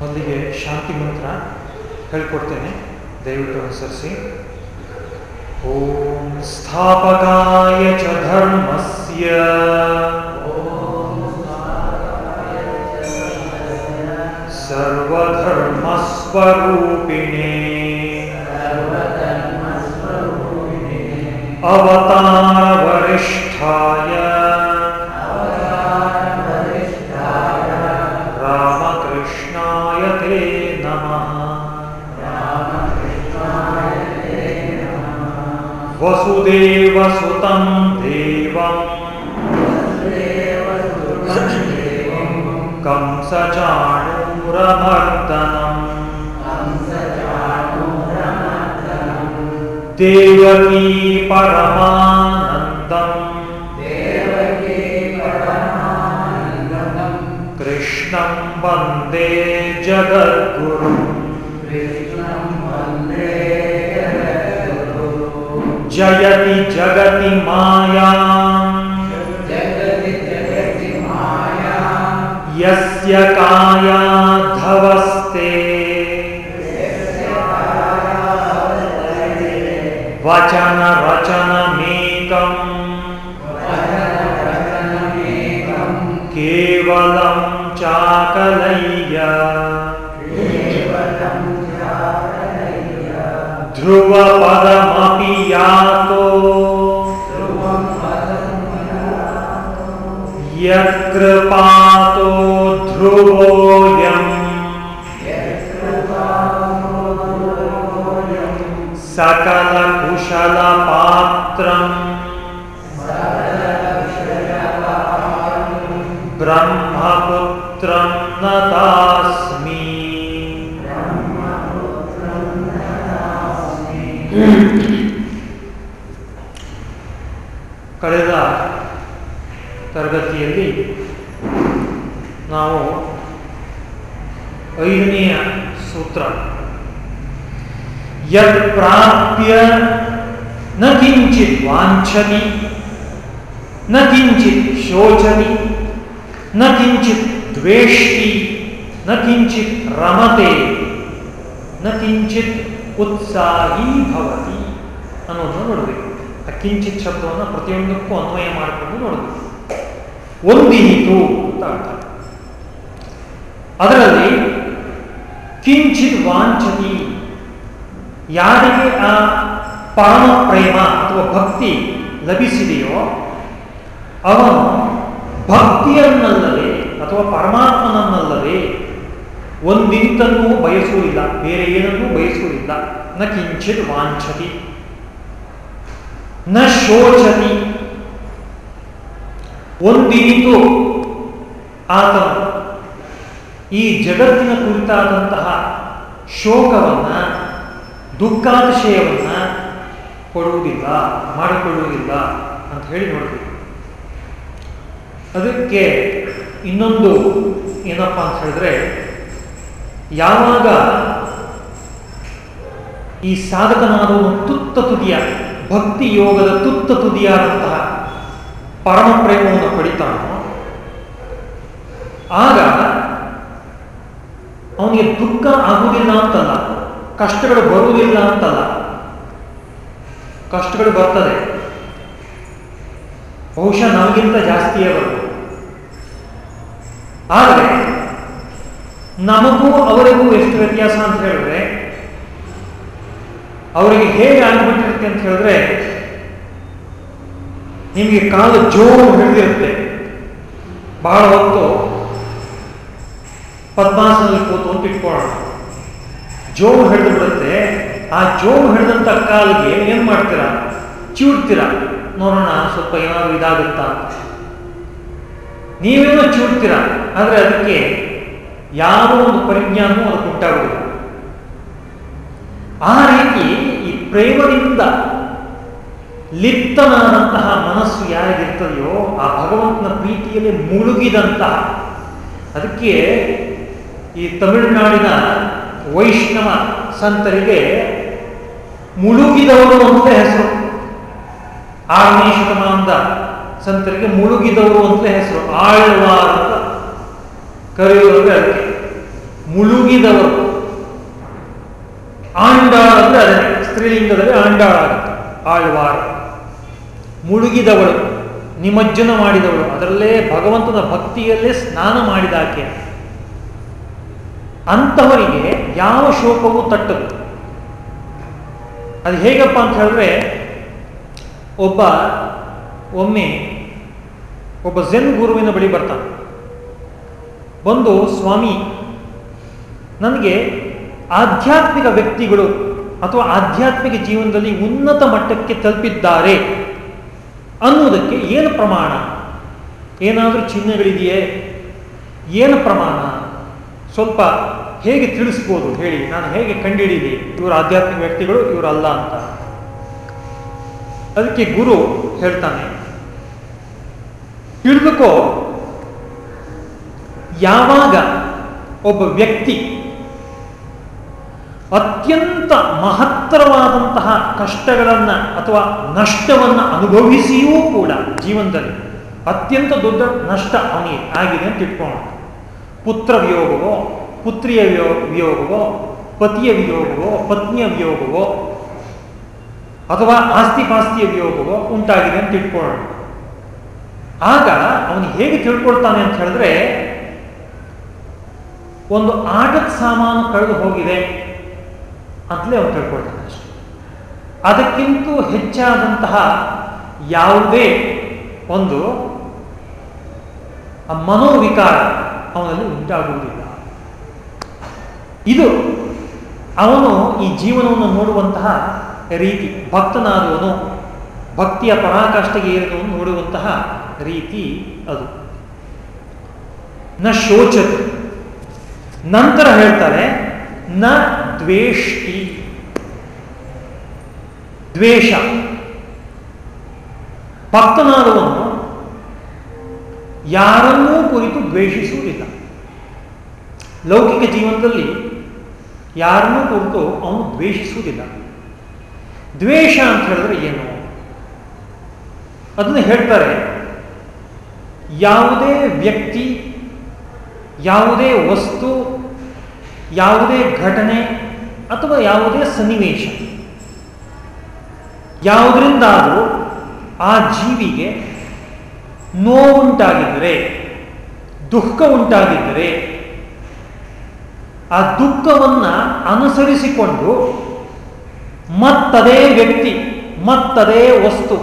ಮೊದಲಿಗೆ ಶಾಂತಿ ಮಂತ್ರ ಹೇಳ್ಕೊಡ್ತೇನೆ ದಯವಿಟ್ಟು ಅನುಸರಿಸಿ ಓಂ ಸ್ಥಾಪಕಾಯ ಚ ಧರ್ಮಸ್ಯ सर्वधर्मस्वरूपिणे अवतारवरिष्ठाय वसुदेवसुतं देवम्। कंसचाणूरमर्दनम्। देवकी परमानन्दम्। कृष्णं जगद्गुरुम् जयति जगति मायाम्। यस्य कायाधवस्ते। वचन रचनमेकम् केवलं चाकलय्य। ध्रुवपदमपि यातो यकृपातो ध्रुवोऽयम्। सकलकुशलपात्रम्। ब्रह्मपुत्रं न दास्मि ಯತ್ ಪ್ರಾಪ್ಯ ನ ಕಿಂಚಿತ್ ವಾಂಛತಿ ನ ಕಿಂಚಿತ್ ಶೋಚತಿ ನ ಕಿಂಚಿತ್ ದ್ವೇಷ್ಟಿ ನ ಕಿಂಚಿತ್ ರಮತೆ ನ ಕಿಂಚಿತ್ ಉತ್ಸಾಹಿ ಭವತಿ ಅನ್ನೋದನ್ನು ನೋಡಬೇಕು. ಆ ಕಿಂಚಿತ್ ಶಬ್ದವನ್ನು ಪ್ರತಿಯೊಂದಕ್ಕೂ ಅನ್ವಯ ಮಾಡಿಕೊಂಡು ನೋಡಬೇಕು. ಒಂದಿನಿತು ಅಂತ ಅದರಲ್ಲಿ ಕಿಂಚಿತ್ ವಾಂಛತಿ ಯಾರಿಗೆ ಆ ಪರಮ ಪ್ರೇಮ ಅಥವಾ ಭಕ್ತಿ ಲಭಿಸಿದೆಯೋ ಅವನು ಭಕ್ತಿಯನ್ನಲ್ಲದೆ ಅಥವಾ ಪರಮಾತ್ಮನನ್ನಲ್ಲದೆ ಒಂದಿಂತನ್ನೂ ಬಯಸುವುದಿಲ್ಲ, ಬೇರೆ ಏನನ್ನೂ ಬಯಸುವುದಿಲ್ಲ. ನ ಕಿಂಚಿತ್ ವಾಂಛತಿ, ನ ಶೋಚತಿ. ಒಂದಿನಿತು ಆತನು ಈ ಜಗತ್ತಿನ ಕುರಿತಾದಂತಹ ಶೋಕವನ್ನ ದುಃಖಾತಿಶಯವನ್ನ ಕೊಡುವುದಿಲ್ಲ, ಮಾಡಿಕೊಳ್ಳುವುದಿಲ್ಲ ಅಂತ ಹೇಳಿ ನೋಡ್ತೀವಿ. ಅದಕ್ಕೆ ಇನ್ನೊಂದು ಏನಪ್ಪ ಅಂತ ಹೇಳಿದ್ರೆ, ಯಾವಾಗ ಈ ಸಾಧಕನಾದವನು ತುತ್ತ ತುದಿಯ, ಭಕ್ತಿ ಯೋಗದ ತುತ್ತ ತುದಿಯಾದಂತಹ ಪರಮ ಪ್ರೇಮವನ್ನು ಪಡಿತಾನೋ, ಆಗ ಅವನಿಗೆ ದುಃಖ ಆಗುವುದಿಲ್ಲ ಅಂತಲ್ಲ. ಕಷ್ಟಗಳು ಬರುವುದಿಲ್ಲ ಅಂತಲ್ಲ. ಕಷ್ಟಗಳು ಬರ್ತದೆ. ಬಹುಶಃ ನಮಗಿಂತ ಜಾಸ್ತಿಯೇ ಬರ್ತದೆ ಆದರೆ ನಮಗೂ ಅವರಿಗೂ ಎಷ್ಟು ವ್ಯತ್ಯಾಸ ಅಂತ ಹೇಳಿದ್ರೆ, ಅವರಿಗೆ ಹೇಗೆ ಆಗ್ಬಿಟ್ಟಿರುತ್ತೆ ಅಂತ ಹೇಳಿದ್ರೆ, ನಿಮಗೆ ಕಾಲು ಜೋರು ಹಿಡಿದಿರುತ್ತೆ. ಬಹಳ ಹೊತ್ತು ಪದ್ಮಾಸನಲ್ಲಿ ಕೂತು ಅಂತ ಇಟ್ಕೊಳ್ಳೋಣ. ಜೋರು ಹಿಡಿದು ಬಿಡುತ್ತೆ ಆ ಜೋರು ಹಿಡಿದಂತ ಕಾಲಿಗೆ ಏನ್ ಮಾಡ್ತೀರಾ? ಚೂಡ್ತೀರಾ? ನೋಡೋಣ, ಸ್ವಲ್ಪ ಏನಾದ್ರು ಇದಾಗುತ್ತಾ? ನೀವೇನೋ ಚೂಡ್ತೀರಾ? ಆದ್ರೆ ಅದಕ್ಕೆ ಯಾವ ಒಂದು ಪರಿಜ್ಞಾನವೂ ಅದಕ್ಕೆ ಉಂಟಾಗುವುದಿಲ್ಲ. ಆ ರೀತಿ ಈ ಪ್ರೇಮದಿಂದ ಲಿಪ್ತನಾದಂತಹ ಮನಸ್ಸು ಯಾರಿಗಿರ್ತದೆಯೋ, ಆ ಭಗವಂತನ ಪ್ರೀತಿಯಲ್ಲಿ ಮುಳುಗಿದಂತಹ, ಅದಕ್ಕೆ ಈ ತಮಿಳುನಾಡಿನ ವೈಷ್ಣವ ಸಂತರಿಗೆ ಮುಳುಗಿದವರು ಅಂತ ಹೆಸರು. ಆರನೇ ಶತಮಾನದ ಸಂತರಿಗೆ ಮುಳುಗಿದವರು ಅಂತ ಹೆಸರು. ಆಳ್ವಾರ ಅಂತ ಕರೆಯುವಂದ್ರೆ ಅದಕ್ಕೆ ಮುಳುಗಿದವರು. ಆಂಡಾಳ ಅಂದ್ರೆ ಅದೇ, ಸ್ತ್ರೀಲಿಂಗದಲ್ಲಿ ಆಂಡಾಳ ಆಗುತ್ತೆ. ಆಳ್ವಾರ ಮುಳುಗಿದವಳು, ನಿಮಜ್ಜನ ಮಾಡಿದವಳು. ಅದರಲ್ಲೇ ಭಗವಂತನ ಭಕ್ತಿಯಲ್ಲೇ ಸ್ನಾನ ಮಾಡಿದಾಕೆ ಅಂತವರಿಗೆ ಯಾವ ಶೋಕವೂ ತಟ್ಟದು. ಅದು ಹೇಗಪ್ಪ ಅಂತ ಹೇಳಿದ್ರೆ, ಒಬ್ಬ, ಒಮ್ಮೆ ಒಬ್ಬ ಜೆನ್ ಗುರುವಿನ ಬಳಿ ಬರ್ತಾನೆ. ಬಂದು, ಸ್ವಾಮಿ, ನನಗೆ ಆಧ್ಯಾತ್ಮಿಕ ವ್ಯಕ್ತಿಗಳು ಅಥವಾ ಆಧ್ಯಾತ್ಮಿಕ ಜೀವನದಲ್ಲಿ ಉನ್ನತ ಮಟ್ಟಕ್ಕೆ ತಲುಪಿದ್ದಾರೆ ಅನ್ನುವುದಕ್ಕೆ ಏನು ಪ್ರಮಾಣ? ಏನಾದರೂ ಚಿಹ್ನೆಗಳಿದೆಯೇ? ಏನು ಪ್ರಮಾಣ? ಸ್ವಲ್ಪ ಹೇಗೆ ತಿಳಿಸ್ಬೋದು ಹೇಳಿ, ನಾನು ಹೇಗೆ ಕಂಡುಹಿಡೀಲಿ ಇವರು ಆಧ್ಯಾತ್ಮಿಕ ವ್ಯಕ್ತಿಗಳು ಇವರಲ್ಲ ಅಂತ. ಅದಕ್ಕೆ ಗುರು ಹೇಳ್ತಾನೆ ತಿಳ್ಬೇಕೋ ಯಾವಾಗ ಒಬ್ಬ ವ್ಯಕ್ತಿ ಅತ್ಯಂತ ಮಹತ್ತರವಾದಂತಹ ಕಷ್ಟಗಳನ್ನು ಅಥವಾ ನಷ್ಟವನ್ನು ಅನುಭವಿಸಿಯೂ ಕೂಡ ಜೀವನದಲ್ಲಿ ಅತ್ಯಂತ ದೊಡ್ಡ ನಷ್ಟ ಅವನಿಗೆ ಆಗಿದೆ ಅಂತ ಇಟ್ಕೊಂಡು ಪುತ್ರ ವಿಯೋಗವೋ ಪುತ್ರಿಯ ವಿಯೋ, ವಿಯೋಗವೋ, ಪತಿಯ ವಿಯೋಗವೋ, ಪತ್ನಿಯ ವಿಯೋಗವೋ, ಅಥವಾ ಆಸ್ತಿ ಪಾಸ್ತಿಯ ವಿಯೋಗವೋ ಉಂಟಾಗಿದೆ ಅಂತ ತಿಳ್ಕೊಳ್ಳೋಣ. ಆಗ ಅವನು ಹೇಗೆ ತಿಳ್ಕೊಳ್ತಾನೆ ಅಂತ ಹೇಳಿದ್ರೆ, ಒಂದು ಆಟದ ಸಾಮಾನು ಕಳೆದು ಹೋಗಿದೆ ಅಂತಲೇ ಅವನು ತಿಳ್ಕೊಳ್ತಾನೆ ಅಷ್ಟೆ. ಅದಕ್ಕಿಂತ ಹೆಚ್ಚಾದಂತಹ ಯಾವುದೇ ಒಂದು ಮನೋವಿಕಾರ ಅವನಲ್ಲಿ ಉಂಟಾಗುವುದಿಲ್ಲ. ಇದು ಅವನು ಈ ಜೀವನವನ್ನು ನೋಡುವಂತಹ ರೀತಿ, ಭಕ್ತನಾದವನು, ಭಕ್ತಿಯ ಪರಾಕಾಷ್ಠೆಗೆ ಏರಿದವನು ನೋಡುವಂತಹ ರೀತಿ ಅದು. ನ ಶೋಚತೆ. ನಂತರ ಹೇಳ್ತಾರೆ, ನ ದ್ವೇಷಿ ದ್ವೇಷ. ಭಕ್ತನಾದವನು ಯಾರನ್ನೂ ಕುರಿತು ದ್ವೇಷಿಸುವುದಿಲ್ಲ. ಲೌಕಿಕ ಜೀವನದಲ್ಲಿ ಯಾರನ್ನೂ ಕುರಿತು ಅವನು ದ್ವೇಷಿಸುವುದಿಲ್ಲ. ದ್ವೇಷ ಅಂತ ಹೇಳಿದ್ರೆ ಏನು? ಅದನ್ನು ಹೇಳ್ತಾರೆ, ಯಾವುದೇ ವ್ಯಕ್ತಿ, ಯಾವುದೇ ವಸ್ತು, ಯಾವುದೇ ಘಟನೆ ಅಥವಾ ಯಾವುದೇ ಸನ್ನಿವೇಶ, ಯಾವುದರಿಂದಾದರೂ ಆ ಜೀವಿಗೆ ನೋವುಂಟಾಗಿದ್ದರೆ ದುಃಖ ಉಂಟಾಗಿದ್ದರೆ ಆ ದುಃಖವನ್ನು ಅನುಸರಿಸಿಕೊಂಡು ಮತ್ತದೇ ವ್ಯಕ್ತಿ, ಮತ್ತದೇ ವಸ್ತು,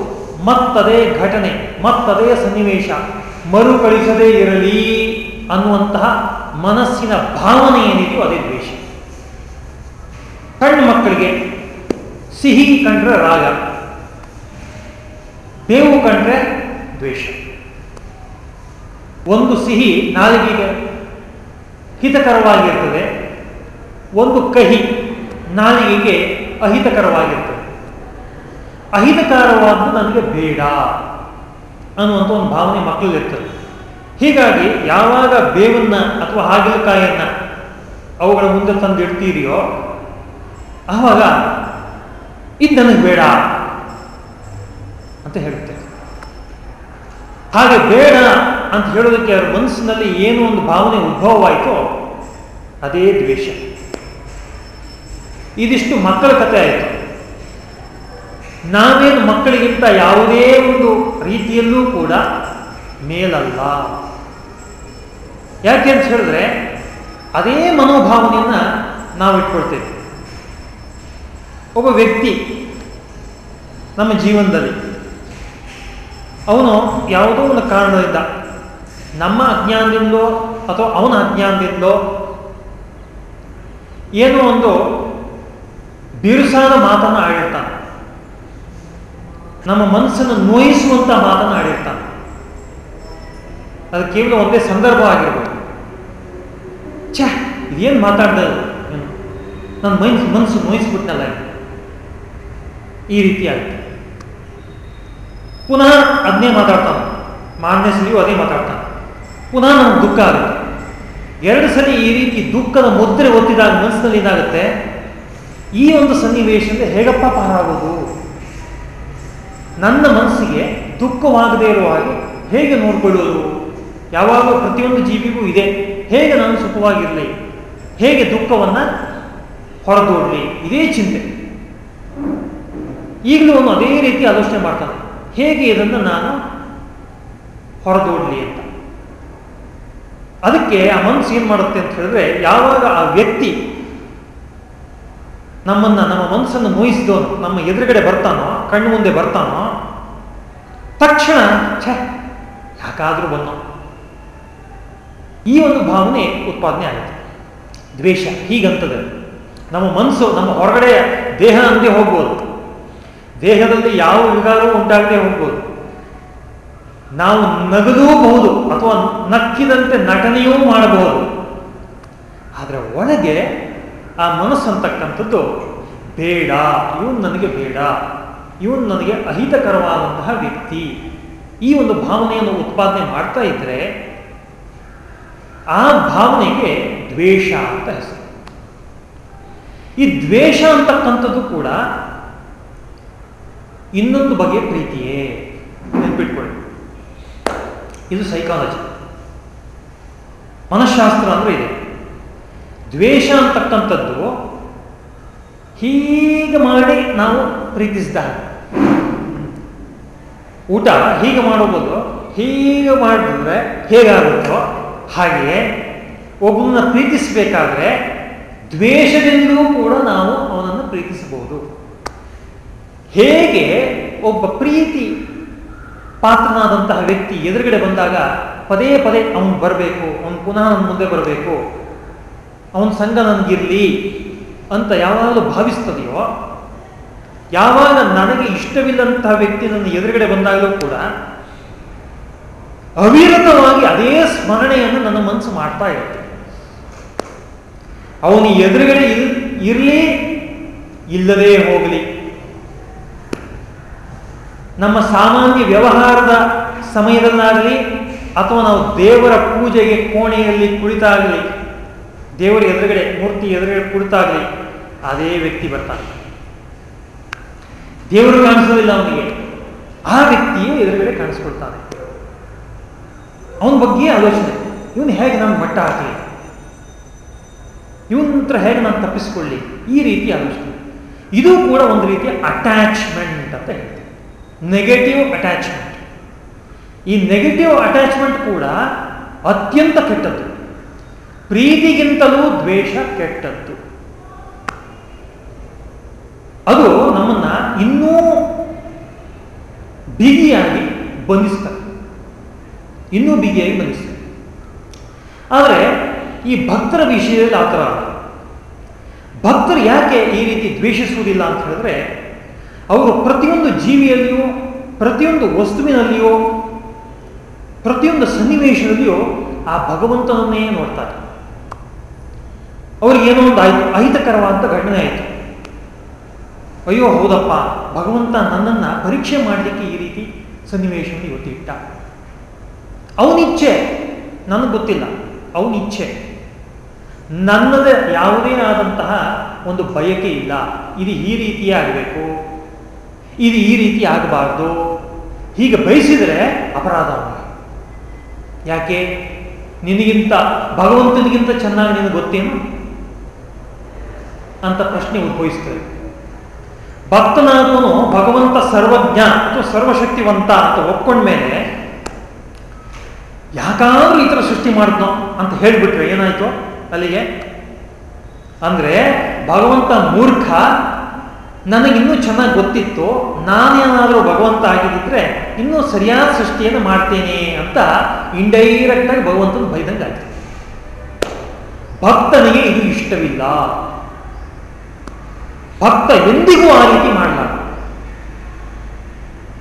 ಮತ್ತದೇ ಘಟನೆ, ಮತ್ತದೇ ಸನ್ನಿವೇಶ ಮರುಕಳಿಸದೇ ಇರಲಿ ಅನ್ನುವಂತಹ ಮನಸ್ಸಿನ ಭಾವನೆ ಏನಿದೆಯೋ ಅದೇ ದ್ವೇಷ. ಕಣ್ಣು ಮಕ್ಕಳಿಗೆ ಸಿಹಿ ಕಂಡ್ರೆ ರಾಗ, ಬೇವು ಕಂಡ್ರೆ ದ್ವೇಷ. ಒಂದು ಸಿಹಿ ನಾಲಿಗೆಗೆ ಹಿತಕರವಾಗಿರ್ತದೆ, ಒಂದು ಕಹಿ ನಾಲಿಗೆಗೆ ಅಹಿತಕರವಾಗಿರ್ತದೆ. ಅಹಿತಕರವಾದ್ದು ನನಗೆ ಬೇಡ ಅನ್ನುವಂಥ ಒಂದು ಭಾವನೆ ಮಕ್ಕಳಿರ್ತದೆ ಹೀಗಾಗಿ ಯಾವಾಗ ಬೇವನ್ನ ಅಥವಾ ಹಾಗಲಕಾಯಿಯನ್ನ ಅವುಗಳ ಮುಂದೆ ತಂದು ಇಡ್ತೀರಿಯೋ, ಆವಾಗ ಇದು ನನಗೆ ಬೇಡ ಅಂತ ಹೇಳುತ್ತೆ. ಹಾಗೆ ಬೇಡ ಅಂತ ಹೇಳೋದಕ್ಕೆ ಅವರ ಮನಸ್ಸಿನಲ್ಲಿ ಏನು ಒಂದು ಭಾವನೆ ಉದ್ಭವವಾಯಿತು ಅದೇ ದ್ವೇಷ. ಇದಿಷ್ಟು ಮಕ್ಕಳ ಕಥೆ ಆಯಿತು. ನಾವೇನು ಮಕ್ಕಳಿಗಿಂತ ಯಾವುದೇ ಒಂದು ರೀತಿಯಲ್ಲೂ ಕೂಡ ಮೇಲಲ್ಲ. ಯಾಕೆ ಅಂತ ಹೇಳಿದ್ರೆ ಅದೇ ಮನೋಭಾವನೆಯನ್ನ ನಾವು ಇಟ್ಕೊಳ್ತೇವೆ. ಒಬ್ಬ ವ್ಯಕ್ತಿ ನಮ್ಮ ಜೀವನದಲ್ಲಿ, ಅವನು ಯಾವುದೋ ಒಂದು ಕಾರಣದಿಂದ ನಮ್ಮ ಅಜ್ಞಾನದಿಂದಲೋ ಅಥವಾ ಅವನ ಅಜ್ಞಾನದಿಂದಲೋ ಏನೋ ಒಂದು ಬಿರುಸಾದ ಮಾತನ್ನು ಆಡಿರ್ತಾನೆ. ನಮ್ಮ ಮನಸ್ಸನ್ನು ನೋಯಿಸುವಂಥ ಮಾತನ್ನು ಆಡಿರ್ತಾನೆ. ಅದು ಕೇವಲ ಒಂದೇ ಸಂದರ್ಭ ಆಗಿರ್ಬೋದು. ಛ, ಇದೇನು ಮಾತಾಡ್ದ ನನ್ನ ಮೈನ್ಸ್ ಮನಸ್ಸು ನೋಯಿಸ್ಬಿಟ್ನಲ್ಲ ಈ ರೀತಿ ಆಗುತ್ತೆ ಪುನಃ ಅದನ್ನೇ ಮಾತಾಡ್ತಾನೆ. ಮಾರನೇ ಸಲಿಯೂ ಅದೇ ಮಾತಾಡ್ತಾನೆ. ಪುನಃ ನಮ್ಗೆ ದುಃಖ ಆಗುತ್ತೆ. ಎರಡು ಸಲ ಈ ರೀತಿ ದುಃಖದ ಮುದ್ರೆ ಒತ್ತಿದಾಗ ಮನಸ್ಸಿನಲ್ಲಿ ಏನಾಗುತ್ತೆ? ಈ ಒಂದು ಸನ್ನಿವೇಶದಿಂದ ಹೇಗಪ್ಪ ಪಾರಾಗೋದು? ನನ್ನ ಮನಸ್ಸಿಗೆ ದುಃಖವಾಗದೇ ಇರುವ ಹಾಗೆ ಹೇಗೆ ನೋಡ್ಕೊಳ್ಳೋದು ಯಾವಾಗ ಪ್ರತಿಯೊಂದು ಜೀವಿಗೂ ಇದೆ. ಹೇಗೆ ನಾನು ಸುಖವಾಗಿರಲಿ? ಹೇಗೆ ದುಃಖವನ್ನು ಹೊರದೋಡಲಿ? ಇದೇ ಚಿಂತೆ. ಈಗಲೂ ಅವನು ಅದೇ ರೀತಿ ಆಲೋಚನೆ ಮಾಡ್ತಾನೆ. ಹೇಗೆ ಇದನ್ನು ನಾನು ಹೊರದೋಡಲಿ ಅಂತ. ಅದಕ್ಕೆ ಆ ಮನಸ್ಸು ಏನು ಮಾಡುತ್ತೆ ಅಂತ ಹೇಳಿದ್ರೆ, ಯಾವಾಗ ಆ ವ್ಯಕ್ತಿ ನಮ್ಮನ್ನ, ನಮ್ಮ ಮನಸ್ಸನ್ನು ನೋಯಿಸಿದವನು ನಮ್ಮ ಎದುರುಗಡೆ ಬರ್ತಾನೋ, ಕಣ್ಣು ಮುಂದೆ ಬರ್ತಾನೋ, ತಕ್ಷಣ, ಛೆ, ಯಾಕಾದರೂ ಬಂದೋ. ಈ ಒಂದು ಭಾವನೆ ಉತ್ಪಾದನೆ ಆಗುತ್ತೆ. ದ್ವೇಷ, ಹೀಗಂತದ. ನಮ್ಮ ಮನಸ್ಸು, ನಮ್ಮ ಹೊರಗಡೆ ದೇಹ ಅಂದೇ ಹೋಗ್ಬೋದು. ದೇಹದಲ್ಲಿ ಯಾವ ವಿಕಾರವೂ ಉಂಟಾಗದೆ ಹೋಗ್ಬೋದು. ನಾವು ನಗಲೂಬಹುದು ಅಥವಾ ನಕ್ಕಿದಂತೆ ನಟನೆಯೂ ಮಾಡಬಹುದು. ಆದರೆ ಒಳಗೆ ಆ ಮನಸ್ಸು ಅಂತಕ್ಕಂಥದ್ದು ಬೇಡ, ಇವನು ನನಗೆ ಬೇಡ, ಇವನು ನನಗೆ ಅಹಿತಕರವಾದಂತಹ ವ್ಯಕ್ತಿ. ಈ ಒಂದು ಭಾವನೆಯನ್ನು ಉತ್ಪಾದನೆ ಮಾಡ್ತಾ ಇದ್ರೆ ಆ ಭಾವನೆಗೆ ದ್ವೇಷ ಅಂತ ಹೆಸರು. ಈ ದ್ವೇಷ ಅಂತಕ್ಕಂಥದ್ದು ಕೂಡ ಇನ್ನೊಂದು ಬಗೆಯ ಪ್ರೀತಿಯೇ. ನೆನ್ಪಿಟ್ಕೊಳ್ಳಿ. ಇದು ಸೈಕಾಲಜಿ ಮನಃಶಾಸ್ತ್ರ ಅಂದರೆ ಇದೆ. ದ್ವೇಷ ಅಂತಕ್ಕಂಥದ್ದು ಹೀಗೆ ಮಾಡಿ ನಾವು ಪ್ರೀತಿಸಿದಾಗ ಊಟ ಹೀಗೆ ಮಾಡಬಹುದು ಹೀಗೆ ಮಾಡಿದ್ರೆ ಹೇಗಾಗುತ್ತೋ ಹಾಗೆಯೇ ಒಬ್ಬನನ್ನ ಪ್ರೀತಿಸಬೇಕಾದ್ರೆ ದ್ವೇಷದಿಂದಲೂ ಕೂಡ ನಾವು ಅವನನ್ನು ಪ್ರೀತಿಸಬಹುದು. ಹೇಗೆ ಒಬ್ಬ ಪ್ರೀತಿ ಪಾತ್ರನಾದಂತಹ ವ್ಯಕ್ತಿ ಎದುರುಗಡೆ ಬಂದಾಗ ಪದೇ ಪದೇ ಅವನು ಬರಬೇಕು, ಅವನು ಪುನಃ ನನ್ನ ಮುಂದೆ ಬರಬೇಕು. ಅವನ ಸಂಘ ನನಗಿರಲಿ ಅಂತ ಯಾವಾಗಲೂ ಭಾವಿಸ್ತದೆಯೋ, ಯಾವಾಗ ನನಗೆ ಇಷ್ಟವಿಲ್ಲಂತಹ ವ್ಯಕ್ತಿ ನನ್ನ ಎದುರುಗಡೆ ಬಂದಾಗಲೂ ಕೂಡ ಅವಿರತವಾಗಿ ಅದೇ ಸ್ಮರಣೆಯನ್ನು ನನ್ನ ಮನಸ್ಸು ಮಾಡ್ತಾ ಇರುತ್ತೆ. ಅವನು ಎದುರುಗಡೆ ಇರ್, ಇರಲಿ ಇಲ್ಲದೇ ಹೋಗಲಿ. ನಮ್ಮ ಸಾಮಾನ್ಯ ವ್ಯವಹಾರದ ಸಮಯದಲ್ಲಾಗಲಿ ಅಥವಾ ನಾವು ದೇವರ ಪೂಜೆಗೆ ಕೋಣೆಯಲ್ಲಿ ಕುಳಿತಾಗಲಿ, ದೇವರ ಎದುರುಗಡೆ, ಮೂರ್ತಿ ಎದುರುಗಡೆ ಕುಳಿತಾಗಲಿ, ಅದೇ ವ್ಯಕ್ತಿ ಬರ್ತಾನೆ. ದೇವರು ಕಾಣಿಸೋದಿಲ್ಲ ಅವನಿಗೆ. ಆ ವ್ಯಕ್ತಿಯೇ ಎದುರುಗಡೆ ಕಾಣಿಸ್ಕೊಳ್ತಾನೆ. ಅವನ ಬಗ್ಗೆ ಆಲೋಚನೆ. ಇವನು ಹೇಗೆ ನಾನು ಮಟ್ಟ ಹಾಕಲಿ? ಇವನ ಹತ್ರ ಹೇಗೆ ನಾನು ತಪ್ಪಿಸ್ಕೊಳ್ಳಿ? ಈ ರೀತಿ ಆಲೋಚನೆ. ಇದು ಕೂಡ ಒಂದು ರೀತಿಯ ಅಟ್ಯಾಚ್ಮೆಂಟ್ ಅಂತ ಹೇಳ್ತೀವಿ. ನೆಗೆಟಿವ್ ಅಟ್ಯಾಚ್ಮೆಂಟ್ ಈ ನೆಗೆಟಿವ್ ಅಟ್ಯಾಚ್ಮೆಂಟ್ ಕೂಡ ಅತ್ಯಂತ ಕೆಟ್ಟದ್ದು. ಪ್ರೀತಿಗಿಂತಲೂ ದ್ವೇಷ ಕೆಟ್ಟದ್ದು. ಅದು ನಮ್ಮನ್ನ ಇನ್ನೂ ಬಿಗಿಯಾಗಿ ಬಂಧಿಸ್ತಾರೆ ಇನ್ನೂ ಬಿಗಿಯಾಗಿ ಬಂಧಿಸ್ತಾರೆ ಆದರೆ ಈ ಭಕ್ತರ ವಿಷಯದಲ್ಲಿ ಆ ಥರ ಭಕ್ತರು ಯಾಕೆ ಈ ರೀತಿ ದ್ವೇಷಿಸುವುದಿಲ್ಲ ಅಂತ ಹೇಳಿದ್ರೆ ಅವರು ಪ್ರತಿಯೊಂದು ಜೀವಿಯಲ್ಲಿಯೂ, ಪ್ರತಿಯೊಂದು ವಸ್ತುವಿನಲ್ಲಿಯೋ, ಪ್ರತಿಯೊಂದು ಸನ್ನಿವೇಶದಲ್ಲಿಯೋ ಆ ಭಗವಂತನನ್ನೇ ನೋಡ್ತಾರೆ. ಅವ್ರಿಗೆ ಏನೋ ಒಂದು ಆಯ್ತು ಅಹಿತಕರವಾದ ಘಟನೆ ಆಯಿತು. ಅಯ್ಯೋ, ಹೌದಪ್ಪ, ಭಗವಂತ ನನ್ನನ್ನು ಪರೀಕ್ಷೆ ಮಾಡಲಿಕ್ಕೆ ಈ ರೀತಿ ಸನ್ನಿವೇಶವನ್ನು ಇವತ್ತು ಇಟ್ಟ. ಅವನಿಚ್ಛೆ, ನನಗೆ ಗೊತ್ತಿಲ್ಲ, ಅವನಿಚ್ಛೆ. ನನ್ನದೇ ಯಾವುದೇ ಆದಂತಹ ಒಂದು ಬಯಕೆ ಇಲ್ಲ. ಇದು ಈ ರೀತಿಯೇ ಆಗಬೇಕು. ಇದು ಈ ರೀತಿ ಆಗಬಾರ್ದು. ಹೀಗೆ ಬಯಸಿದರೆ ಅಪರಾಧ ಯಾಕೆ? ನಿನಗಿಂತ, ಭಗವಂತನಿಗಿಂತ ಚೆನ್ನಾಗಿ ನಿನಗೆ ಗೊತ್ತೇನು? ಅಂತ ಪ್ರಶ್ನೆ ಉದ್ಭವಿಸ್ತದೆ ಭಕ್ತನಾದವನು ಭಗವಂತ ಸರ್ವಜ್ಞ ಅಥವಾ ಸರ್ವಶಕ್ತಿವಂತ ಅಂತ ಒಪ್ಕೊಂಡ್ಮೇಲೆ ಯಾಕಾದ್ರೂ ಈ ಥರ ಸೃಷ್ಟಿ ಮಾಡಿದ್ನೋ ಅಂತ ಹೇಳಿಬಿಟ್ರೆ ಏನಾಯ್ತು ಅಲ್ಲಿಗೆ? ಅಂದ್ರೆ ಭಗವಂತ ಮೂರ್ಖ ನನಗಿನ್ನೂ ಚೆನ್ನಾಗಿ ಗೊತ್ತಿತ್ತು, ನಾನೇನಾದರೂ ಭಗವಂತ ಆಗಿದ್ದರೆ ಇನ್ನೂ ಸರಿಯಾದ ಸೃಷ್ಟಿಯನ್ನು ಮಾಡ್ತೇನೆ ಅಂತ ಇಂಡೈರೆಕ್ಟ್ ಆಗಿ ಭಗವಂತನ ಬೈದಂಗೆ ಆಯ್ತು. ಭಕ್ತನಿಗೆ ಇದು ಇಷ್ಟವಿಲ್ಲ. ಭಕ್ತ ಎಂದಿಗೂ ಆ ರೀತಿ ಮಾಡಲಾರ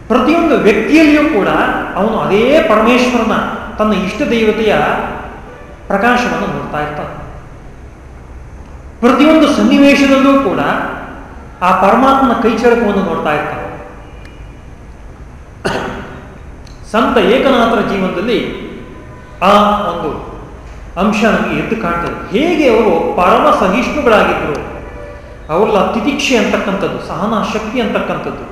ಪ್ರತಿಯೊಂದು ವ್ಯಕ್ತಿಯಲ್ಲಿಯೂ ಕೂಡ ಅವನು ಅದೇ ಪರಮೇಶ್ವರನ, ತನ್ನ ಇಷ್ಟ ದೇವತೆಯ ಪ್ರಕಾಶವನ್ನು ನೋಡ್ತಾ ಇರ್ತಾನೆ. ಪ್ರತಿಯೊಂದು ಸನ್ನಿವೇಶದಲ್ಲೂ ಕೂಡ ಆ ಪರಮಾತ್ಮನ ಕೈಚಳಕವನ್ನು ನೋಡ್ತಾ ಇರ್ತಾರೆ ಸಂತ ಏಕನಾಥರ ಜೀವನದಲ್ಲಿ ಆ ಒಂದು ಅಂಶ ನಮಗೆ ಎದ್ದು ಕಾಣ್ತದೆ. ಹೇಗೆ ಅವರು ಪರಮ ಸಹಿಷ್ಣುಗಳಾಗಿದ್ದರು ಅವರಲ್ಲ ತಿತಿಕ್ಷೆ ಅಂತಕ್ಕಂಥದ್ದು ಸಹನ ಶಕ್ತಿ ಅಂತಕ್ಕಂಥದ್ದು,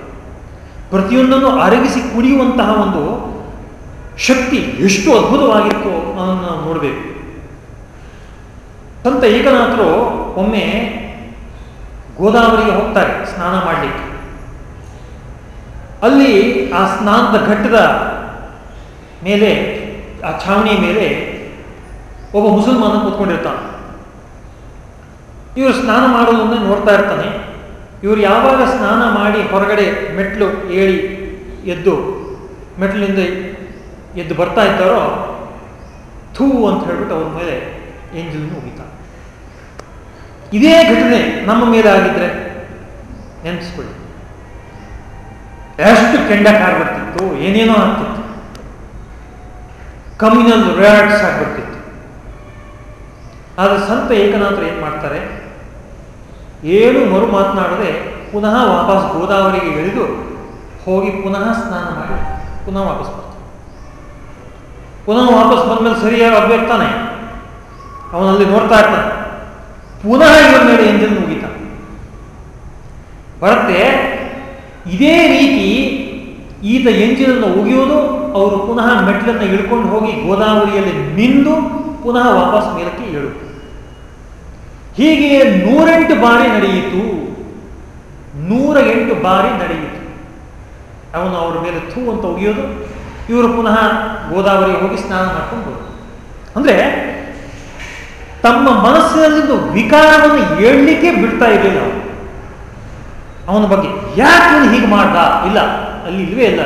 ಪ್ರತಿಯೊಂದನ್ನು ಅರಗಿಸಿ ಕುಡಿಯುವಂತಹ ಒಂದು ಶಕ್ತಿ ಎಷ್ಟು ಅದ್ಭುತವಾಗಿತ್ತು ಅನ್ನೋದನ್ನು ನಾವು ನೋಡಬೇಕು. ಸಂತ ಏಕನಾಥರು ಒಮ್ಮೆ ಗೋದಾವರಿಗೆ ಹೋಗ್ತಾರೆ, ಸ್ನಾನ ಮಾಡಲಿಕ್ಕೆ. ಅಲ್ಲಿ ಆ ಸ್ನಾನದ ಘಟ್ಟದ ಮೇಲೆ, ಆ ಛಾವಣಿ ಮೇಲೆ ಒಬ್ಬ ಮುಸಲ್ಮಾನ ಕೂತ್ಕೊಂಡಿರ್ತಾನೆ. ಇವರು ಸ್ನಾನ ಮಾಡೋದನ್ನ ನೋಡ್ತಾ ಇರ್ತಾನೆ. ಇವರು ಯಾವಾಗ ಸ್ನಾನ ಮಾಡಿ ಹೊರಗಡೆ ಮೆಟ್ಲು ಏಳಿ ಎದ್ದು ಮೆಟ್ಲಿನಿಂದ ಎದ್ದು ಬರ್ತಾ ಇದ್ದಾರೋ, ಥೂ ಅಂತ ಹೇಳ್ಬಿಟ್ಟು ಅವ್ರ ಮೇಲೆ ಎಂಜಿಲ್ ಹೋಗಿತಾನೆ ಇದೇ ಘಟನೆ ನಮ್ಮ ಮೇಲೆ ಆಗಿದ್ರೆ ನೆನೆಸ್ಕೊಳ್ಳಿ. ಎಷ್ಟು ಕೆಂಡ ಕಾರ್ಬಿಡ್ತಿತ್ತು ಏನೇನೋ ಆಗ್ತಿತ್ತು. ಕಮ್ಯುನಲ್ ರ್ಯಾಟ್ಸ್ ಆಗ್ಬಿಡ್ತಿತ್ತು ಆದರೆ ಸಂತ ಏಕನಾಥರು ಏನು ಮಾಡ್ತಾರೆ, ಏನು ಮರು ಮಾತನಾಡದೆ ಪುನಃ ವಾಪಸ್ ಗೋದಾವರಿಗೆ ಇಳಿದು ಹೋಗಿ ಪುನಃ ಸ್ನಾನ ಮಾಡಿ ಪುನಃ ವಾಪಸ್ ಪುನಃ ವಾಪಸ್ ಬಂದ್ಮೇಲೆ ಸರಿಯಾಗಿ ಅಭ್ಯರ್ಥಾನೆ ಅವನಲ್ಲಿ ನೋಡ್ತಾ ಇರ್ತಾನೆ. ಪುನಃ ಇವರ ಮೇಲೆ ಎಂಜಿನ್ ಮುಗಿತ. ಬರುತ್ತೆ, ಇದೇ ರೀತಿ ಈತ ಎಂಜಿನನ್ನು ಒಗೆಯೋದು ಅವರು ಪುನಃ ಮೆಟ್ಲನ್ನು ಇಳ್ಕೊಂಡು ಹೋಗಿ ಗೋದಾವರಿಯಲ್ಲಿ ನಿಂದು, ಪುನಃ ವಾಪಸ್ ಮೇಲಕ್ಕೆ ಏಳು. ಹೀಗೆ ನೂರೆಂಟು ಬಾರಿ ನಡೆಯಿತು. ನೂರ ಎಂಟು ಬಾರಿ ನಡೆಯಿತು. ಅವನು ಅವರ ಮೇಲೆ ಥೂ ಅಂತ ಒಗೆಯೋದು ಇವರು ಪುನಃ ಗೋದಾವರಿಗೆ ಹೋಗಿ ಸ್ನಾನ ಮಾಡ್ಕೊಂಡು ಅಂದ್ರೆ ತಮ್ಮ ಮನಸ್ಸಿನಲ್ಲಿಂದು ವಿಕಾರವನ್ನು ಹೇಳಲಿಕ್ಕೆ ಬಿಡ್ತಾ ಇರಲಿಲ್ಲ ಅವನು. ಬಗ್ಗೆ ಯಾಕೆ ಅವನು ಹೀಗೆ ಮಾಡ್ದ? ಇಲ್ಲ, ಅಲ್ಲಿ ಇಲ್ವೇ ಇಲ್ಲ.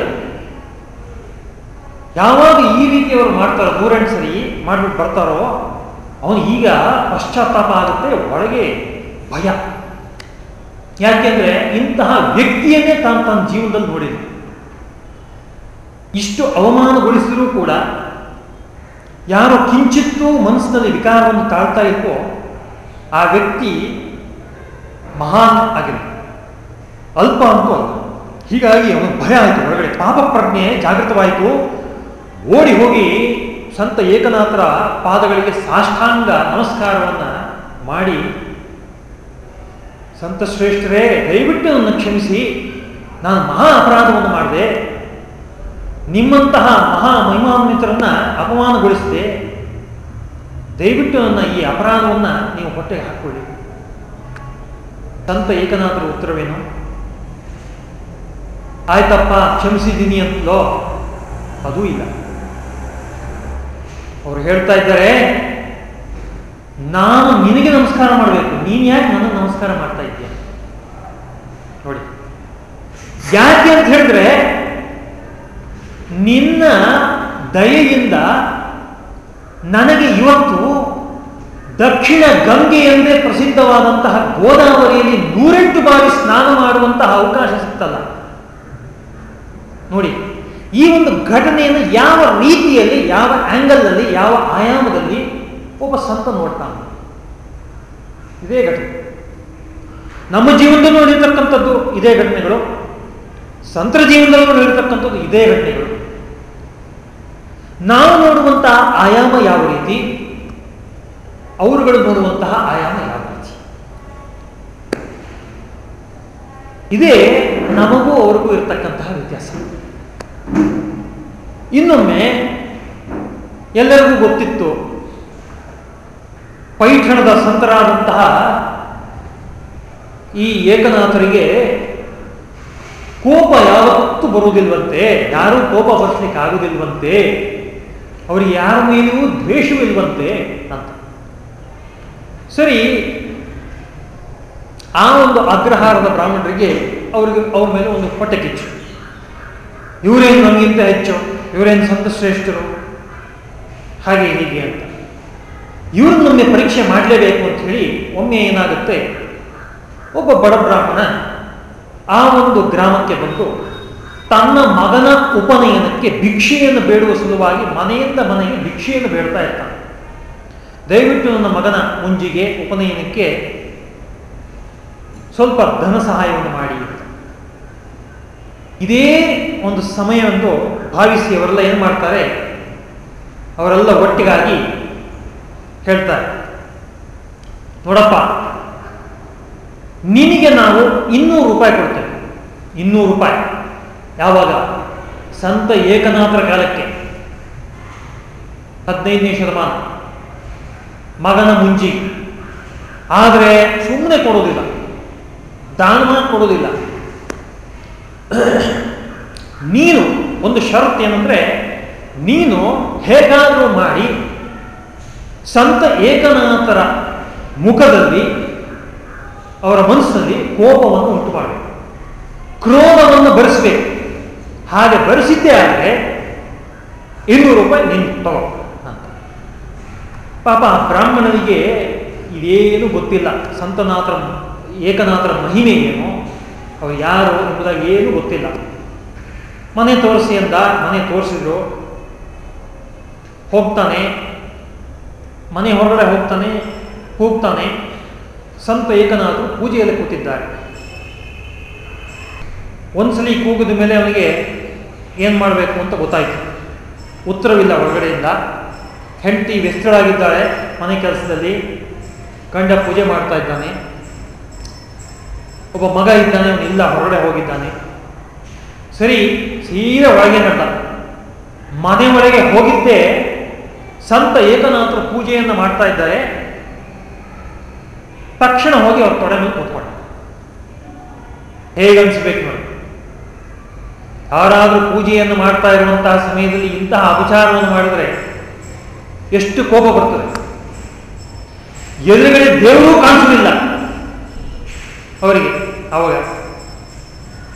ಯಾವಾಗ ಈ ರೀತಿಯವರು ಮಾಡ್ತಾರೋ ನೂರೆಂಟು ಸರಿ ಮಾಡ್ಬಿಟ್ಟು ಬರ್ತಾರೋ, ಅವನು ಈಗ ಪಶ್ಚಾತ್ತಾಪ ಆಗುತ್ತೆ, ಒಳಗೆ ಭಯ. ಯಾಕೆಂದ್ರೆ ಇಂತಹ ವ್ಯಕ್ತಿಯನ್ನೇ ತಾನು ತನ್ನ ಜೀವನದಲ್ಲಿ ನೋಡಿದ್ರು ಇಷ್ಟು ಅವಮಾನಗೊಳಿಸಿದ್ರು ಕೂಡ ಯಾರೋ ಕಿಂಚಿತ್ತೂ ಮನಸ್ಸಿನಲ್ಲಿ ವಿಕಾರವನ್ನು ತಾಳ್ತಾ ಇತ್ತೋ ಆ ವ್ಯಕ್ತಿ ಮಹಾನ್ ಆಗಿದೆ. ಅಲ್ಪ ಅಂತೂ ಹೀಗಾಗಿ ಅವನು ಭಯ ಆಯಿತು. ಹೊರಗಡೆ ಪಾಪ ಪ್ರಜ್ಞೆ ಜಾಗೃತವಾಯಿತು. ಓಡಿ ಹೋಗಿ ಸಂತ ಏಕನಾಥರ ಪಾದಗಳಿಗೆ ಸಾಷ್ಟಾಂಗ ನಮಸ್ಕಾರವನ್ನು ಮಾಡಿ ಸಂತ ಶ್ರೇಷ್ಠರೇ ದಯವಿಟ್ಟು ನನ್ನ ಕ್ಷಮಿಸಿ, ನಾನು ಮಹಾ ಅಪರಾಧವನ್ನು ಮಾಡಿದೆ. ನಿಮ್ಮಂತಹ ಮಹಾ ಮಹಿಮಾನ್ವಿತರನ್ನ ಅಪಮಾನಗೊಳಿಸಿದೆ ದಯವಿಟ್ಟು ನನ್ನ ಈ ಅಪರಾಧವನ್ನು ನೀವು ಹೊಟ್ಟೆಗೆ ಹಾಕೊಳ್ಳಿ ಸಂತ ಏಕನಾಥರ ಉತ್ತರವೇನು? ಆಯ್ತಪ್ಪ, ಕ್ಷಮಿಸಿದ್ದೀನಿ ಅಂತಲೋ ಅದೂ ಇಲ್ಲ. ಅವರು ಹೇಳ್ತಾ ಇದ್ದಾರೆ, ನಾನು ನಿನಗೆ ನಮಸ್ಕಾರ ಮಾಡಬೇಕು. ನೀನು ಯಾಕೆ ನನಗೆ ನಮಸ್ಕಾರ ಮಾಡ್ತಾ ಇದ್ದೀಯ? ನೋಡಿ. ಯಾಕೆ ಅಂತ ಹೇಳಿದ್ರೆ ನಿನ್ನ ದಯೆಯಿಂದ ನನಗೆ ಇವತ್ತು ದಕ್ಷಿಣ ಗಂಗೆ ಎಂದೇ ಪ್ರಸಿದ್ಧವಾದಂತಹ ಗೋದಾವರಿಯಲ್ಲಿ ನೂರೆಂಟು ಬಾರಿ ಸ್ನಾನ ಮಾಡುವಂತಹ ಅವಕಾಶ ಸಿಗ್ತಲ್ಲ ನೋಡಿ, ಈ ಒಂದು ಘಟನೆಯನ್ನು ಯಾವ ರೀತಿಯಲ್ಲಿ, ಯಾವ ಆಂಗಲ್ನಲ್ಲಿ ಯಾವ ಆಯಾಮದಲ್ಲಿ ಒಬ್ಬ ಸಂತ ನೋಡ್ತಾನೆ. ಇದೇ ಘಟನೆ. ನಮ್ಮ ಜೀವನದಲ್ಲೂ ನಡೆಯತಕ್ಕಂಥದ್ದು ಇದೇ ಘಟನೆಗಳು. ಸಂತರ ಜೀವನದಲ್ಲೂ ನಡೆಯತಕ್ಕಂಥದ್ದು ಇದೇ ಘಟನೆಗಳು. ನಾವು ನೋಡುವಂತಹ ಆಯಾಮ ಯಾವ ರೀತಿ? ಅವರುಗಳು ನೋಡುವಂತಹ ಆಯಾಮ ಯಾವ ರೀತಿ? ಇದೇ ನಮಗೂ ಅವ್ರಿಗೂ ಇರತಕ್ಕಂತಹ ವ್ಯತ್ಯಾಸ. ಇನ್ನೊಮ್ಮೆ ಎಲ್ಲರಿಗೂ ಗೊತ್ತಿತ್ತು, ಪೈಠಣದ ಸಂತರಾದಂತಹ ಈ ಏಕನಾಥರಿಗೆ ಕೋಪ ಯಾವತ್ತೂ ಬರುವುದಿಲ್ವಂತೆ ಯಾರೂ ಕೋಪ ಬರ್ಸ್ಲಿಕ್ಕೆ ಆಗುದಿಲ್ವಂತೆ ಅವರಿಗೆ ಯಾರ ಮೇಲೆಯೂ ದ್ವೇಷವಿಲ್ವಂತೆ ಅಂತ. ಸರಿ, ಆ ಒಂದು ಅಗ್ರಹಾರದ ಬ್ರಾಹ್ಮಣರಿಗೆ ಅವರಿಗೆ ಅವ್ರ ಮೇಲೆ ಒಂದು ಹೊಟ್ಟೆ ಕಿಚ್ಚು ಇವರೇನು ನಮಗಿಂತ ಹೆಚ್ಚು? ಇವರೇನು ಸಂತ ಶ್ರೇಷ್ಠರು? ಹಾಗೆ ಹೀಗೆ ಅಂತ. ಇವ್ರನ್ನೊಮ್ಮೆ ಪರೀಕ್ಷೆ ಮಾಡಲೇಬೇಕು ಅಂತ ಹೇಳಿ ಒಮ್ಮೆ ಏನಾಗುತ್ತೆ? ಒಬ್ಬ ಬಡ ಬ್ರಾಹ್ಮಣ ಆ ಒಂದು ಗ್ರಾಮಕ್ಕೆ ಬಂದು ತನ್ನ ಮಗನ ಉಪನಯನಕ್ಕೆ ಭಿಕ್ಷೆಯನ್ನು ಬೇಡುವ ಸಲುವಾಗಿ ಮನೆಯಿಂದ ಮನೆಗೆ ಭಿಕ್ಷೆಯನ್ನು ಬೇಡ್ತಾ ಇರ್ತಾನೆ. ದಯವಿಟ್ಟು ನನ್ನ ಮಗನ ಮುಂಜಿಗೆ, ಉಪನಯನಕ್ಕೆ ಸ್ವಲ್ಪ ಧನ ಸಹಾಯವನ್ನು ಮಾಡಿ. ಇದೇ ಒಂದು ಸಮಯವೆಂದು ಭಾವಿಸಿ ಅವರೆಲ್ಲ ಏನು ಮಾಡ್ತಾರೆ? ಅವರೆಲ್ಲ ಒಟ್ಟಿಗಾಗಿ ಹೇಳ್ತಾರೆ. ನೋಡಪ್ಪ, ನಿನಗೆ ನಾವು ಇನ್ನೂರು ರೂಪಾಯಿ ಕೊಡ್ತೇವೆ. ಇನ್ನೂರು ರೂಪಾಯಿ. ಯಾವಾಗ? ಸಂತ ಏಕನಾಥರ ಕಾಲಕ್ಕೆ. ಹದಿನೈದನೇ ಶತಮಾನ. ಮಗನ ಮುಂಜಿ ಆದರೆ ಸುಮ್ಮನೆ ಕೊಡೋದಿಲ್ಲ. ದಾನ ಕೊಡೋದಿಲ್ಲ. ನೀನು ಒಂದು ಷರತ್ತು ಏನಂದ್ರೆ, ನೀನು ಹೇಗಾದರೂ ಮಾಡಿ, ಸಂತ ಏಕನಾಥರ ಮುಖದಲ್ಲಿ, ಅವರ ಮನಸ್ಸಲ್ಲಿ ಕೋಪವನ್ನು ಉಂಟು ಮಾಡಬೇಕು ಕ್ರೋಧವನ್ನು ಭರಿಸಬೇಕು ಹಾಗೆ ಬರೆಸಿದ್ದೇ ಆದರೆ ಇನ್ನೂರು ರೂಪಾಯಿ ನೀನು ತಗೋ. ಅಂತ ಪಾಪ ಬ್ರಾಹ್ಮಣನಿಗೆ ಇದೇನು ಗೊತ್ತಿಲ್ಲ. ಸಂತನಾಥರ ಏಕನಾಥರ ಮಹಿಮೆ ಏನು ಅವ್ರು ಯಾರು ಎಂಬುದಾಗಿ ಏನು ಗೊತ್ತಿಲ್ಲ. ಮನೆ ತೋರಿಸಿ ಅಂದ ಮನೆ ತೋರಿಸಿದ್ರು. ಹೋಗ್ತಾನೆ. ಮನೆ ಹೊರಗಡೆ ಹೋಗ್ತಾನೆ ಹೋಗ್ತಾನೆ ಸಂತ ಏಕನಾಥರು ಪೂಜೆಯಲ್ಲಿ ಕೂತಿದ್ದಾರೆ. ಒಂದ್ಸಲಿ ಕೂಗಿದ ಮೇಲೆ ಅವನಿಗೆ ಏನು ಮಾಡಬೇಕು ಅಂತ ಗೊತ್ತಾಯಿತು. ಉತ್ತರವಿಲ್ಲ ಹೊರಗಡೆಯಿಂದ. ಹೆಂಡತಿ ವ್ಯಸ್ತಳಾಗಿದ್ದಾಳೆ ಮನೆ ಕೆಲಸದಲ್ಲಿ. ಗಂಡ ಪೂಜೆ ಮಾಡ್ತಾ ಇದ್ದಾನೆ. ಒಬ್ಬ ಮಗ ಇದ್ದಾನೆ, ಅವನು ಇಲ್ಲ, ಹೊರಗಡೆ ಹೋಗಿದ್ದಾನೆ. ಸರಿ, ಸೀರೆ ಒಳಗೆ ಮನೆ ಒಳಗೆ ಹೋಗಿದ್ದೇ ಸಂತ ಏಕನಾಥರು ಪೂಜೆಯನ್ನು ಮಾಡ್ತಾ ಇದ್ದಾರೆ. ತಕ್ಷಣ ಹೋಗಿ ಅವ್ರ ತೊಡೆ ಮೇಲೆ ಕೂತ್ಕೊಂಡ. ಹೇಗನ್ಸ್ಬೇಕು ನೋಡಿ. ಯಾರಾದರೂ ಪೂಜೆಯನ್ನು ಮಾಡ್ತಾ ಇರುವಂತಹ ಸಮಯದಲ್ಲಿ ಇಂತಹ ಅಪಚಾರವನ್ನು ಮಾಡಿದರೆ ಎಷ್ಟು ಕೋಪ ಬರ್ತದೆ? ಎದುರುಗಡೆ ದೇವರೂ ಕಾಣಿಸಲಿಲ್ಲ ಅವರಿಗೆ ಅವಾಗ.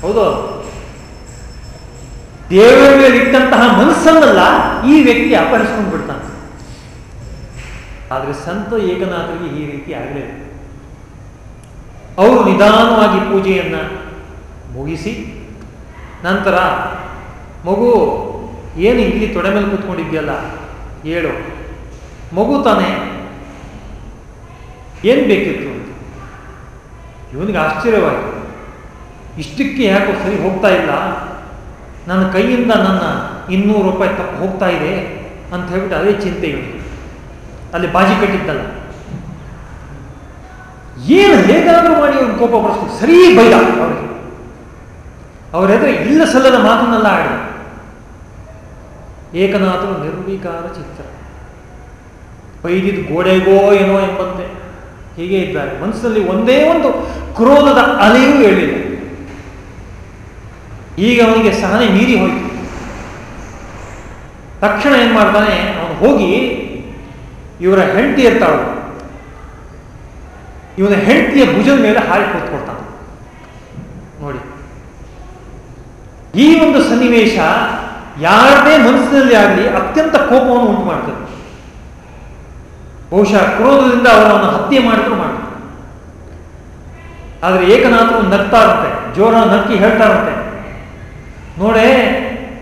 ಹೌದು. ದೇವರ ಮೇಲೆ ಇಟ್ಟಂತಹ ಮನಸ್ಸನ್ನಲ್ಲ ಈ ವ್ಯಕ್ತಿ ಅಪಹರಿಸ್ಕೊಂಡು ಬಿಡ್ತಾನೆ. ಆದರೆ ಸಂತ ಏಕನಾಥರಿಗೆ ಈ ರೀತಿ ಆಗಲಿಲ್ಲ. ಅವರು ನಿಧಾನವಾಗಿ ಪೂಜೆಯನ್ನು ಮುಗಿಸಿ ನಂತರ, ಮಗು, ಏನು ಇಲ್ಲಿ ತೊಡೆ ಮೇಲೆ ಕೂತ್ಕೊಂಡಿದ್ಯಲ್ಲ ಹೇಳು. ಮಗು ತಾನೆ. ಏನು ಬೇಕಿತ್ತು? ಅಂತ. ಇವನಿಗೆ ಆಶ್ಚರ್ಯವಾಯಿತು. ಇಷ್ಟಕ್ಕೆ ಯಾಕೋ ಸರಿ ಹೋಗ್ತಾ ಇಲ್ಲ? ನನ್ನ ಕೈಯಿಂದ ನನ್ನ ಇನ್ನೂರು ರೂಪಾಯಿ ತಪ್ಪು ಹೋಗ್ತಾ ಇದೆ? ಅಂತ ಹೇಳ್ಬಿಟ್ಟು ಅದೇ ಚಿಂತೆ ಇವನಿಗೆ. ಅಲ್ಲಿ ಬಾಜಿ ಕಟ್ಟಿದ್ದಲ್ಲ. ಏನು ಹೇಗಾದರೂ ಮಾಡಿ ಅವನು ಕೋಪ ಬರ್ಸ್ತು ಸರಿ ಬೈದ ಅವರಿಗೆ ಅವರೆದ್ರೆ ಇಲ್ಲ ಸಲ್ಲದ ಮಾತನ್ನೆಲ್ಲ ಆಡಿ ಏಕನಾಥರು ನಿರ್ವಿಕಾರ ಚಿತ್ರ. ಬೈದಿದ್ದು ಗೋಡೆಗೋ ಏನೋ ಎಂಬಂತೆ. ಹೀಗೆ ಇದ್ದಾರೆ. ಮನಸ್ಸಲ್ಲಿ ಒಂದೇ ಒಂದು ಕ್ರೋಧದ ಅಲೆಯೂ ಹೇಳಿಲ್ಲ. ಈಗ ಅವನಿಗೆ ಸಹನೆ ಮೀರಿ ಹೋಯಿತು. ತಕ್ಷಣ ಏನು ಮಾಡ್ತಾನೆ? ಅವನು ಹೋಗಿ ಇವರ ಹೆಂಡತಿ ಇರ್ತಾಳು ಇವನ ಹೆಂಡತಿಯ ಭುಜದ ಮೇಲೆ ಹಾರಿ ಕೂತ್ಕೊಳ್ತಾನೆ. ನೋಡಿ. ಈ ಒಂದು ಸನ್ನಿವೇಶ ಯಾರದೇ ಮನಸ್ಸಿನಲ್ಲಿ ಆಗಲಿ ಅತ್ಯಂತ ಕೋಪವನ್ನು ಉಂಟು ಮಾಡ್ತದೆ ಬಹುಶಃ ಕ್ರೋಧದಿಂದ ಅವರನ್ನು ಹತ್ಯೆ ಮಾಡಿದ್ರು ಮಾಡ್ತಾರೆ ಆದರೆ ಏಕನಾಥರು ನಗ್ತಾ ಇರುತ್ತೆ ಜೋರ ನಕ್ಕಿ ಹೇಳ್ತಾ ಇರುತ್ತೆ ನೋಡೇ,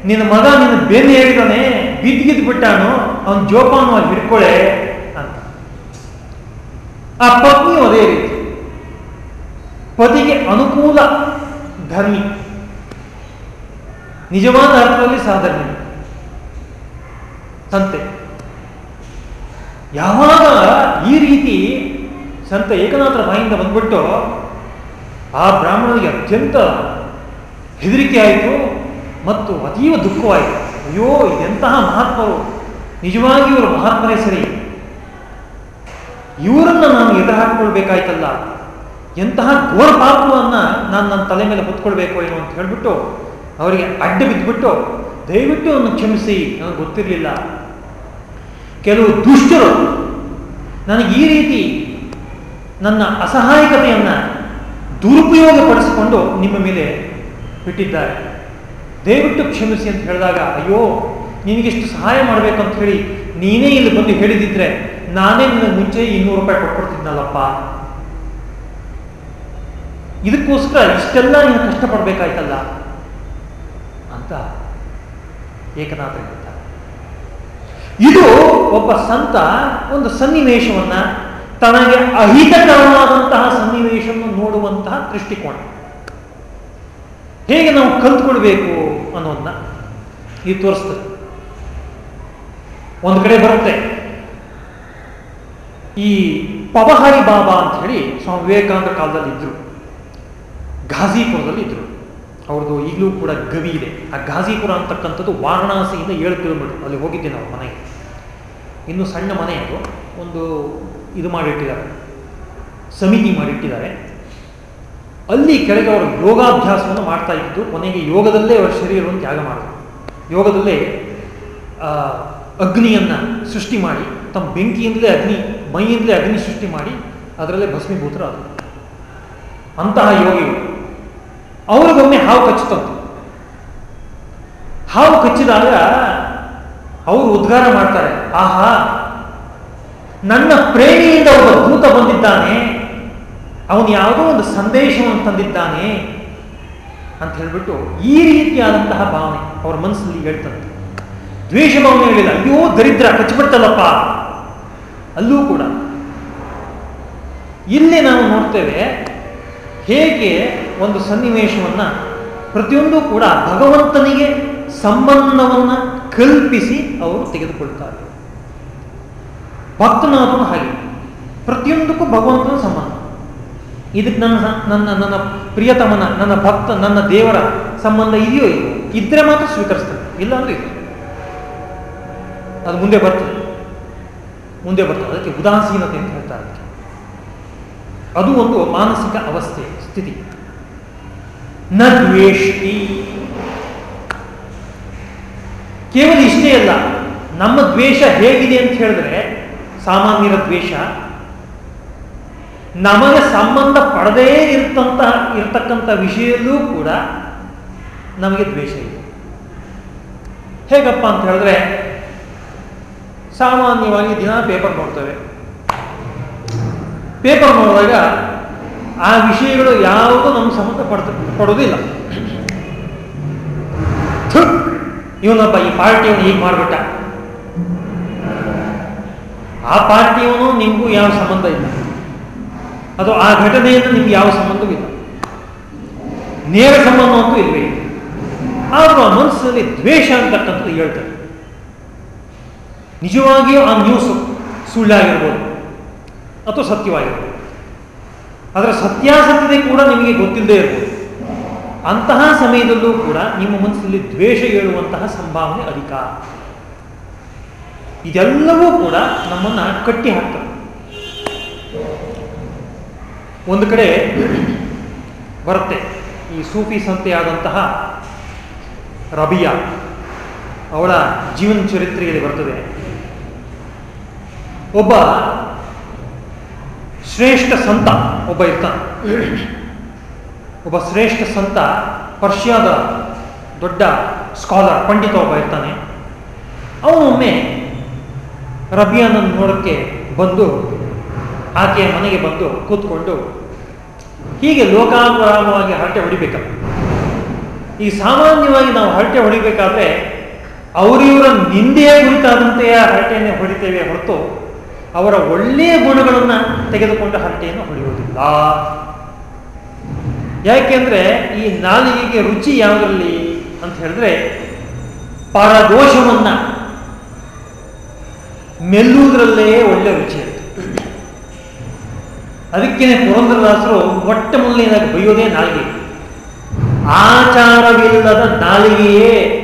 ನಿನ್ನ ಮಗ ನಿನ್ನ ಬೆನ್ನು ಹೇಳಿದಾನೆ ಬಿದ್ದಿದ್ದು ಬಿಟ್ಟಾನು, ಅವನ ಜೋಪಾನು ಅಲ್ಲಿ ಹಿಡ್ಕೊಳ್ಳೆ ಅಂತ. ಆ ಪತ್ನಿಯು ಅದೇ ರೀತಿ. ಪತಿಗೆ ಅನುಕೂಲ ಧರ್ಮಿ. ನಿಜವಾದ ಅರ್ಥದಲ್ಲಿ ಸಾಧನೆ ಸಂತೆ. ಯಾವಾಗ ಈ ರೀತಿ ಸಂತ ಏಕನಾಥರ ಬಾಯಿಂದ ಬಂದ್ಬಿಟ್ಟು ಆ ಬ್ರಾಹ್ಮಣನಿಗೆ ಅತ್ಯಂತ ಹೆದರಿಕೆ ಆಯಿತು ಮತ್ತು ಅತೀವ ದುಃಖವಾಯಿತು. ಅಯ್ಯೋ, ಇದೆಂತಹ ಮಹಾತ್ಮರು. ನಿಜವಾಗಿ ಇವರು ಮಹಾತ್ಮರೇ ಸರಿ. ಇವರನ್ನು ನಾನು ಎದುರು ಹಾಕ್ಕೊಳ್ಬೇಕಾಯ್ತಲ್ಲ. ಎಂತಹ ಘೋರ ಪಾಪವನ್ನು ನಾನು ನನ್ನ ತಲೆ ಮೇಲೆ ಹೊತ್ಕೊಳ್ಬೇಕು ಏನು ಅಂತ ಹೇಳ್ಬಿಟ್ಟು ಅವರಿಗೆ ಅಡ್ಡ ಬಿದ್ದುಬಿಟ್ಟು ದಯವಿಟ್ಟು ಅವನು ಕ್ಷಮಿಸಿ. ನನಗೆ ಗೊತ್ತಿರಲಿಲ್ಲ. ಕೆಲವು ದುಷ್ಟರು ನನಗೆ ಈ ರೀತಿ ನನ್ನ ಅಸಹಾಯಕತೆಯನ್ನು ದುರುಪಯೋಗಪಡಿಸಿಕೊಂಡು ನಿಮ್ಮ ಮೇಲೆ ಬಿಟ್ಟಿದ್ದಾರೆ. ದಯವಿಟ್ಟು ಕ್ಷಮಿಸಿ ಅಂತ ಹೇಳಿದಾಗ, ಅಯ್ಯೋ, ನಿನಗಿಷ್ಟು ಸಹಾಯ ಮಾಡಬೇಕಂತ ಹೇಳಿ ನೀನೇ ಇಲ್ಲಿ ಬಂದು ಹೇಳಿದಿದ್ರೆ ನಾನೇ ನಿನ್ನ ಮುಂಚೆ ಇನ್ನೂರು ರೂಪಾಯಿ ಕೊಟ್ಕೊಡ್ತಿದ್ನಲ್ಲಪ್ಪ ಇದಕ್ಕೋಸ್ಕರ ಇಷ್ಟೆಲ್ಲ ನೀನು ಕಷ್ಟಪಡ್ಬೇಕಾಯ್ತಲ್ಲ. ಅಂತ ಏಕನಾಥ ಹೇಳ್ತಾರೆ ಇದು ಒಬ್ಬ ಸಂತ ಒಂದು ಸನ್ನಿವೇಶವನ್ನ ತನಗೆ ಅಹಿತಕರವಾದಂತಹ ಸನ್ನಿವೇಶವನ್ನು ನೋಡುವಂತಹ ದೃಷ್ಟಿಕೋನ. ಹೇಗೆ ನಾವು ಕಲ್ತ್ಕೊಳ್ಬೇಕು ಅನ್ನೋದನ್ನ ಇದು ತೋರಿಸ್ತದೆ. ಒಂದು ಕಡೆ ಬರುತ್ತೆ. ಈ ಪವಹರಿ ಬಾಬಾ ಅಂತ ಹೇಳಿ ಸ್ವಾಮಿ ವಿವೇಕಾನಂದ ಕಾಲದಲ್ಲಿ ಇದ್ರು. ಘಾಜಿಪುರದಲ್ಲಿ ಇದ್ರು. ಅವ್ರದ್ದು ಈಗಲೂ ಕೂಡ ಗವಿ ಇದೆ. ಆ ಗಾಜಿಪುರ ಅಂತಕ್ಕಂಥದ್ದು ವಾರಣಾಸಿಯಿಂದ ಏಳು ಕಿಲೋಮೀಟರ್. ಅಲ್ಲಿ ಹೋಗಿದ್ದೆ ನಾವು ಮನೆಗೆ ಇನ್ನು ಸಣ್ಣ ಮನೆ ಅದು. ಒಂದು ಇದು ಮಾಡಿಟ್ಟಿದ್ದಾರೆ. ಸಮಿತಿ ಮಾಡಿಟ್ಟಿದ್ದಾರೆ. ಅಲ್ಲಿ ಕೆಳಗೆ ಅವರು ಯೋಗಾಭ್ಯಾಸವನ್ನು ಮಾಡ್ತಾ ಇದ್ದು, ಕೊನೆಗೆ ಯೋಗದಲ್ಲೇ ಅವರ ಶರೀರವನ್ನು ತ್ಯಾಗ ಮಾಡಿದರು. ಯೋಗದಲ್ಲೇ ಅಗ್ನಿಯನ್ನು ಸೃಷ್ಟಿ ಮಾಡಿ, ತಮ್ಮ ಬೆಂಕಿಯಿಂದಲೇ ಅಗ್ನಿ, ಮೈಯಿಂದಲೇ ಅಗ್ನಿ ಸೃಷ್ಟಿ ಮಾಡಿ, ಅದರಲ್ಲೇ ಭಸ್ಮೀಭೂತರಾದರು. ಅಂತಹ ಯೋಗಿಗಳು. ಅವ್ರಿಗೊಮ್ಮೆ ಹಾವು ಕಚ್ಚುತ್ತಂತೆ. ಹಾವು ಕಚ್ಚಿದಾಗ ಅವರು ಉದ್ಗಾರ ಮಾಡ್ತಾರೆ. ಆಹಾ, ನನ್ನ ಪ್ರೇಮಿಯಿಂದ ಒಬ್ಬ ದೂತ ಬಂದಿದ್ದಾನೆ. ಅವನು ಯಾವುದೋ ಒಂದು ಸಂದೇಶವನ್ನು ತಂದಿದ್ದಾನೆ ಅಂತ ಹೇಳ್ಬಿಟ್ಟು ಈ ರೀತಿಯಾದಂತಹ ಭಾವನೆ ಅವರ ಮನಸ್ಸಲ್ಲಿ ಹೇಳ್ತಂತೆ. ದ್ವೇಷ ಭಾವನೆ ಹೇಳಿಲ್ಲ. ಅಯ್ಯೋ, ದರಿದ್ರ ಕಚ್ಚಿಬಿಡ್ತಲ್ಲಪ್ಪ ಅಲ್ಲೂ ಕೂಡ. ಇಲ್ಲಿ ನಾವು ನೋಡ್ತೇವೆ ಹೇಗೆ ಒಂದು ಸನ್ನಿವೇಶವನ್ನು ಪ್ರತಿಯೊಂದು ಕೂಡ ಭಗವಂತನಿಗೆ ಸಂಬಂಧವನ್ನು ಕಲ್ಪಿಸಿ ಅವರು ತೆಗೆದುಕೊಳ್ತಾರೆ. ಭಕ್ತನಾದನು ಹಾಗೆ. ಪ್ರತಿಯೊಂದಕ್ಕೂ ಭಗವಂತನ ಸಂಬಂಧ. ಇದಕ್ಕೆ ನನ್ನ ನನ್ನ ನನ್ನ ಪ್ರಿಯತಮನ, ನನ್ನ ಭಕ್ತ, ನನ್ನ ದೇವರ ಸಂಬಂಧ ಇದೆಯೋ ಇದು ಇದ್ರೆ ಮಾತ್ರ ಸ್ವೀಕರಿಸ್ತಾರೆ. ಇಲ್ಲ. ಅಂದ್ರೆ ಇದು ಅದು ಮುಂದೆ ಬರ್ತದೆ. ಮುಂದೆ ಬರ್ತದೆ. ಅದಕ್ಕೆ ಉದಾಸೀನತೆ ಅಂತ ಹೇಳ್ತಾರೆ ಅದು ಒಂದು ಮಾನಸಿಕ ಅವಸ್ಥೆ, ಸ್ಥಿತಿ. ನ ದ್ವೇಷಿ ಕೇವಲ ಇಷ್ಟೇ ಅಲ್ಲ, ನಮ್ಮ ದ್ವೇಷ ಹೇಗಿದೆ ಅಂತ ಹೇಳಿದ್ರೆ, ಸಾಮಾನ್ಯರ ದ್ವೇಷ ನಮಗೆ ಸಂಬಂಧ ಪಡದೇ ಇರ್ತಂತಹ, ಇರತಕ್ಕಂಥ ವಿಷಯದಲ್ಲೂ ಕೂಡ ನಮಗೆ ದ್ವೇಷ ಇದೆ. ಹೇಗಪ್ಪ ಅಂತ ಹೇಳಿದ್ರೆ, ಸಾಮಾನ್ಯವಾಗಿ ದಿನ ಪೇಪರ್ ನೋಡ್ತೇವೆ. ಪೇಪರ್ ನೋಡಿದಾಗ ಆ ವಿಷಯಗಳು ಯಾವುದು ನಮ್ಮ ಸಂಬಂಧ ಪಡ್ತ ಪಡೋದಿಲ್ಲ ಇವನಪ್ಪ ಈ ಪಾರ್ಟಿಯವನು ಹೀಗೆ ಮಾಡಿಬಿಟ್ಟ. ಆ ಪಾರ್ಟಿಯವನು ನಿಮಗೂ ಯಾವ ಸಂಬಂಧ ಇಲ್ಲ. ಅದು ಆ ಘಟನೆಯಿಂದ ನಿಮ್ಗೆ ಯಾವ ಸಂಬಂಧವಿಲ್ಲ ನೇರ ಸಂಬಂಧ ಅಂತೂ ಇಲ್ವೇ. ಆದರೂ ಆ ಮನಸ್ಸಲ್ಲಿ ದ್ವೇಷ ಅಂತಕ್ಕಂಥದ್ದು ಹೇಳ್ತಾರೆ. ನಿಜವಾಗಿಯೂ ಆ ನ್ಯೂಸ್ ಸುಳ್ಳಾಗಿರ್ಬೋದು ಅಥವಾ ಸತ್ಯವಾಗಿರ್ಬೋದು. ಅದರ ಸತ್ಯಾಸತ್ಯತೆ ಕೂಡ ನಿಮಗೆ ಗೊತ್ತಿಲ್ಲದೆ ಇರಬಹುದು ಅಂತಹ ಸಮಯದಲ್ಲೂ ಕೂಡ ನಿಮ್ಮ ಮನಸ್ಸಲ್ಲಿ ದ್ವೇಷ ಹೇಳುವಂತಹ ಸಂಭಾವನೆ ಅಧಿಕ. ಇದೆಲ್ಲವೂ ಕೂಡ ನಮ್ಮನ್ನ ಕಟ್ಟಿ ಹಾಕ್ತದೆ. ಒಂದು ಕಡೆ ಬರುತ್ತೆ ಈ ಸೂಫಿ ಸಂತೆಯಾದಂತಹ ರಬಿಯಾ. ಅವಳ ಜೀವನ ಚರಿತ್ರೆಯಲ್ಲಿ ಬರ್ತದೆ. ಒಬ್ಬ ಶ್ರೇಷ್ಠ ಸಂತ ಒಬ್ಬ ಇರ್ತಾನೆ. ಒಬ್ಬ ಶ್ರೇಷ್ಠ ಸಂತ, ಪರ್ಷಿಯಾದ ದೊಡ್ಡ ಸ್ಕಾಲರ್ ಪಂಡಿತ ಒಬ್ಬ ಇರ್ತಾನೆ. ಅವನೊಮ್ಮೆ ರಬಿಯಾನನ್ನು ನೋಡೋಕ್ಕೆ ಬಂದು, ಆಕೆಯ ಮನೆಗೆ ಬಂದು ಕೂತ್ಕೊಂಡು, ಹೀಗೆ ಲೋಕಾನುರಾಮವಾಗಿ ಹರಟೆ ಹೊಡಿಬೇಕಲ್ಲ ಈ ಸಾಮಾನ್ಯವಾಗಿ ನಾವು ಹರಟೆ ಹೊಡಿಬೇಕಾದ್ರೆ, ಅವರಿವರ ನಿಂದೆಯ ಕುರಿತಾದಂತೆಯ ಹರಟೆಯನ್ನೇ ಹೊಡಿತೇವೆ ಹೊರತು ಅವರ ಒಳ್ಳೆಯ ಗುಣಗಳನ್ನು ತೆಗೆದುಕೊಂಡ ಹರಟೆಯನ್ನು ಹೊಡೆಯುವುದಿಲ್ಲ. ಯಾಕೆಂದರೆ ಈ ನಾಲಿಗೆಗೆ ರುಚಿ ಯಾವುದರಲ್ಲಿ ಅಂತ ಹೇಳಿದ್ರೆ ಪರದೋಷವನ್ನ ಮೆಲ್ಲುವುದರಲ್ಲೇ ಒಳ್ಳೆ ರುಚಿ ಇರುತ್ತೆ. ಅದಕ್ಕೇನೆ ಪುರಂದರದಾಸರು ಮೊಟ್ಟ ಮೊದಲನೇದಾಗಿ ಬೈಯೋದೇ ನಾಲಿಗೆ. ಆಚಾರವಿಲ್ಲದ ನಾಲಿಗೆಯೇ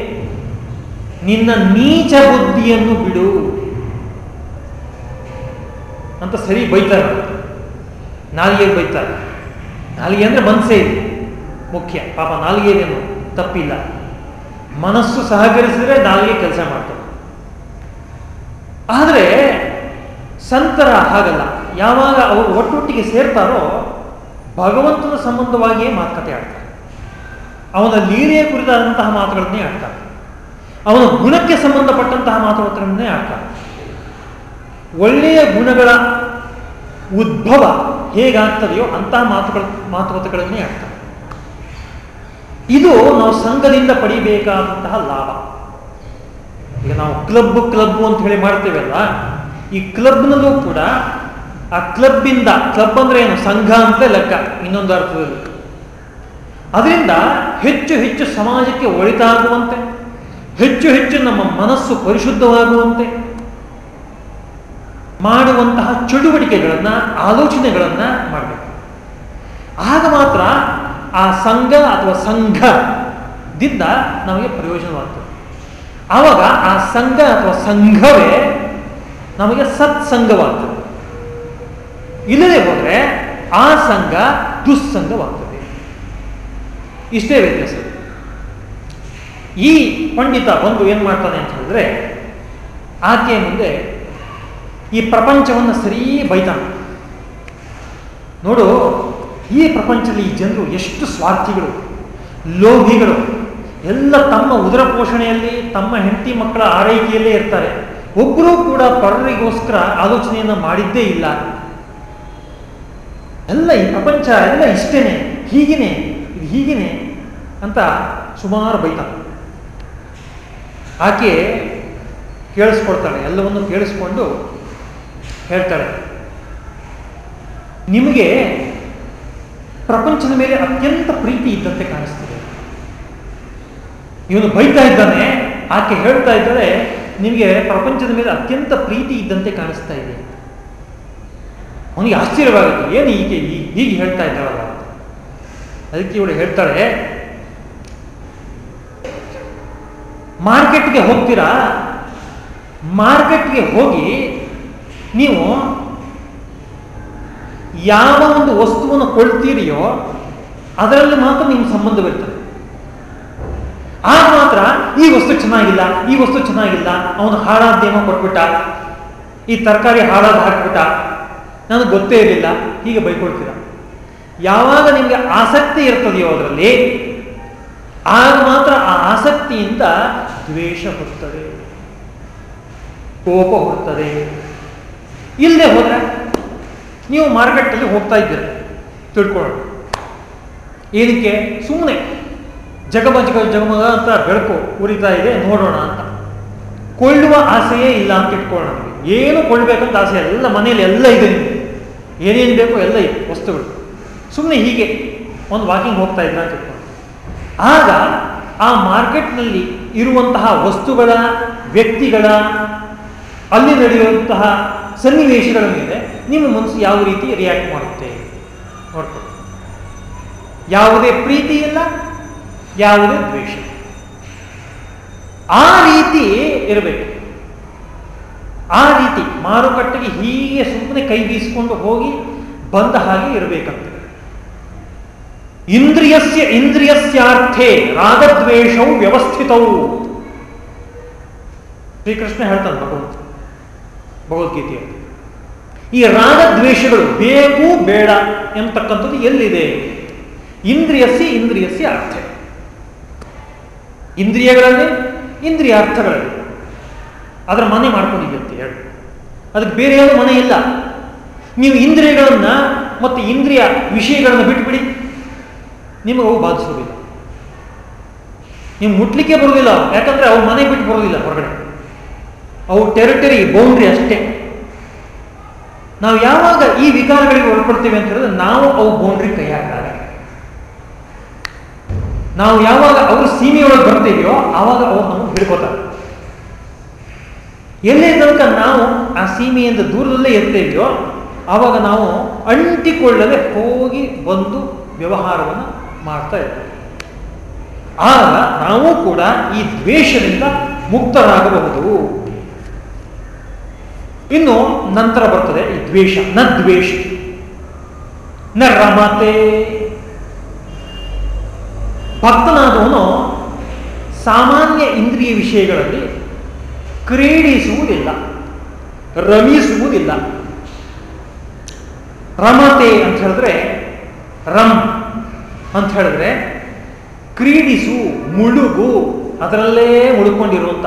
ನಿನ್ನ ನೀಚ ಬುದ್ಧಿಯನ್ನು ಬಿಡು. ಅಂತ ಸರಿ ಬೈತಾರೆ ನಾಲಿಗೆ ಬೈತಾರೆ. ನಾಲಿಗೆ ಅಂದರೆ ಮನಸ್ಸೇ ಇದೆ. ಮುಖ್ಯ. ಪಾಪ ನಾಲಿಗೆದೇನು ತಪ್ಪಿಲ್ಲ. ಮನಸ್ಸು ಸಹಕರಿಸಿದ್ರೆ ನಾಲಿಗೆ ಕೆಲಸ ಮಾಡ್ತಾರೆ. ಆದರೆ ಸಂತರ ಹಾಗಲ್ಲ. ಯಾವಾಗ ಅವರು ಒಟ್ಟೊಟ್ಟಿಗೆ ಸೇರ್ತಾರೋ ಭಗವಂತನ ಸಂಬಂಧವಾಗಿಯೇ ಮಾತುಕತೆ ಆಡ್ತಾರೆ. ಅವನ ಲೀಲೆಯ ಕುರಿತಾದಂತಹ ಮಾತುಗಳನ್ನೇ ಆಡ್ತಾರೆ. ಅವನ ಗುಣಕ್ಕೆ ಸಂಬಂಧಪಟ್ಟಂತಹ ಮಾತುಕತೆಗಳನ್ನೇ ಆಡ್ತಾರೆ. ಒಳ್ಳೆಯ ಗುಣಗಳ ಉದ್ಭವ ಹೇಗಾಗ್ತದೆಯೋ ಅಂತಹ ಮಾತುಗಳ ಮಾತುಕತೆಗಳನ್ನೇ ಆಗ್ತದೆ ಇದು ನಾವು ಸಂಘದಿಂದ ಪಡಿಬೇಕಾದಂತಹ ಲಾಭ. ಈಗ ನಾವು ಕ್ಲಬ್ ಕ್ಲಬ್ ಅಂತ ಹೇಳಿ ಮಾಡ್ತೇವಲ್ಲ, ಈ ಕ್ಲಬ್ನಲ್ಲೂ ಕೂಡ ಆ ಕ್ಲಬ್ಬಿಂದ ಕ್ಲಬ್ ಅಂದ್ರೆ ಏನು? ಸಂಘ ಅಂತ ಲೆಕ್ಕ, ಇನ್ನೊಂದು ಅರ್ಥದಲ್ಲಿ. ಅದರಿಂದ ಹೆಚ್ಚು ಹೆಚ್ಚು ಸಮಾಜಕ್ಕೆ ಒಳಿತಾಗುವಂತೆ, ಹೆಚ್ಚು ಹೆಚ್ಚು ನಮ್ಮ ಮನಸ್ಸು ಪರಿಶುದ್ಧವಾಗುವಂತೆ ಮಾಡುವಂತಹ ಚಟುವಟಿಕೆಗಳನ್ನ, ಆಲೋಚನೆಗಳನ್ನ ಮಾಡಬೇಕು. ಆಗ ಮಾತ್ರ ಆ ಸಂಘ ಅಥವಾ ಸಂಘದಿಂದ ನಮಗೆ ಪ್ರಯೋಜನವಾಗ್ತದೆ. ಆವಾಗ ಆ ಸಂಘ ಅಥವಾ ಸಂಘವೇ ನಮಗೆ ಸತ್ಸಂಗವಾಗ್ತದೆ. ಇಲ್ಲದೆ ಹೋದರೆ ಆ ಸಂಘ ದುಸ್ಸಂಗವಾಗ್ತದೆ. ಇಷ್ಟೇ ವ್ಯತ್ಯಾಸ. ಈ ಪಂಡಿತ ಬಂದು ಏನು ಮಾಡ್ತಾನೆ ಅಂತ ಹೇಳಿದ್ರೆ, ಆಕೆಯ ಮುಂದೆ ಈ ಪ್ರಪಂಚವನ್ನು ಸರಿ ಬೈತಾನೆ. ನೋಡು, ಈ ಪ್ರಪಂಚದಲ್ಲಿ ಈ ಜನರು ಎಷ್ಟು ಸ್ವಾರ್ಥಿಗಳು, ಲೋಭಿಗಳು. ಎಲ್ಲ ತಮ್ಮ ಉದರ ಪೋಷಣೆಯಲ್ಲಿ, ತಮ್ಮ ಹೆಂಡತಿ ಮಕ್ಕಳ ಆರೈಕೆಯಲ್ಲೇ ಇರ್ತಾರೆ. ಒಬ್ಬರೂ ಕೂಡ ಪರರಿಗೋಸ್ಕರ ಆಲೋಚನೆಯನ್ನು ಮಾಡಿದ್ದೇ ಇಲ್ಲ. ಎಲ್ಲ ಈ ಪ್ರಪಂಚ ಎಲ್ಲ ಇಷ್ಟೇನೆ, ಹೀಗೇನೆ, ಇದು ಹೀಗೇನೆ ಅಂತ ಸುಮಾರು ಬೈತಾನೆ. ಆಕೆ ಕೇಳಿಸ್ಕೊಡ್ತಾಳೆ ಎಲ್ಲವನ್ನು ಕೇಳಿಸ್ಕೊಂಡು ಹೇಳ್ತಾಳೆ ನಿಮಗೆ ಪ್ರಪಂಚದ ಮೇಲೆ ಅತ್ಯಂತ ಪ್ರೀತಿ ಇದ್ದಂತೆ ಕಾಣಿಸ್ತದೆ. ಇವನು ಬೈತಾ ಇದ್ದಾನೆ, ಆಕೆ ಹೇಳ್ತಾ ಇದ್ದಾಳೆ, ನಿಮಗೆ ಪ್ರಪಂಚದ ಮೇಲೆ ಅತ್ಯಂತ ಪ್ರೀತಿ ಇದ್ದಂತೆ ಕಾಣಿಸ್ತಾ ಇದೆ. ಅವನಿಗೆ ಆಶ್ಚರ್ಯವಾಗುತ್ತೆ, ಏನು ಈಗ ಹೀಗೆ ಹೇಳ್ತಾ ಇದ್ದಾಳಲ್ಲ ಅದಕ್ಕೆ ಇವಳು ಹೇಳ್ತಾಳೆ, ಮಾರ್ಕೆಟ್ಗೆ ಹೋಗ್ತೀರಾ? ಮಾರ್ಕೆಟ್ಗೆ ಹೋಗಿ ನೀವು ಯಾವ ಒಂದು ವಸ್ತುವನ್ನು ಕೊಳ್ತೀರಿಯೋ ಅದರಲ್ಲಿ ಮಾತ್ರ ನಿಮ್ಮ ಸಂಬಂಧವಿರ್ತದೆ ಆಗ ಮಾತ್ರ ಈ ವಸ್ತು ಚೆನ್ನಾಗಿಲ್ಲ, ಈ ವಸ್ತು ಚೆನ್ನಾಗಿಲ್ಲ, ಅವನು ಹಾಳಾದ್ದೇನೋ ಕೊಟ್ಬಿಟ್ಟ, ಈ ತರಕಾರಿ ಹಾಳಾದ ಹಾಕ್ಬಿಟ್ಟ, ನನಗೆ ಗೊತ್ತೇ ಇರಲಿಲ್ಲ, ಹೀಗೆ ಬೈಕೊಳ್ತೀರ? ಯಾವಾಗ ನಿಮಗೆ ಆಸಕ್ತಿ ಇರ್ತದೆಯೋ ಅದರಲ್ಲಿ, ಆಗ ಮಾತ್ರ ಆ ಆಸಕ್ತಿಯಿಂದ ದ್ವೇಷ ಹುಟ್ಟುತ್ತದೆ, ಕೋಪ ಹುಟ್ಟುತ್ತದೆ. ಇಲ್ಲದೆ ಹೋದರೆ ನೀವು ಮಾರ್ಕೆಟಲ್ಲಿ ಹೋಗ್ತಾ ಇದ್ದೀರ. ತಿಳ್ಕೊಳ್ಳೋಣ. ಏನಕ್ಕೆ? ಸುಮ್ಮನೆ ಜಗಮ ಜಗ ಜಗಮಗ ಅಂತ ಬೆಳಕು ಉರಿತಾ ಇದೆ, ನೋಡೋಣ ಅಂತ. ಕೊಳ್ಳುವ ಆಸೆಯೇ ಇಲ್ಲ ಅಂತ ಇಟ್ಕೊಳ್ಳೋಣ ಏನು ಕೊಳ್ಬೇಕಂತ ಆಸೆ ಎಲ್ಲ ಮನೆಯಲ್ಲಿ ಎಲ್ಲ ಇದೆ ಏನೇನು ಬೇಕೋ ಎಲ್ಲ ಇದೆ, ವಸ್ತುಗಳು. ಸುಮ್ಮನೆ ಹೀಗೆ ಒಂದು ವಾಕಿಂಗ್ ಹೋಗ್ತಾ ಇದ್ದ ಅಂತ ಇಟ್ಕೊಂಡು ಆಗ ಆ ಮಾರ್ಕೆಟ್ನಲ್ಲಿ ಇರುವಂತಹ ವಸ್ತುಗಳ, ವ್ಯಕ್ತಿಗಳ ಅಲ್ಲಿ ನಡೆಯುವಂತಹ ಸನ್ನಿವೇಶಗಳ ಮೇಲೆ ನಿಮ್ಮ ಮನಸ್ಸು ಯಾವ ರೀತಿ ರಿಯಾಕ್ಟ್ ಮಾಡುತ್ತೆ? ನೋಡ್ಕೊಳ್ಳಿ. ಯಾವುದೇ ಪ್ರೀತಿ ಇಲ್ಲ, ಯಾವುದೇ ದ್ವೇಷ ಆ ರೀತಿ ಇರಬೇಕು. ಆ ರೀತಿ ಮಾರುಕಟ್ಟೆಗೆ ಹೀಗೆ ಸುಮ್ಮನೆ ಕೈ ಬೀಸಿಕೊಂಡು ಹೋಗಿ ಬಂದ ಹಾಗೆ ಇರಬೇಕಂತ. ಇಂದ್ರಿಯಸ್ಯ ಇಂದ್ರಿಯಸ್ಯಾರ್ಥೇ, ರಾಗದ್ವೇಷವು ವ್ಯವಸ್ಥಿತವು. ಶ್ರೀಕೃಷ್ಣ ಹೇಳ್ತಾನೆ ಭಗವಂತ ಭಗವದ್ಗೀತೆಯಲ್ಲಿ ಈ ರಾಗದ್ವೇಷಗಳು ಬೇಕು ಬೇಡ ಎಂಬತಕ್ಕಂಥದ್ದು ಎಲ್ಲಿದೆ? ಇಂದ್ರಿಯಸ್ಸಿ ಇಂದ್ರಿಯಸ್ಸಿ ಅರ್ಥ. ಇಂದ್ರಿಯಗಳಲ್ಲಿ ಇಂದ್ರಿಯ ಅರ್ಥಗಳಲ್ಲಿ. ಅದರ ಮನೆ ಮಾಡ್ಕೊಂಡಿದ್ದಂತೆ ಹೇಳಿ. ಅದಕ್ಕೆ ಬೇರೆ ಯಾವುದು ಮನೆ ಇಲ್ಲ. ನೀವು ಇಂದ್ರಿಯಗಳನ್ನು ಮತ್ತು ಇಂದ್ರಿಯ ವಿಷಯಗಳನ್ನು ಬಿಟ್ಟುಬಿಡಿ ನಿಮಗೆ ಅವು ಬಾಧಿಸೋದಿಲ್ಲ. ನೀವು ಮುಟ್ಲಿಕ್ಕೆ ಬರೋದಿಲ್ಲ ಯಾಕಂದ್ರೆ ಅವು ಮನೆ ಬಿಟ್ಟು ಬರೋದಿಲ್ಲ ಹೊರಗಡೆ. ಅವು ಟೆರಿಟರಿ ಬೌಂಡ್ರಿ ಅಷ್ಟೇ. ನಾವು ಯಾವಾಗ ಈ ವಿಕಾರಗಳಿಗೆ ಒಳಪಡ್ತೀವಿ ಅಂತ ಹೇಳಿದ್ರೆ ನಾವು ಅವು ಬೌಂಡ್ರಿ ಕೈ ಹಾಕ್ತಾರೆ ನಾವು ಯಾವಾಗ ಅವರು ಸೀಮೆಯೊಳಗೆ ಬರ್ತೀವಿಯೋ ಆವಾಗ ಅವ್ರು ನಮಗೆ ಹಿಡ್ಕೋತಾರೆ. ಎಲ್ಲೇ ತನಕ ನಾವು ಆ ಸೀಮೆಯಿಂದ ದೂರದಲ್ಲೇ ಇರ್ತೇವೆಯೋ ಆವಾಗ ನಾವು ಅಂಟಿಕೊಳ್ಳದೆ ಹೋಗಿ ಬಂದು ವ್ಯವಹಾರವನ್ನು ಮಾಡ್ತಾ ಇರ್ತೇವೆ. ಆಗ ನಾವು ಕೂಡ ಈ ದ್ವೇಷದಿಂದ ಮುಕ್ತರಾಗಬಹುದು. ಇನ್ನು ನಂತರ ಬರ್ತದೆ ಈ ದ್ವೇಷ. ನ ದ್ವೇಷ. ನ ರಮತೆ. ಭಕ್ತನಾದವನು ಸಾಮಾನ್ಯ ಇಂದ್ರಿಯ ವಿಷಯಗಳಲ್ಲಿ ಕ್ರೀಡಿಸುವುದಿಲ್ಲ, ರಮಿಸುವುದಿಲ್ಲ. ರಮತೆ ಅಂತ ಹೇಳಿದ್ರೆ ರಮ್ ಅಂತ ಹೇಳಿದ್ರೆ ಕ್ರೀಡಿಸು, ಮುಳುಗು, ಅದರಲ್ಲೇ ಮುಳುಕೊಂಡಿರುವಂತ.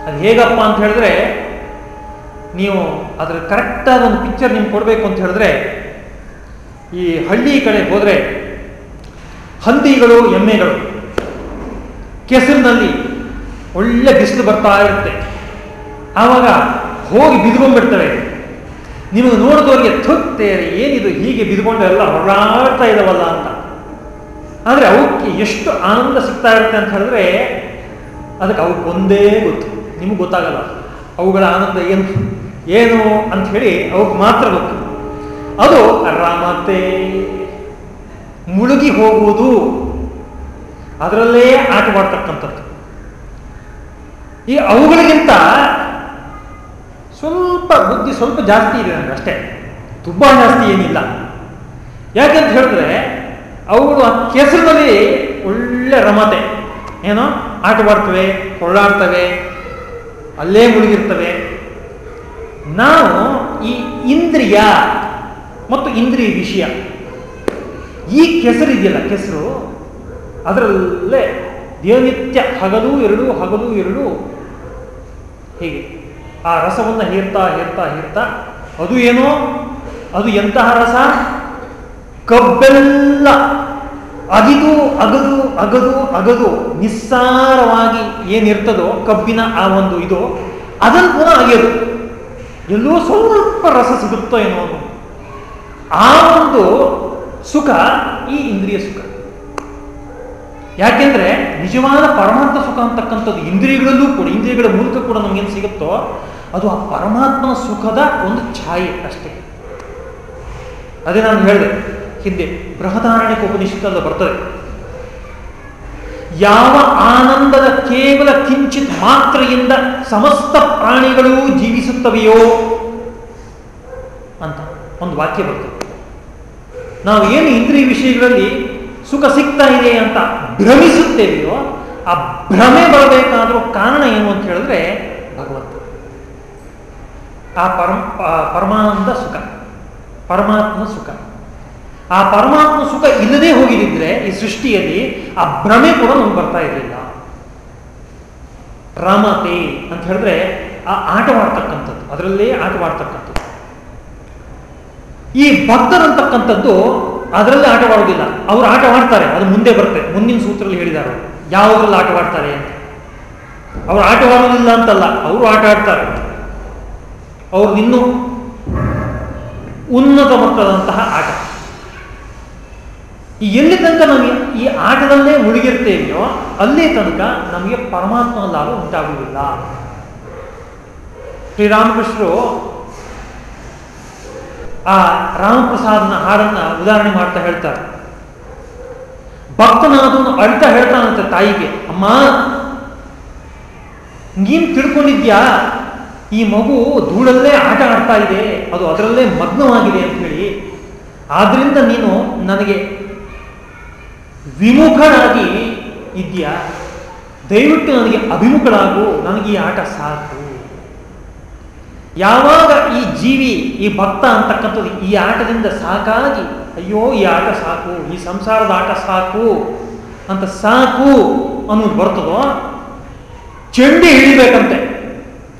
ಅದು ಹೇಗಪ್ಪ ಅಂತ ಹೇಳಿದ್ರೆ ನೀವು ಅದ್ರ ಕರೆಕ್ಟಾದ ಒಂದು ಪಿಕ್ಚರ್ ನಿಮ್ಗೆ ಕೊಡಬೇಕು ಅಂತ ಹೇಳಿದ್ರೆ, ಈ ಹಳ್ಳಿ ಕಡೆ ಹೋದರೆ ಹಂದಿಗಳು, ಎಮ್ಮೆಗಳು, ಕೆಸರಿನಲ್ಲಿ ಒಳ್ಳೆ ಬಿಸಿಲು ಬರ್ತಾ ಇರುತ್ತೆ. ಆವಾಗ ಹೋಗಿ ಬಿದ್ಕೊಂಡ್ಬಿಡ್ತವೆ ನಿಮಗೆ ನೋಡಿದವ್ರಿಗೆ ಥುತ್ತೇರಿ ಏನಿದು ಹೀಗೆ ಬಿದ್ಕೊಂಡು ಎಲ್ಲ ಹೊರಾಡ್ತಾ ಇದಾವಲ್ಲ ಅಂತ. ಆದರೆ ಅವಕ್ಕೆ ಎಷ್ಟು ಆನಂದ ಸಿಗ್ತಾ ಇರುತ್ತೆ ಅಂತ ಹೇಳಿದ್ರೆ, ಅದಕ್ಕೆ ಅವಕ್ಕೆ ಒಂದೇ ಗೊತ್ತು. ನಿಮಗೆ ಗೊತ್ತಾಗಲ್ಲ. ಅವುಗಳ ಆನಂದ ಏನು? ಏನು ಅಂತ ಹೇಳಿ ಅವಕ್ಕೆ ಮಾತ್ರ ಗೊತ್ತು. ಅದು ರಾಮತೆ. ಮುಳುಗಿ ಹೋಗುವುದು. ಅದರಲ್ಲೇ ಆಟವಾಡ್ತಕ್ಕಂಥದ್ದು. ಈ ಅವುಗಳಿಗಿಂತ ಸ್ವಲ್ಪ ಬುದ್ಧಿ ಸ್ವಲ್ಪ ಜಾಸ್ತಿ ಇದೆ ನನಗೆ ಅಷ್ಟೇ. ತುಂಬ ಜಾಸ್ತಿ ಏನಿಲ್ಲ. ಯಾಕೆಂತ ಹೇಳಿದ್ರೆ, ಅವುಗಳು ಆ ಕೆಸರಿನಲ್ಲಿ ಒಳ್ಳೆ ರಮತೆ. ಏನೋ? ಆಟವಾಡ್ತವೆ, ಕೊಳ್ಳಾಡ್ತವೆ ಅಲ್ಲೇ ಮುಳುಗಿರ್ತವೆ. ನಾವು ಈ ಇಂದ್ರಿಯ ಮತ್ತು ಇಂದ್ರಿಯ ವಿಷಯ, ಈ ಕೆಸರು ಇದೆಯಲ್ಲ, ಕೆಸರು, ಅದರಲ್ಲೇ ದಿನನಿತ್ಯ ಹಗಲು ಎರಡು ಹಗಲು ಎರಡು, ಹೀಗೆ ಆ ರಸವನ್ನು ಹೇರ್ತಾ ಹೇರ್ತಾ ಹೇರ್ತಾ, ಅದು ಏನೋ, ಅದು ಎಂತಹ ರಸ? ಕಬ್ಬೆಲ್ಲ ಅಗಿದು, ಅಗದು ಅಗದು ಅಗದು ನಿಸ್ಸಾರವಾಗಿ ಏನಿರ್ತದೋ, ಕಬ್ಬಿನ ಆ ಒಂದು ಇದು, ಅದನ್ನು ಕೂಡ ಅಗೆಯೋದು ಎಲ್ಲೋ ಸ್ವಲ್ಪ ರಸ ಸಿಗುತ್ತೋ ಏನೋ ಆ ಒಂದು ಸುಖ ಈ ಇಂದ್ರಿಯ ಸುಖ. ಯಾಕೆಂದ್ರೆ ನಿಜವಾದ ಪರಮಾತ್ಮ ಸುಖ ಅಂತಕ್ಕಂಥದ್ದು ಇಂದ್ರಿಯಗಳಲ್ಲೂ ಕೂಡ, ಇಂದ್ರಿಯಗಳ ಮೂಲಕ ಕೂಡ ನಮಗೇನು ಸಿಗುತ್ತೋ, ಅದು ಆ ಪರಮಾತ್ಮನ ಸುಖದ ಒಂದು ಛಾಯೆ ಅಷ್ಟೇ. ಅದೇ ನಾನು ಹೇಳಿದೆ. ಹಿಂದೆ ಬೃಹದಾರಣ್ಯಕ ಉಪನಿಷತ್ತಲ್ಲ ಬರ್ತದೆ. ಯಾವ ಆನಂದದ ಕೇವಲ ಕಿಂಚಿತ್ ಮಾತ್ರೆಯಿಂದ ಸಮಸ್ತ ಪ್ರಾಣಿಗಳು ಜೀವಿಸುತ್ತವೆಯೋ ಅಂತ ಒಂದು ವಾಕ್ಯ ಬರ್ತದೆ. ನಾವು ಏನು ಇಂದ್ರಿಯ ವಿಷಯಗಳಲ್ಲಿ ಸುಖ ಸಿಗ್ತಾ ಇದೆ ಅಂತ ಭ್ರಮಿಸುತ್ತೇವೆಯೋ, ಆ ಭ್ರಮೆ ಬರಬೇಕಾದ್ರೂ ಕಾರಣ ಏನು ಅಂತ ಹೇಳಿದ್ರೆ ಭಗವಂತ. ಆ ಪರಮ ಪರಮಾನಂದ ಸುಖ ಪರಮಾತ್ಮ ಸುಖ. ಆ ಪರಮಾತ್ಮ ಸುಖ ಇಲ್ಲದೆ ಹೋಗಿದ್ರೆ ಈ ಸೃಷ್ಟಿಯಲ್ಲಿ ಆ ಭ್ರಮೆ ಕೂಡ ನಮ್ಗೆ ಬರ್ತಾ ಇರಲಿಲ್ಲ. ರಮತೆ ಅಂತ ಹೇಳಿದ್ರೆ ಆ ಆಟವಾಡ್ತಕ್ಕಂಥದ್ದು, ಅದರಲ್ಲೇ ಆಟವಾಡ್ತಕ್ಕಂಥದ್ದು. ಈ ಭಕ್ತರಂತಕ್ಕಂಥದ್ದು ಅದರಲ್ಲೇ ಆಟವಾಡೋದಿಲ್ಲ ಅವರು ಆಟವಾಡ್ತಾರೆ, ಅದು ಮುಂದೆ ಬರುತ್ತೆ. ಮುಂದಿನ ಸೂತ್ರದಲ್ಲಿ ಹೇಳಿದ್ದಾರೆ ಯಾವುದ್ರಲ್ಲಿ ಆಟವಾಡ್ತಾರೆ ಅಂತ. ಅವ್ರು ಆಟವಾಡೋದಿಲ್ಲ ಅಂತಲ್ಲ, ಅವರು ಆಟ ಆಡ್ತಾರೆ. ಅವ್ರು ಇನ್ನೂ ಉನ್ನತ ಮಟ್ಟದಂತಹ ಆಟ. ಎಲ್ಲಿ ತನಕ ನಾವು ಈ ಆಟದಲ್ಲೇ ಮುಳುಗಿರ್ತೇವೆಯೋ, ಅಲ್ಲೇ ತನಕ ನಮಗೆ ಪರಮಾತ್ಮ ಲಾಭ ಉಂಟಾಗುವುದಿಲ್ಲ. ಶ್ರೀರಾಮಕೃಷ್ಣರು ಆ ರಾಮಪ್ರಸಾದ್ನ ಹಾಡನ್ನ ಉದಾಹರಣೆ ಮಾಡ್ತಾ ಹೇಳ್ತಾರೆ. ಭಕ್ತನಾದವನು ಅಳ್ತಾ ಹೇಳ್ತಾನಂತೆ ತಾಯಿಗೆ, ಅಮ್ಮ, ನೀನ್ ತಿಳ್ಕೊಂಡಿದ್ಯಾ? ಈ ಮಗು ಧೂಳಲ್ಲೇ ಆಟ ಆಡ್ತಾ ಇದೆ, ಅದು ಅದರಲ್ಲೇ ಮಗ್ನವಾಗಿದೆ ಅಂತ ಹೇಳಿ. ಆದ್ರಿಂದ ನೀನು ನನಗೆ ವಿಮುಖನಾಗಿ ಇದೆಯಾ ದಯವಿಟ್ಟು ನನಗೆ ಅಭಿಮುಖಳಾಗು. ನನಗೆ ಈ ಆಟ ಸಾಕು. ಯಾವಾಗ ಈ ಜೀವಿ, ಈ ಭಕ್ತ ಅಂತಕ್ಕಂಥದ್ದು ಈ ಆಟದಿಂದ ಸಾಕಾಗಿ, ಅಯ್ಯೋ, ಈ ಆಟ ಸಾಕು, ಈ ಸಂಸಾರದ ಆಟ ಸಾಕು ಅಂತ ಸಾಕು ಅನ್ನೋದು ಬರ್ತದೋ? ಚಂಡಿ ಹಿಡಿಬೇಕಂತೆ.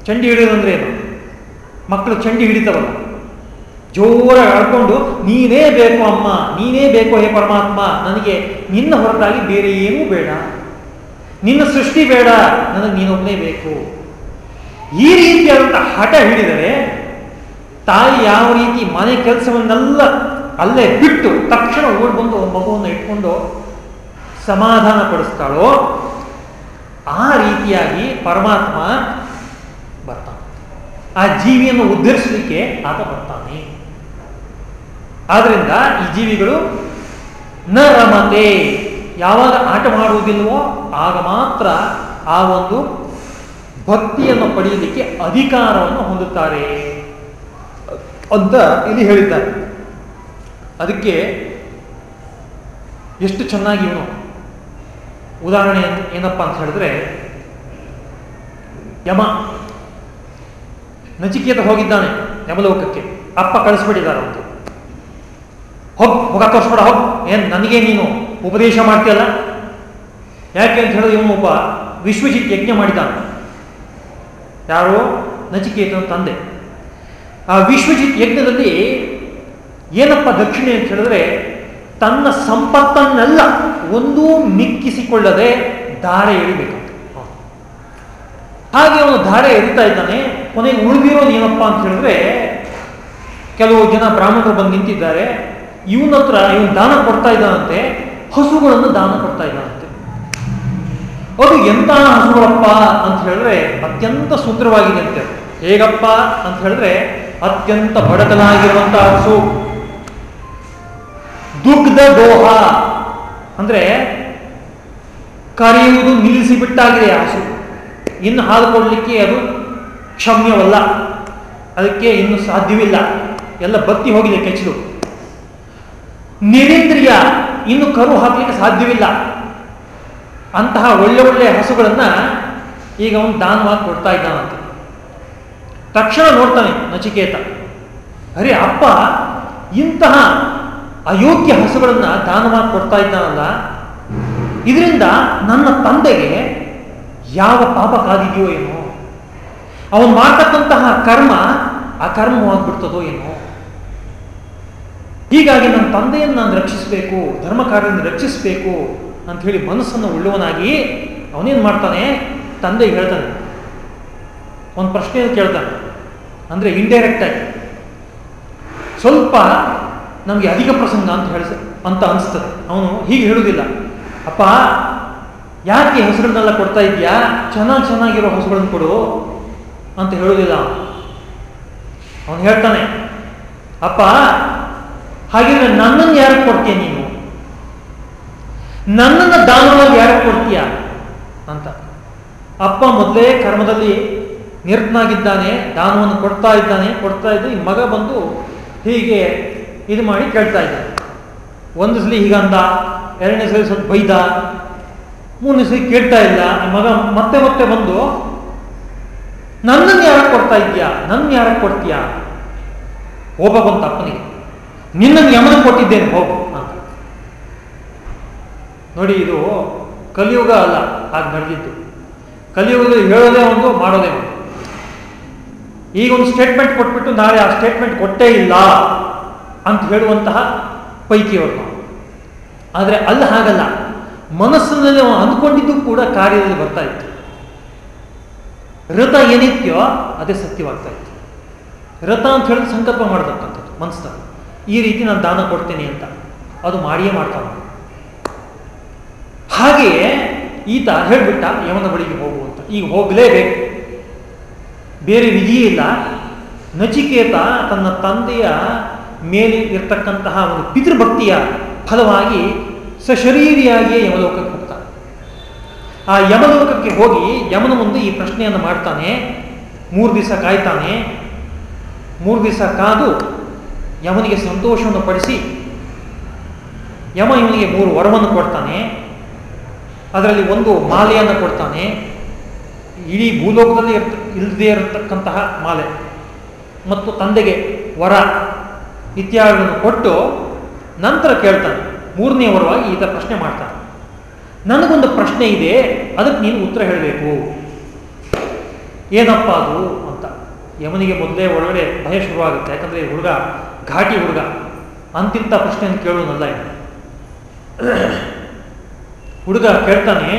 ಚಂಡಿ ಹಿಡಿಯೋದಂದ್ರೆ ಏನು? ಮಕ್ಕಳು ಚಂಡಿ ಹಿಡಿತವಲ್ಲ. ಜೋರಾಗಿ ಆಡ್ಕೊಂಡು, ನೀನೇ ಬೇಕು ಅಮ್ಮ, ನೀನೇ ಬೇಕು ಹೇ ಪರಮಾತ್ಮ, ನನಗೆ ನಿನ್ನ ಹೊರತಾಗಿ ಬೇರೆ ಏನೂ ಬೇಡ. ನಿನ್ನ ಸೃಷ್ಟಿ ಬೇಡ, ನನಗೆ ನೀನೊಬ್ಬನೇ ಬೇಕು. ಈ ರೀತಿಯಾದಂಥ ಹಠ ಹಿಡಿದರೆ, ತಾಯಿ ಯಾವ ರೀತಿ ಮನೆ ಕೆಲಸವನ್ನೆಲ್ಲ ಅಲ್ಲೇ ಬಿಟ್ಟು ತಕ್ಷಣ ಓಡ್ ಬಂದು ಮಗುವನ್ನು ಇಟ್ಕೊಂಡು ಸಮಾಧಾನ ಪಡಿಸ್ತಾಳೋ, ಆ ರೀತಿಯಾಗಿ ಪರಮಾತ್ಮ ಬರ್ತಾನೆ. ಆ ಜೀವಿಯನ್ನು ಉದ್ಧರಿಸಲಿಕ್ಕೆ ಆತ ಬರ್ತಾನೆ. ಆದ್ರಿಂದ ಈ ಜೀವಿಗಳು ನ ರಮತೆ ಯಾವಾಗ ಆಟ ಮಾಡುವುದಿಲ್ವೋ ಆಗ ಮಾತ್ರ ಆ ಒಂದು ಭಕ್ತಿಯನ್ನು ಪಡೆಯಲಿಕ್ಕೆ ಅಧಿಕಾರವನ್ನು ಹೊಂದುತ್ತಾರೆ. ಅಂತ ಇಲ್ಲಿ ಹೇಳಿದ್ದಾರೆ. ಅದಕ್ಕೆ ಎಷ್ಟು ಚೆನ್ನಾಗಿ ಇವನು. ಉದಾಹರಣೆ ಏನಪ್ಪ ಅಂತ ಹೇಳಿದ್ರೆ, ಯಮ. ನಚಿಕೇತ ಹೋಗಿದ್ದಾನೆ, ಯಮಲೋಕಕ್ಕೆ. ಅಪ್ಪ ಕಳಿಸ್ಬಿಟ್ಟಿದ್ದಾರೆ ಅವನು ಹೋಗ್ ಮುಖ ತೋರಿಸ್ಬೇಡ ಹೋಗ್. ಏನ್, ನನಗೆ ನೀನು ಉಪದೇಶ ಮಾಡ್ತೀಯಲ್ಲ? ಯಾಕೆ ಅಂತ ಹೇಳಿದ್ರೆ ಇವನು ಒಬ್ಬ ವಿಶ್ವಜಿತ್ ಯಜ್ಞ ಮಾಡಿದ್ದಾನೆ. ಯಾರು? ನಚಿಕೇತನ ತಂದೆ. ಆ ವಿಶ್ವಜಿತ್ ಯಜ್ಞದಲ್ಲಿ ಏನಪ್ಪ ದಕ್ಷಿಣೆ ಅಂತ ಹೇಳಿದ್ರೆ, ತನ್ನ ಸಂಪತ್ತನ್ನೆಲ್ಲ ಒಂದೂ ಮಿಕ್ಕಿಸಿಕೊಳ್ಳದೆ ಧಾರೆ ಎಳಿಬೇಕು ಹಾಗೆ ಅವನು ಧಾರೆ ಎರಿತಾ ಇದ್ದಾನೆ. ಕೊನೆಗೆ ಉಳಿದಿರೋದು ಏನಪ್ಪ ಅಂತ ಹೇಳಿದ್ರೆ, ಕೆಲವು ಜನ ಬ್ರಾಹ್ಮಣರು ಬಂದು ನಿಂತಿದ್ದಾರೆ. ಇವನ ಹತ್ರ ಇವನು ದಾನ ಕೊಡ್ತಾ ಇದ್ದಾನಂತೆ, ಹಸುಗಳನ್ನು ದಾನ ಕೊಡ್ತಾ ಇದ್ದಾನಂತೆ. ಅದು ಎಂತ ಹಸುಗಳಪ್ಪ ಅಂತ ಹೇಳಿದ್ರೆ ಅತ್ಯಂತ ಸುಂದರವಾಗಿದೆ ಅಂತೆ ಹೇಗಪ್ಪ ಅಂತ ಹೇಳಿದ್ರೆ ಅತ್ಯಂತ ಬಡತನಾಗಿರುವಂತಹ ಹಸು. ದುಗ್ಧ ದೋಹ ಅಂದ್ರೆ ಕರೆಯುವುದು ನಿಲ್ಲಿಸಿಬಿಟ್ಟಾಗಿದೆ ಹಸು. ಇನ್ನು ಹಾಲು ಅದು ಕ್ಷಮ್ಯವಲ್ಲ. ಅದಕ್ಕೆ ಇನ್ನು ಸಾಧ್ಯವಿಲ್ಲ. ಎಲ್ಲ ಬತ್ತಿ ಹೋಗಿದೆ ಕೆಚ್ಚಲು. ನಿರೇಂದ್ರಿಯ ಇನ್ನು ಕರು ಹಾಕಲಿಕ್ಕೆ ಸಾಧ್ಯವಿಲ್ಲ. ಅಂತಹ ಒಳ್ಳೆ ಒಳ್ಳೆ ಹಸುಗಳನ್ನ ಈಗ ಅವನು ದಾನವಾಗಿ ಕೊಡ್ತಾ ಇದ್ದಾನಂತೆ. ತಕ್ಷಣ ನೋಡ್ತಾನೆ ನಚಿಕೇತ, ಅರೆ ಅಪ್ಪ, ಇಂತಹ ಅಯೋಗ್ಯ ಹಸುಗಳನ್ನ ದಾನವಾಗಿ ಕೊಡ್ತಾ ಇದ್ದಾನಲ್ಲ. ಇದರಿಂದ ನನ್ನ ತಂದೆಗೆ ಯಾವ ಪಾಪ ಕಾದಿದೆಯೋ ಏನೋ. ಅವನು ಮಾಡ್ತಕ್ಕಂತಹ ಕರ್ಮ ಆ ಕರ್ಮವಾಗ್ಬಿಡ್ತದೋ ಏನೋ. ಹೀಗಾಗಿ ನನ್ನ ತಂದೆಯನ್ನು ನಾನು ರಕ್ಷಿಸಬೇಕು ಧರ್ಮ ರಕ್ಷಿಸಬೇಕು ಅಂತ ಹೇಳಿ ಮನಸ್ಸನ್ನು ಉಳ್ಳುವನಾಗಿ ಅವನೇನು ಮಾಡ್ತಾನೆ? ತಂದೆ ಹೇಳ್ತಾನೆ. ಒಂದು ಪ್ರಶ್ನೆಯನ್ನು ಕೇಳ್ತಾನೆ. ಅಂದರೆ ಇಂಡೈರೆಕ್ಟ್ ಆಗಿ. ಸ್ವಲ್ಪ ನಮಗೆ ಅಧಿಕ ಪ್ರಸಂಗ ಅಂತ ಹೇಳ ಅಂತ ಅನಿಸ್ತದೆ. ಅವನು ಹೀಗೆ ಹೇಳುವುದಿಲ್ಲ ಅಪ್ಪ, ಯಾಕೆ ಹೆಸರನ್ನೆಲ್ಲ ಕೊಡ್ತಾ ಇದೆಯಾ ಚೆನ್ನಾಗಿ ಚೆನ್ನಾಗಿರೋ ಹಸುಗಳನ್ನು ಕೊಡು ಅಂತ ಹೇಳುವುದಿಲ್ಲ ಅವನು ಹೇಳ್ತಾನೆ, ಅಪ್ಪ ಹಾಗಿದ್ರೆ ನನ್ನನ್ನು ಯಾರು ಕೊಡ್ತೀಯ ನೀನು? ನನ್ನನ್ನು ದಾನವಾಗಿ ಯಾರು ಕೊಡ್ತೀಯ? ಅಂತ. ಅಪ್ಪ ಮೊದಲೇ ಕರ್ಮದಲ್ಲಿ ನಿರತನಾಗಿದ್ದಾನೆ, ದಾನವನ್ನು ಕೊಡ್ತಾ ಇದ್ದಾನೆ, ಕೊಡ್ತಾ ಇದ್ದು ಈ ಮಗ ಬಂದು ಹೀಗೆ ಇದು ಮಾಡಿ ಕೇಳ್ತಾ ಇದ್ದಾನೆ. ಒಂದು ಸಲ ಹೀಗಂದ, ಎರಡನೇ ಸಲ ಸ್ವಲ್ಪ ಬೈದ, ಮೂರನೇ ಸಲ ಕೇಳ್ತಾ ಇಲ್ಲ. ಮಗ ಮತ್ತೆ ಮತ್ತೆ ಬಂದು, ನನ್ನನ್ನು ಯಾರು ಕೊಡ್ತಾ ಇದೆಯಾ ನನ್ನ ಯಾರು ಕೊಡ್ತೀಯಾ? ಒಬ್ಬ ಬಂತ ಅಪ್ಪನಿಗೆ. ನಿನ್ನನ್ನು ಯಮನ ಕೊಟ್ಟಿದ್ದೇನೆ, ಹೋಗು ನೋಡಿ, ಇದು ಕಲಿಯುಗ ಅಲ್ಲ, ಹಾಗೆ ನಡೆದಿತ್ತು ಕಲಿಯುಗದಲ್ಲಿ ಹೇಳೋದೇ ಒಂದು, ಮಾಡೋದೇ ಒಂದು. ಈಗ ಒಂದು ಸ್ಟೇಟ್ಮೆಂಟ್ ಕೊಟ್ಬಿಟ್ಟು ನಾಳೆ ಆ ಸ್ಟೇಟ್ಮೆಂಟ್ ಕೊಟ್ಟೇ ಇಲ್ಲ ಅಂತ ಹೇಳುವಂತಹ ಪೈಕಿಯವರು ಅವರು ಆದರೆ ಅಲ್ಲಿ, ಹಾಗಲ್ಲ. ಮನಸ್ಸಿನಲ್ಲಿ ಅವನು ಅಂದ್ಕೊಂಡಿದ್ದು ಕೂಡ ಕಾರ್ಯದಲ್ಲಿ ಬರ್ತಾ ಇತ್ತು. ರಥ ಏನಿತ್ಯೋ ಅದೇ ಸತ್ಯವಾಗ್ತಾ ಇತ್ತು. ರಥ ಅಂತ ಹೇಳಿದ್ರೆ ಸಂಕಲ್ಪ ಮಾಡತಕ್ಕಂಥದ್ದು, ಮನಸ್ಸಲ್ಲಿ. ಈ ರೀತಿ ನಾನು ದಾನ ಕೊಡ್ತೇನೆ ಅಂತ. ಅದು ಮಾಡಿಯೇ ಮಾಡ್ತಾನೆ. ಹಾಗೆಯೇ ಈತ ಹೇಳ್ಬಿಟ್ಟ, ಯಮನ ಬಳಿಗೆ ಹೋಗು ಅಂತ. ಈಗ ಹೋಗಲೇಬೇಕು. ಬೇರೆ ವಿಧಿಯೇ ಇಲ್ಲ. ನಚಿಕೇತ ತನ್ನ ತಂದೆಯ ಮೇಲೆ ಇರ್ತಕ್ಕಂತಹ ಒಂದು ಪಿತೃಭಕ್ತಿಯ ಫಲವಾಗಿ ಸಶರೀರಿಯಾಗಿಯೇ ಯಮಲೋಕಕ್ಕೆ ಹೋಗ್ತಾನೆ. ಆ ಯಮಲೋಕಕ್ಕೆ ಹೋಗಿ ಯಮನ ಮುಂದೆ ಈ ಪ್ರಶ್ನೆಯನ್ನು ಮಾಡ್ತಾನೆ. ಮೂರು ದಿವಸ ಕಾಯ್ತಾನೆ. ಮೂರು ದಿವಸ ಕಾದು ಯಮನಿಗೆ ಸಂತೋಷವನ್ನು ಪಡಿಸಿ ಯಮ ಇವನಿಗೆ ಮೂರು ವರವನ್ನು ಕೊಡ್ತಾನೆ. ಅದರಲ್ಲಿ ಒಂದು ಮಾಲೆಯನ್ನು ಕೊಡ್ತಾನೆ. ಇಡೀ ಭೂಲೋಕದಲ್ಲಿ ಇರ್ತ ಇಲ್ಲದೇ ಇರತಕ್ಕಂತಹ ಮಾಲೆ. ಮತ್ತು ತಂದೆಗೆ ವರ ಇತ್ಯಾದಿಗಳನ್ನು ಕೊಟ್ಟು ನಂತರ ಕೇಳ್ತಾನೆ. ಮೂರನೇ ವರವಾಗಿ ಈತ ಪ್ರಶ್ನೆ ಮಾಡ್ತಾನೆ. ನನಗೊಂದು ಪ್ರಶ್ನೆ ಇದೆ, ಅದಕ್ಕೆ ನೀನು ಉತ್ತರ ಹೇಳಬೇಕು. ಏನಪ್ಪ ಅದು? ಅಂತ. ಯಮನಿಗೆ ಮೊದಲೇ ಒಳಗಡೆ ಭಯ ಶುರುವಾಗುತ್ತೆ. ಯಾಕಂದರೆ ಹುಡುಗ ಘಾಟಿ ಹುಡುಗ. ಅಂತಿಂತ ಪ್ರಶ್ನೆಯನ್ನು ಕೇಳೋನಲ್ಲ ಇದು ಹುಡುಗ ಕೇಳ್ತಾನೆ,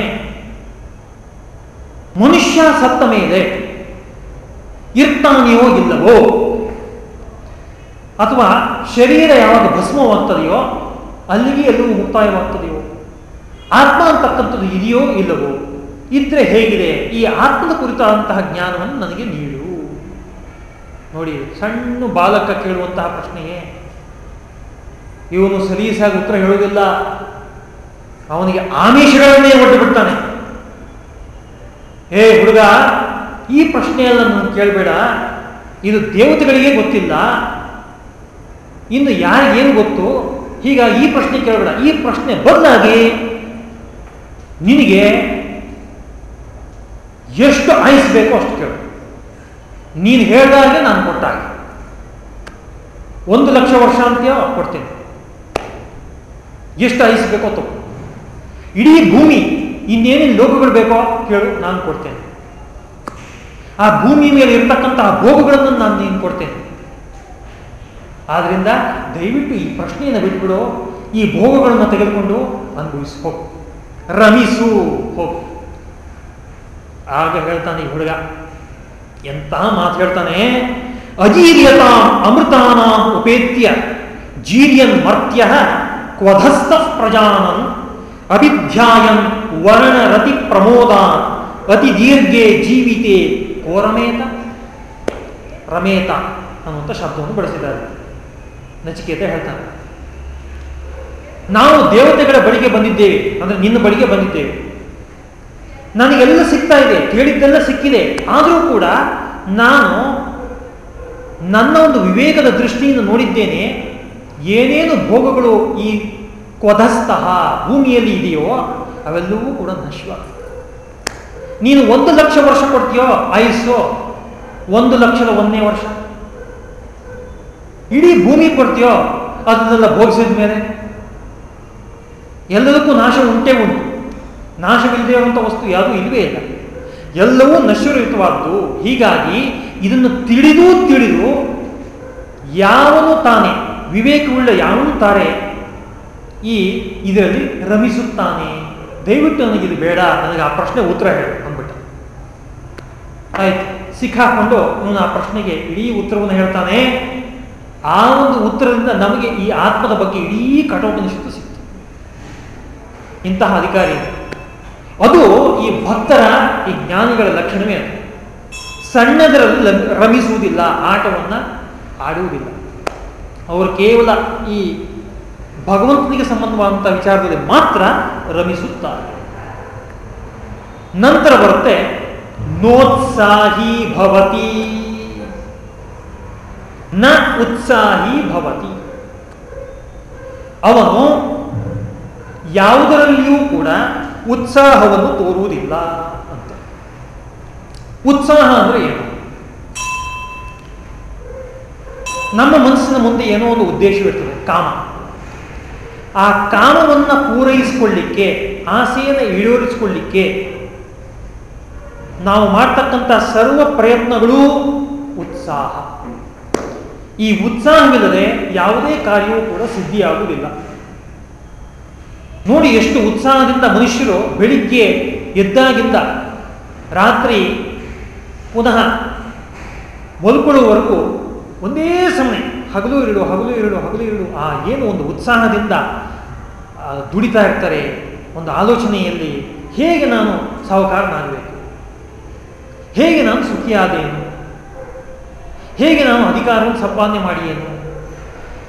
ಮನುಷ್ಯ ಸತ್ತ ಮೇಲೆ ಇರ್ತಾನೆಯೋ ಇಲ್ಲವೋ? ಅಥವಾ ಶರೀರ ಯಾವಾಗ ಭಸ್ಮವಾಗ್ತದೆಯೋ, ಅಲ್ಲಿಗೆ ಎಲ್ಲವೂ ಮುಕ್ತಾಯವಾಗ್ತದೆಯೋ? ಆತ್ಮ ಅಂತಕ್ಕಂಥದ್ದು ಇದೆಯೋ ಇಲ್ಲವೋ? ಇದ್ರೆ ಹೇಗಿದೆ? ಈ ಆತ್ಮದ ಕುರಿತಾದಂತಹ ಜ್ಞಾನವನ್ನು ನನಗೆ ನೀಡು. ನೋಡಿ, ಸಣ್ಣ ಬಾಲಕ ಕೇಳುವಂತಹ ಪ್ರಶ್ನೆಯೇ, ಇವನು ಸಲೀಸಾಗಿ ಉತ್ತರ ಹೇಳುವುದಿಲ್ಲ. ಅವನಿಗೆ ಆಮಿಷಗಳನ್ನೇ ಒಟ್ಟು ಬಿಡ್ತಾನೆ. ಹೇ ಹುಡುಗ, ಈ ಪ್ರಶ್ನೆಯಲ್ಲ ನಾನು ಕೇಳಬೇಡ. ಇದು ದೇವತೆಗಳಿಗೆ ಗೊತ್ತಿಲ್ಲ. ಇನ್ನು ಯಾರಿಗೇನು ಗೊತ್ತು? ಹೀಗ ಈ ಪ್ರಶ್ನೆ ಕೇಳಬೇಡ. ಈ ಪ್ರಶ್ನೆ ಬದಲಾಗಿ ನಿನಗೆ ಎಷ್ಟು ಆಯಿಸ್ಬೇಕು ಬೇಕೋ ಅಷ್ಟು ಕೇಳು. ನೀನು ಹೇಳ್ದಾಗೆ ನಾನು ಕೊಟ್ಟಾಗ. ಒಂದು ಲಕ್ಷ ವರ್ಷ ಅಂತೀಯ ಕೊಡ್ತೇನೆ. ಎಷ್ಟು ಆಯುಸ್ ಬೇಕೋ ತಗೋ. ಇಡೀ ಭೂಮಿ, ಇನ್ನೇನೇನು ಲೋಕಗಳು ಬೇಕೋ ಕೇಳು, ನಾನು ಕೊಡ್ತೇನೆ. ಆ ಭೂಮಿ ಮೇಲೆ ಇರ್ತಕ್ಕಂತಹ ಭೋಗಗಳನ್ನು ನಾನು ನೀನು ಕೊಡ್ತೇನೆ. ಆದ್ರಿಂದ ದಯವಿಟ್ಟು ಈ ಪ್ರಶ್ನೆಯನ್ನು ಬಿಟ್ಬಿಡು, ಈ ಭೋಗಗಳನ್ನು ತೆಗೆದುಕೊಂಡು ಅನುಭವಿಸಿ, ಹೋಗು. ರಮಿಸು, ಹೋಗು. ಆಗ ಹೇಳ್ತಾನೆ ಈ ಹುಡುಗ. ಎಂತ ಮಾತು ಹೇಳ್ತಾನೆ? ಅಜೀರ್ಯತ ಅಮೃತಾನ ಉಪೇತ್ಯ ಜೀರ್ಯನ್ ಮರ್ತ್ಯ ಕ್ವಧಸ್ಥ ಪ್ರಜಾನನ್ ಅಭಿಧ್ಯಾಯನ್ ವರ್ಣರತಿ ಪ್ರಮೋದ ಅತಿ ದೀರ್ಘೆ ಜೀವಿತೆ ಕೋರಮೇತ ರಮೇತ ಅನ್ನುವಂಥ ಶಬ್ದವನ್ನು ಬಳಸಿದ್ದಾರೆ. ನಚಿಕೇತ ಹೇಳ್ತಾನೆ. ನಾವು ದೇವತೆಗಳ ಬಳಿಗೆ ಬಂದಿದ್ದೇವೆ, ಅಂದ್ರೆ ನಿನ್ನ ಬಳಿಗೆ ಬಂದಿದ್ದೇವೆ. ನನಗೆಲ್ಲ ಸಿಗ್ತಾ ಇದೆ, ಕೇಳಿದ್ದೆಲ್ಲ ಸಿಕ್ಕಿದೆ. ಆದರೂ ಕೂಡ ನಾನು ನನ್ನ ಒಂದು ವಿವೇಕದ ದೃಷ್ಟಿಯಿಂದ ನೋಡಿದ್ದೇನೆ, ಏನೇನು ಭೋಗಗಳು ಈ ಕ್ವಧಸ್ತಃ ಭೂಮಿಯಲ್ಲಿ ಇದೆಯೋ ಅವೆಲ್ಲವೂ ಕೂಡ ನಶ್ವ. ನೀನು ಒಂದು ಲಕ್ಷ ವರ್ಷ ಕೊಡ್ತೀಯೋ ಆಯುಸ್ಸು ಒಂದು ಲಕ್ಷದ ಒಂದನೇ ವರ್ಷ. ಇಡೀ ಭೂಮಿ ಕೊಡ್ತೀಯೋ, ಅದನ್ನೆಲ್ಲ ಭೋಗಿಸಿದ ಮೇಲೆ ಎಲ್ಲದಕ್ಕೂ ನಾಶ ಉಂಟೇ ಉಂಟು. ನಾಶವಿಲ್ಲದೆ ಇರುವಂಥ ವಸ್ತು ಯಾವುದೂ ಇಲ್ಲವೇ ಇಲ್ಲ. ಎಲ್ಲವೂ ನಶ್ವರಯುತವಾದ್ದು. ಹೀಗಾಗಿ ಇದನ್ನು ತಿಳಿದೂ ತಿಳಿದು ಯಾವನು ತಾನೇ, ವಿವೇಕವುಳ್ಳ ಯಾವನು ತಾರೆ ಈ ಇದರಲ್ಲಿ ರಮಿಸುತ್ತಾನೆ. ದಯವಿಟ್ಟು ನನಗಿದು ಬೇಡ, ನನಗೆ ಆ ಪ್ರಶ್ನೆ ಉತ್ತರ ಹೇಳು ಅಂದ್ಬಿಟ್ಟು. ಆಯ್ತು ಸಿಕ್ಕಾಕೊಂಡು ಇವನು ಆ ಪ್ರಶ್ನೆಗೆ ಇಡೀ ಉತ್ತರವನ್ನು ಹೇಳ್ತಾನೆ. ಆ ಒಂದು ಉತ್ತರದಿಂದ ನಮಗೆ ಈ ಆತ್ಮದ ಬಗ್ಗೆ ಇಡೀ ಕಠೋಪನಿಷತ್ತು ಸಿಕ್ತು. ಇಂತಹ ಅಧಿಕಾರಿ ಅದು ಈ ಭಕ್ತರ ಈ ಜ್ಞಾನಿಗಳ ಲಕ್ಷಣವೇ ಅದು. ಸಣ್ಣದರಲ್ಲಿ ರಮಿಸುವುದಿಲ್ಲ, ಆಟವನ್ನು ಆಡುವುದಿಲ್ಲ. ಅವರು ಕೇವಲ ಈ ಭಗವಂತನಿಗೆ ಸಂಬಂಧವಾದಂಥ ವಿಚಾರದಲ್ಲಿ ಮಾತ್ರ ರಮಿಸುತ್ತಾರೆ. ನಂತರ ಬರುತ್ತೆ, ನೋತ್ಸಾಹಿ ಭವತಿ ನ ಉತ್ಸಾಹಿ ಭವತಿ. ಅವನು ಯಾವುದರಲ್ಲಿಯೂ ಕೂಡ ಉತ್ಸಾಹವನ್ನು ತೋರುವುದಿಲ್ಲ ಅಂತ. ಉತ್ಸಾಹ ಅಂದ್ರೆ ಏನು? ನಮ್ಮ ಮನಸ್ಸಿನ ಮುಂದೆ ಏನೋ ಒಂದು ಉದ್ದೇಶವಿರ್ತದೆ, ಕಾಮ. ಆ ಕಾಮವನ್ನು ಪೂರೈಸಿಕೊಳ್ಳಿಕ್ಕೆ, ಆಸೆಯನ್ನು ಈಡೇರಿಸಿಕೊಳ್ಳಿಕ್ಕೆ ನಾವು ಮಾಡ್ತಕ್ಕಂಥ ಸರ್ವ ಪ್ರಯತ್ನಗಳೂ ಉತ್ಸಾಹ. ಈ ಉತ್ಸಾಹವಿಲ್ಲದೆ ಯಾವುದೇ ಕಾರ್ಯವೂ ಕೂಡ ಸಿದ್ಧಿಯಾಗುವುದಿಲ್ಲ. ನೋಡಿ ಎಷ್ಟು ಉತ್ಸಾಹದಿಂದ ಮನುಷ್ಯರು ಬೆಳಿಗ್ಗೆ ಎದ್ದಾಗಿಂದ ರಾತ್ರಿ ಪುನಃ ಮಲ್ಕೊಳ್ಳುವವರೆಗೂ ಒಂದೇ ಸಮಯ ಹಗಲು ಇರಡು ಹಗಲು ಇರಡು ಹಗಲು ಇರಡು ಆ ಏನು ಒಂದು ಉತ್ಸಾಹದಿಂದ ದುಡಿತಾ ಇರ್ತಾರೆ ಒಂದು ಆಲೋಚನೆಯಲ್ಲಿ ಹೇಗೆ ನಾನು ಸಾಹುಕಾರನಾಗಬೇಕು? ಹೇಗೆ ನಾನು ಸುಖಿಯಾದೇನು? ಹೇಗೆ ನಾನು ಅಧಿಕಾರವನ್ನು ಸಂಪಾದನೆ ಮಾಡಿಯೇನು?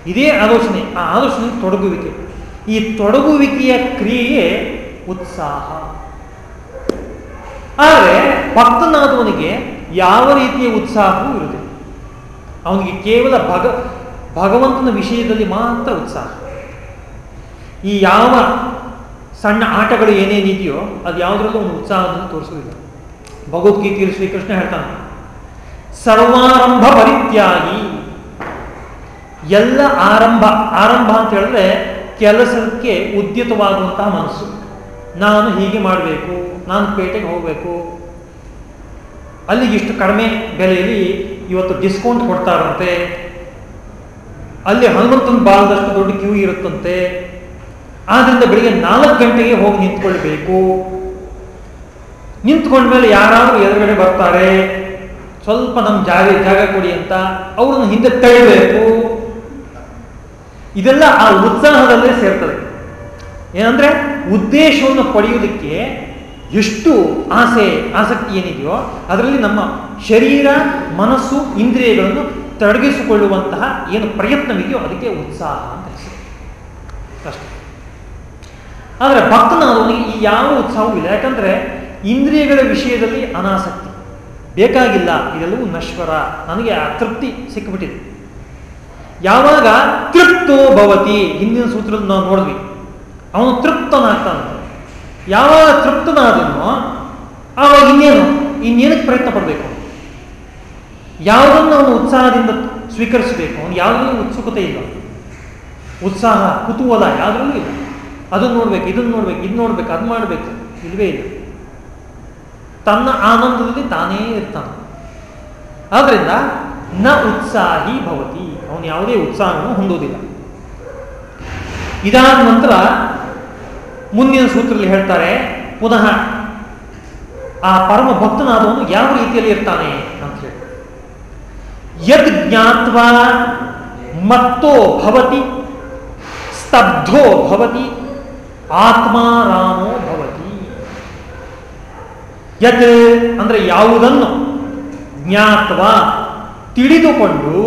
ಇದೇ ಆಲೋಚನೆ, ಆ ಆಲೋಚನೆ ತೊಡಗುವಿಕೆ. ಈ ತೊಡಗುವಿಕೆಯ ಕ್ರಿಯೆ ಉತ್ಸಾಹ. ಆದರೆ ಭಕ್ತನಾದವನಿಗೆ ಯಾವ ರೀತಿಯ ಉತ್ಸಾಹವೂ ಇರುವುದಿಲ್ಲ. ಅವನಿಗೆ ಕೇವಲ ಭಗ, ಭಗವಂತನ ವಿಷಯದಲ್ಲಿ ಮಾತ್ರ ಉತ್ಸಾಹ. ಈ ಯಾವ ಸಣ್ಣ ಆಟಗಳು ಏನೇನಿದೆಯೋ ಅದು ಯಾವುದರಲ್ಲೂ ಒಂದು ಉತ್ಸಾಹವನ್ನು ತೋರಿಸುವುದಿಲ್ಲ. ಭಗವದ್ಗೀತೆಯಲ್ಲಿ ಶ್ರೀಕೃಷ್ಣ ಹೇಳ್ತಾನೆ, ಸರ್ವಾರಂಭ ಪರಿತ್ಯಾಗಿ. ಎಲ್ಲ ಆರಂಭ ಆರಂಭ ಅಂತ ಹೇಳಿದ್ರೆ ಕೆಲಸಕ್ಕೆ ಉದ್ಯತವಾಗುವಂತಹ ಮನಸ್ಸು. ನಾನು ಹೀಗೆ ಮಾಡಬೇಕು, ನಾನು ಪೇಟೆಗೆ ಹೋಗಬೇಕು. ಅಲ್ಲಿಗೆ ಇಷ್ಟು ಕಡಿಮೆ ಬೆಲೆಯಲ್ಲಿ ಇವತ್ತು ಡಿಸ್ಕೌಂಟ್ ಕೊಡ್ತಾರಂತೆ. ಅಲ್ಲಿ ಹನುಮಂತನ ಬಾಲದಷ್ಟು ದೊಡ್ಡ ಕ್ಯೂ ಇರುತ್ತಂತೆ. ಆದ್ರಿಂದ ಬೆಳಿಗ್ಗೆ ನಾಲ್ಕು ಗಂಟೆಗೆ ಹೋಗಿ ನಿಂತ್ಕೊಳ್ಬೇಕು. ನಿಂತ್ಕೊಂಡ್ಮೇಲೆ ಯಾರಾದರೂ ಎದುರುಗಡೆ ಬರ್ತಾರೆ. ಸ್ವಲ್ಪ ನಮ್ಮ ಜಾಗ ಜಾಗ ಕೊಡಿ ಅಂತ ಅವ್ರನ್ನ ಹಿಂದೆ ತಳ್ಳಬೇಕು. ಇದೆಲ್ಲ ಆ ಉತ್ಸಾಹದಲ್ಲೇ ಸೇರ್ತದೆ. ಏನಂದ್ರೆ ಉದ್ದೇಶವನ್ನು ಪಡೆಯುವುದಕ್ಕೆ ಎಷ್ಟು ಆಸೆ, ಆಸಕ್ತಿ ಏನಿದೆಯೋ ಅದರಲ್ಲಿ ನಮ್ಮ ಶರೀರ, ಮನಸ್ಸು, ಇಂದ್ರಿಯಗಳನ್ನು ತೊಡಗಿಸಿಕೊಳ್ಳುವಂತಹ ಏನು ಪ್ರಯತ್ನವಿದೆಯೋ ಅದಕ್ಕೆ ಉತ್ಸಾಹ ಅಂತ ಹೆಸರು. ಅಷ್ಟೇ. ಆದರೆ ಭಕ್ತನಾದವನಿಗೆ ಈ ಯಾವ ಉತ್ಸಾಹವೂ ಇಲ್ಲ. ಯಾಕಂದ್ರೆ ಇಂದ್ರಿಯಗಳ ವಿಷಯದಲ್ಲಿ ಅನಾಸಕ್ತಿ. ಬೇಕಾಗಿಲ್ಲ, ಇದೆಲ್ಲವೂ ನಶ್ವರ. ನನಗೆ ಆ ತೃಪ್ತಿ ಸಿಕ್ಕಿಬಿಟ್ಟಿದೆ ಯಾವಾಗ ತೃಪ್ತೋ ಭವತಿ? ಹಿಂದಿನ ಸೂತ್ರದಲ್ಲಿ ನಾವು ನೋಡಿದ್ವಿ. ಅವನು ತೃಪ್ತನಾಗ್ತಾನೆ. ಯಾವಾಗ ತೃಪ್ತನಾದನೋ ಆವಾಗ ಇನ್ನೇನು? ಇನ್ನೇನಕ್ಕೆ ಪ್ರಯತ್ನ ಪಡಬೇಕು? ಯಾವುದನ್ನು ಅವನು ಉತ್ಸಾಹದಿಂದ ಸ್ವೀಕರಿಸಬೇಕು? ಅವನು ಯಾವುದೂ ಉತ್ಸುಕತೆ ಇಲ್ಲ. ಉತ್ಸಾಹ, ಕುತೂಹಲ ಯಾವುದರಲ್ಲೂ ಇಲ್ಲ. ಅದನ್ನು ನೋಡ್ಬೇಕು, ಇದನ್ನು ನೋಡ್ಬೇಕು ಇದು ನೋಡ್ಬೇಕು ಅದು ಮಾಡಬೇಕು, ಇಲ್ವೇ ಇಲ್ಲ. ತನ್ನ ಆನಂದದಲ್ಲಿ ತಾನೇ ಇರ್ತಾನೆ. ಆದ್ರಿಂದ ನ ಉತ್ಸಾಹಿ ಭವತಿ. ಅವನು ಯಾವುದೇ ಉತ್ಸಾಹವನ್ನು ಹೊಂದೋದಿಲ್ಲ ಇದಾದ ನಂತರ ಮುಂದಿನ ಸೂತ್ರದಲ್ಲಿ ಹೇಳ್ತಾರೆ, ಪುನಃ ಆ ಪರಮ ಭಕ್ತನಾದವನು ಯಾವ ರೀತಿಯಲ್ಲಿ ಇರ್ತಾನೆ ಅಂತ ಹೇಳಿ. ಯದ್ ಜ್ಞಾತ್ವ ಮತ್ತೋ ಭವತಿ, ಸ್ತಬ್ಧೋ ಭವತಿ ಆತ್ಮಾರಾಮೋ ಭವತಿ. ಯತ್ ಅಂದ್ರೆ ಯಾವುದನ್ನು? ಜ್ಞಾತ್ವ, ತಿಳಿದುಕೊಂಡು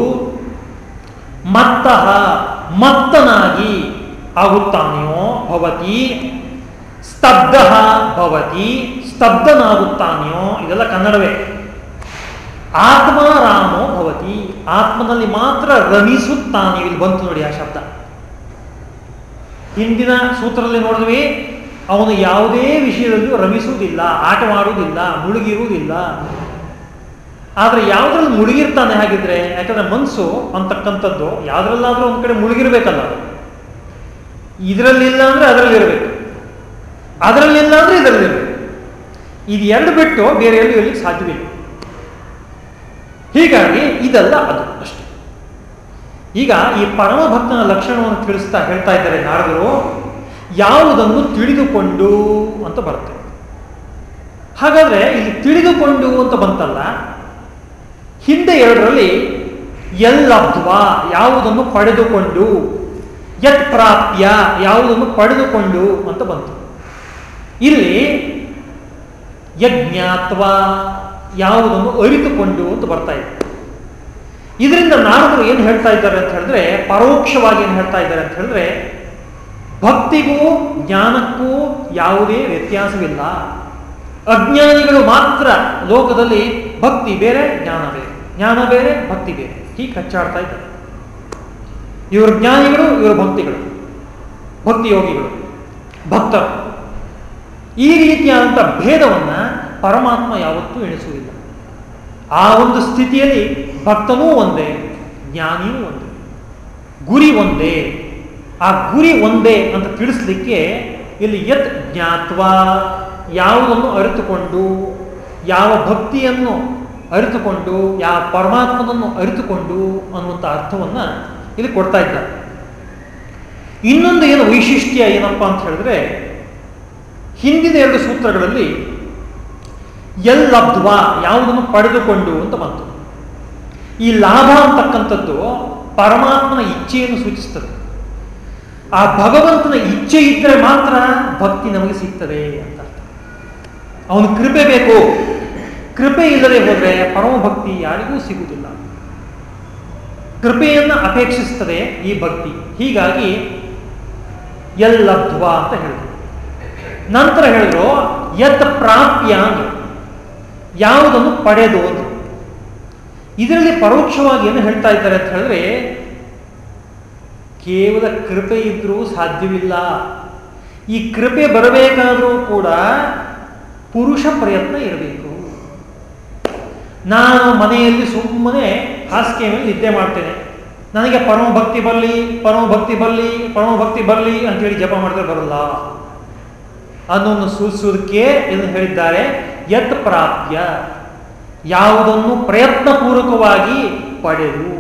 ಮತ್ತಃ ಮತ್ತನಾಗಿ ಆಗುತ್ತಾನೆಯೋ ಭವತಿ, ಸ್ತಬ್ಧ ಭವತಿ, ಸ್ತಬ್ಧನಾಗುತ್ತಾನೆಯೋ ಇದೆಲ್ಲ ಕನ್ನಡವೇ. ಆತ್ಮಾರಾಮೋ ಭವತಿ, ಆತ್ಮನಲ್ಲಿ ಮಾತ್ರ ರಮಿಸುತ್ತಾನೆ ಇಲ್ಲಿ ಬಂತು ನೋಡಿ ಆ ಶಬ್ದ. ಹಿಂದಿನ ಸೂತ್ರದಲ್ಲಿ ನೋಡಿದ್ವಿ, ಅವನು ಯಾವುದೇ ವಿಷಯದಲ್ಲೂ ರಮಿಸುವುದಿಲ್ಲ, ಆಟವಾಡುವುದಿಲ್ಲ, ಮುಳುಗಿರುವುದಿಲ್ಲ ಆದರೆ ಯಾವುದ್ರಲ್ಲಿ ಮುಳುಗಿರ್ತಾನೆ ಹಾಗಿದ್ರೆ, ಯಾಕಂದ್ರೆ ಮನಸ್ಸು ಅಂತಕ್ಕಂಥದ್ದು ಯಾವುದ್ರಲ್ಲಾದ್ರೂ ಒಂದು ಕಡೆ ಮುಳುಗಿರ್ಬೇಕಲ್ಲ. ಇದರಲ್ಲಿಲ್ಲ ಅಂದ್ರೆ ಅದರಲ್ಲಿರ್ಬೇಕು. ಅದರಲ್ಲಿಲ್ಲ ಅಂದ್ರೆ ಇದರಲ್ಲಿರ್ಬೇಕು. ಇದು ಎರಡು ಬಿಟ್ಟು ಬೇರೆ ಎಲ್ಲೂ ಇರಲಿಕ್ಕೆ ಸಾಧ್ಯವಿಲ್ಲ ಹೀಗಾಗಿ ಇದಲ್ಲ ಅದು ಅಷ್ಟೇ. ಈಗ ಈ ಪರಮ ಭಕ್ತನ ಲಕ್ಷಣವನ್ನು ತಿಳಿಸ್ತಾ ಹೇಳ್ತಾ ಇದ್ದಾರೆ ನಾರದರು, ಯಾವುದನ್ನು ತಿಳಿದುಕೊಂಡು ಅಂತ ಬರುತ್ತೆ. ಹಾಗಾದ್ರೆ ಇಲ್ಲಿ ತಿಳಿದುಕೊಂಡು ಅಂತ ಬಂತಲ್ಲ ಹಿಂದೆ ಎರಡರಲ್ಲಿ ಎಲ್ಲಬ್ಧ್ವ, ಯಾವುದನ್ನು ಪಡೆದುಕೊಂಡು, ಯತ್ ಪ್ರಾಪ್ಯ, ಯಾವುದನ್ನು ಪಡೆದುಕೊಂಡು ಅಂತ ಬಂತು. ಇಲ್ಲಿ ಯಜ್ಞಾತ್ವ, ಯಾವುದನ್ನು ಅರಿತುಕೊಂಡು ಅಂತ ಬರ್ತಾ ಇದೆ. ಇದರಿಂದ ನಾರದರು ಏನು ಹೇಳ್ತಾ ಇದ್ದಾರೆ ಅಂತ ಹೇಳಿದ್ರೆ, ಪರೋಕ್ಷವಾಗಿ ಏನು ಹೇಳ್ತಾ ಇದ್ದಾರೆ ಅಂತ ಹೇಳಿದ್ರೆ, ಭಕ್ತಿಗೂ ಜ್ಞಾನಕ್ಕೂ ಯಾವುದೇ ವ್ಯತ್ಯಾಸವಿಲ್ಲ. ಅಜ್ಞಾನಿಗಳು ಮಾತ್ರ ಲೋಕದಲ್ಲಿ ಭಕ್ತಿ, ಬೇರೆ ಜ್ಞಾನ ಬೇರೆ ಜ್ಞಾನ ಬೇರೆ, ಭಕ್ತಿ ಬೇರೆ. ಹೀಗೆ ಕಚ್ಚಾಡ್ತಾ ಇದ್ದಾರೆ. ಇವರು ಜ್ಞಾನಿಗಳು, ಇವರು ಭಕ್ತಿಗಳು. ಭಕ್ತಿ ಯೋಗಿಗಳು ಭಕ್ತರು. ಈ ರೀತಿಯಾದಂಥ ಭೇದವನ್ನು ಪರಮಾತ್ಮ ಯಾವತ್ತೂ ಎಣಿಸುವುದಿಲ್ಲ. ಆ ಒಂದು ಸ್ಥಿತಿಯಲ್ಲಿ ಭಕ್ತನೂ ಒಂದೇ, ಜ್ಞಾನಿಯೂ ಒಂದೇ. ಗುರಿ ಒಂದೇ. ಆ ಗುರಿ ಒಂದೇ ಅಂತ ತಿಳಿಸ್ಲಿಕ್ಕೆ ಇಲ್ಲಿ ಯತ್ ಜ್ಞಾತ್ವ, ಯಾವುದನ್ನು ಅರಿತುಕೊಂಡು, ಯಾವ ಭಕ್ತಿಯನ್ನು ಅರಿತುಕೊಂಡು ಯಾವ ಪರಮಾತ್ಮನನ್ನು ಅರಿತುಕೊಂಡು ಅನ್ನುವಂಥ ಅರ್ಥವನ್ನ ಇಲ್ಲಿ ಕೊಡ್ತಾ ಇದ್ದಾರೆ. ಇನ್ನೊಂದು ಏನು ವೈಶಿಷ್ಟ್ಯ ಏನಪ್ಪಾ ಅಂತ ಹೇಳಿದ್ರೆ, ಹಿಂದಿನ ಎರಡು ಸೂತ್ರಗಳಲ್ಲಿ ಎಲ್ಲಬ್ಧ್ವ ಯಾವುದನ್ನು ಪಡೆದುಕೊಂಡು ಅಂತ ಬಂತು. ಈ ಲಾಭ ಅಂತಕ್ಕಂಥದ್ದು ಪರಮಾತ್ಮನ ಇಚ್ಛೆಯನ್ನು ಸೂಚಿಸ್ತದೆ. ಆ ಭಗವಂತನ ಇಚ್ಛೆ ಇದ್ದರೆ ಮಾತ್ರ ಭಕ್ತಿ ನಮಗೆ ಸಿಗ್ತದೆ ಅಂತ ಅವನು ಕೃಪೆ ಬೇಕು. ಕೃಪೆ ಇಲ್ಲದೆ ಹೋದರೆ ಪರಮ ಭಕ್ತಿ ಯಾರಿಗೂ ಸಿಗುವುದಿಲ್ಲ. ಕೃಪೆಯನ್ನು ಅಪೇಕ್ಷಿಸ್ತದೆ ಈ ಭಕ್ತಿ. ಹೀಗಾಗಿ ಎಲ್ಲಬ್ಧ್ವ ಅಂತ ಹೇಳಿದ್ರು. ನಂತರ ಹೇಳಿದ್ರು, ಯತ್ ಪ್ರಾಪ್ಯ ಯಾವುದನ್ನು ಪಡೆದು ಅಂತ. ಇದರಲ್ಲಿ ಪರೋಕ್ಷವಾಗಿ ಏನು ಹೇಳ್ತಾ ಇದ್ದಾರೆ ಅಂತ ಹೇಳಿದ್ರೆ, ಕೇವಲ ಕೃಪೆ ಇದ್ರೂ ಸಾಧ್ಯವಿಲ್ಲ. ಈ ಕೃಪೆ ಬರಬೇಕಾದರೂ ಕೂಡ ಪುರುಷ ಪ್ರಯತ್ನ ಇರಬೇಕು. ನಾನು ಮನೆಯಲ್ಲಿ ಸುಮ್ಮನೆ ಹಾಸಿಗೆ ಮೇಲೆ ನಿದ್ದೆ ಮಾಡ್ತೇನೆ. ನನಗೆ ಪರಮ ಭಕ್ತಿ ಬರಲಿ ಪರಮ ಭಕ್ತಿ ಬರಲಿ ಪರಮ ಭಕ್ತಿ ಬರಲಿ ಅಂತೇಳಿ ಜಪ ಮಾಡಿದ್ರೆ ಬರಲ್ಲ. ಅನ್ನೋನ್ನು ಸೂಚಿಸೋದಕ್ಕೆ ಎಂದು ಹೇಳಿದ್ದಾರೆ. ಯತ್ ಪ್ರಾಪ್ಯ. ಯಾವುದನ್ನು ಪ್ರಯತ್ನಪೂರ್ವಕವಾಗಿ ಪಡೆದು.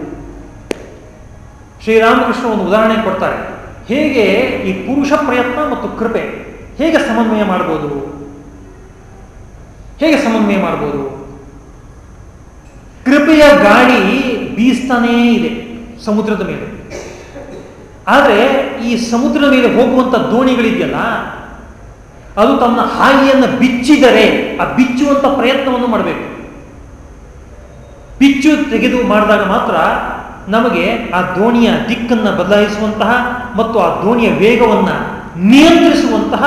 ಶ್ರೀರಾಮಕೃಷ್ಣ ಒಂದು ಉದಾಹರಣೆ ಕೊಡ್ತಾರೆ. ಹೇಗೆ ಈ ಪುರುಷ ಪ್ರಯತ್ನ ಮತ್ತು ಕೃಪೆ ಹೇಗೆ ಸಮನ್ವಯ ಮಾಡ್ಬೋದು? ಹೇಗೆ ಸಮನ್ವಯ ಮಾಡ್ಬೋದು? ಕೃಪೆಯ ಗಾಳಿ ಬೀಸ್ತಾನೇ ಇದೆ ಸಮುದ್ರದ ಮೇಲೆ. ಆದರೆ ಈ ಸಮುದ್ರದ ಮೇಲೆ ಹೋಗುವಂಥ ದೋಣಿಗಳಿದೆಯಲ್ಲ, ಅದು ತನ್ನ ಹಾಯಿಯನ್ನು ಬಿಚ್ಚಿದರೆ ಆ ಬಿಚ್ಚುವಂಥ ಪ್ರಯತ್ನವನ್ನು ಮಾಡಬೇಕು. ಬಿಚ್ಚು ತೆಗೆದು ಮಾಡಿದಾಗ ಮಾತ್ರ ನಮಗೆ ಆ ದೋಣಿಯ ದಿಕ್ಕನ್ನು ಬದಲಾಯಿಸುವಂತಹ ಮತ್ತು ಆ ದೋಣಿಯ ವೇಗವನ್ನು ನಿಯಂತ್ರಿಸುವಂತಹ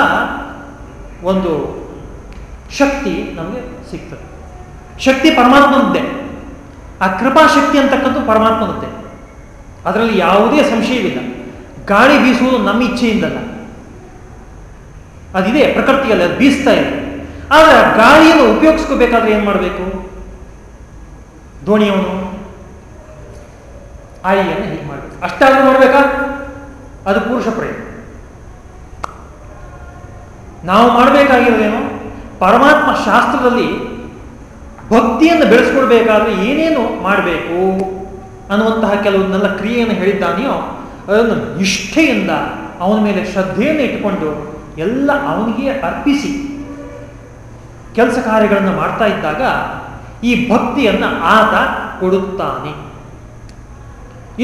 ಒಂದು ಶಕ್ತಿ ನಮಗೆ ಸಿಗ್ತದೆ. ಶಕ್ತಿ ಪರಮಾತ್ಮನದ್ದೇ. ಆ ಕೃಪಾಶಕ್ತಿ ಅಂತಕ್ಕಂಥ ಪರಮಾತ್ಮನದ್ದೇ ಅದರಲ್ಲಿ ಯಾವುದೇ ಸಂಶಯವಿಲ್ಲ. ಗಾಳಿ ಬೀಸುವುದು ನಮ್ಮ ಇಚ್ಛೆಯಿಂದಲ್ಲ. ಅದಿದೆ ಪ್ರಕೃತಿಯಲ್ಲಿ, ಅದು ಬೀಸ್ತಾ ಇದೆ. ಆದರೆ ಆ ಗಾಳಿಯನ್ನು ಉಪಯೋಗಿಸ್ಕೋಬೇಕಾದ್ರೆ ಏನು ಮಾಡಬೇಕು? ದೋಣಿಯವನು ಆಯಿಯನ್ನು ಹೀಗೆ ಮಾಡಬೇಕು. ಅಷ್ಟಾದ್ರೂ ಮಾಡಬೇಕಾ ಅದು ಪುರುಷ ಪ್ರಯತ್ನ ನಾವು ಮಾಡಬೇಕಾಗಿರೋದೇನು? ಪರಮಾತ್ಮ ಶಾಸ್ತ್ರದಲ್ಲಿ ಭಕ್ತಿಯನ್ನು ಬೆಳೆಸ್ಕೊಡ್ಬೇಕಾದ್ರೆ ಏನೇನು ಮಾಡಬೇಕು ಅನ್ನುವಂತಹ ಕೆಲವನ್ನೆಲ್ಲ ಕ್ರಿಯೆಯನ್ನು ಹೇಳಿದ್ದಾನೆಯೋ, ಅದನ್ನು ನಿಷ್ಠೆಯಿಂದ ಅವನ ಮೇಲೆ ಶ್ರದ್ಧೆಯನ್ನು ಇಟ್ಟುಕೊಂಡು ಎಲ್ಲ ಅವನಿಗೆ ಅರ್ಪಿಸಿ ಕೆಲಸ ಕಾರ್ಯಗಳನ್ನು ಮಾಡ್ತಾ ಇದ್ದಾಗ ಈ ಭಕ್ತಿಯನ್ನು ಆತ ಕೊಡುತ್ತಾನೆ.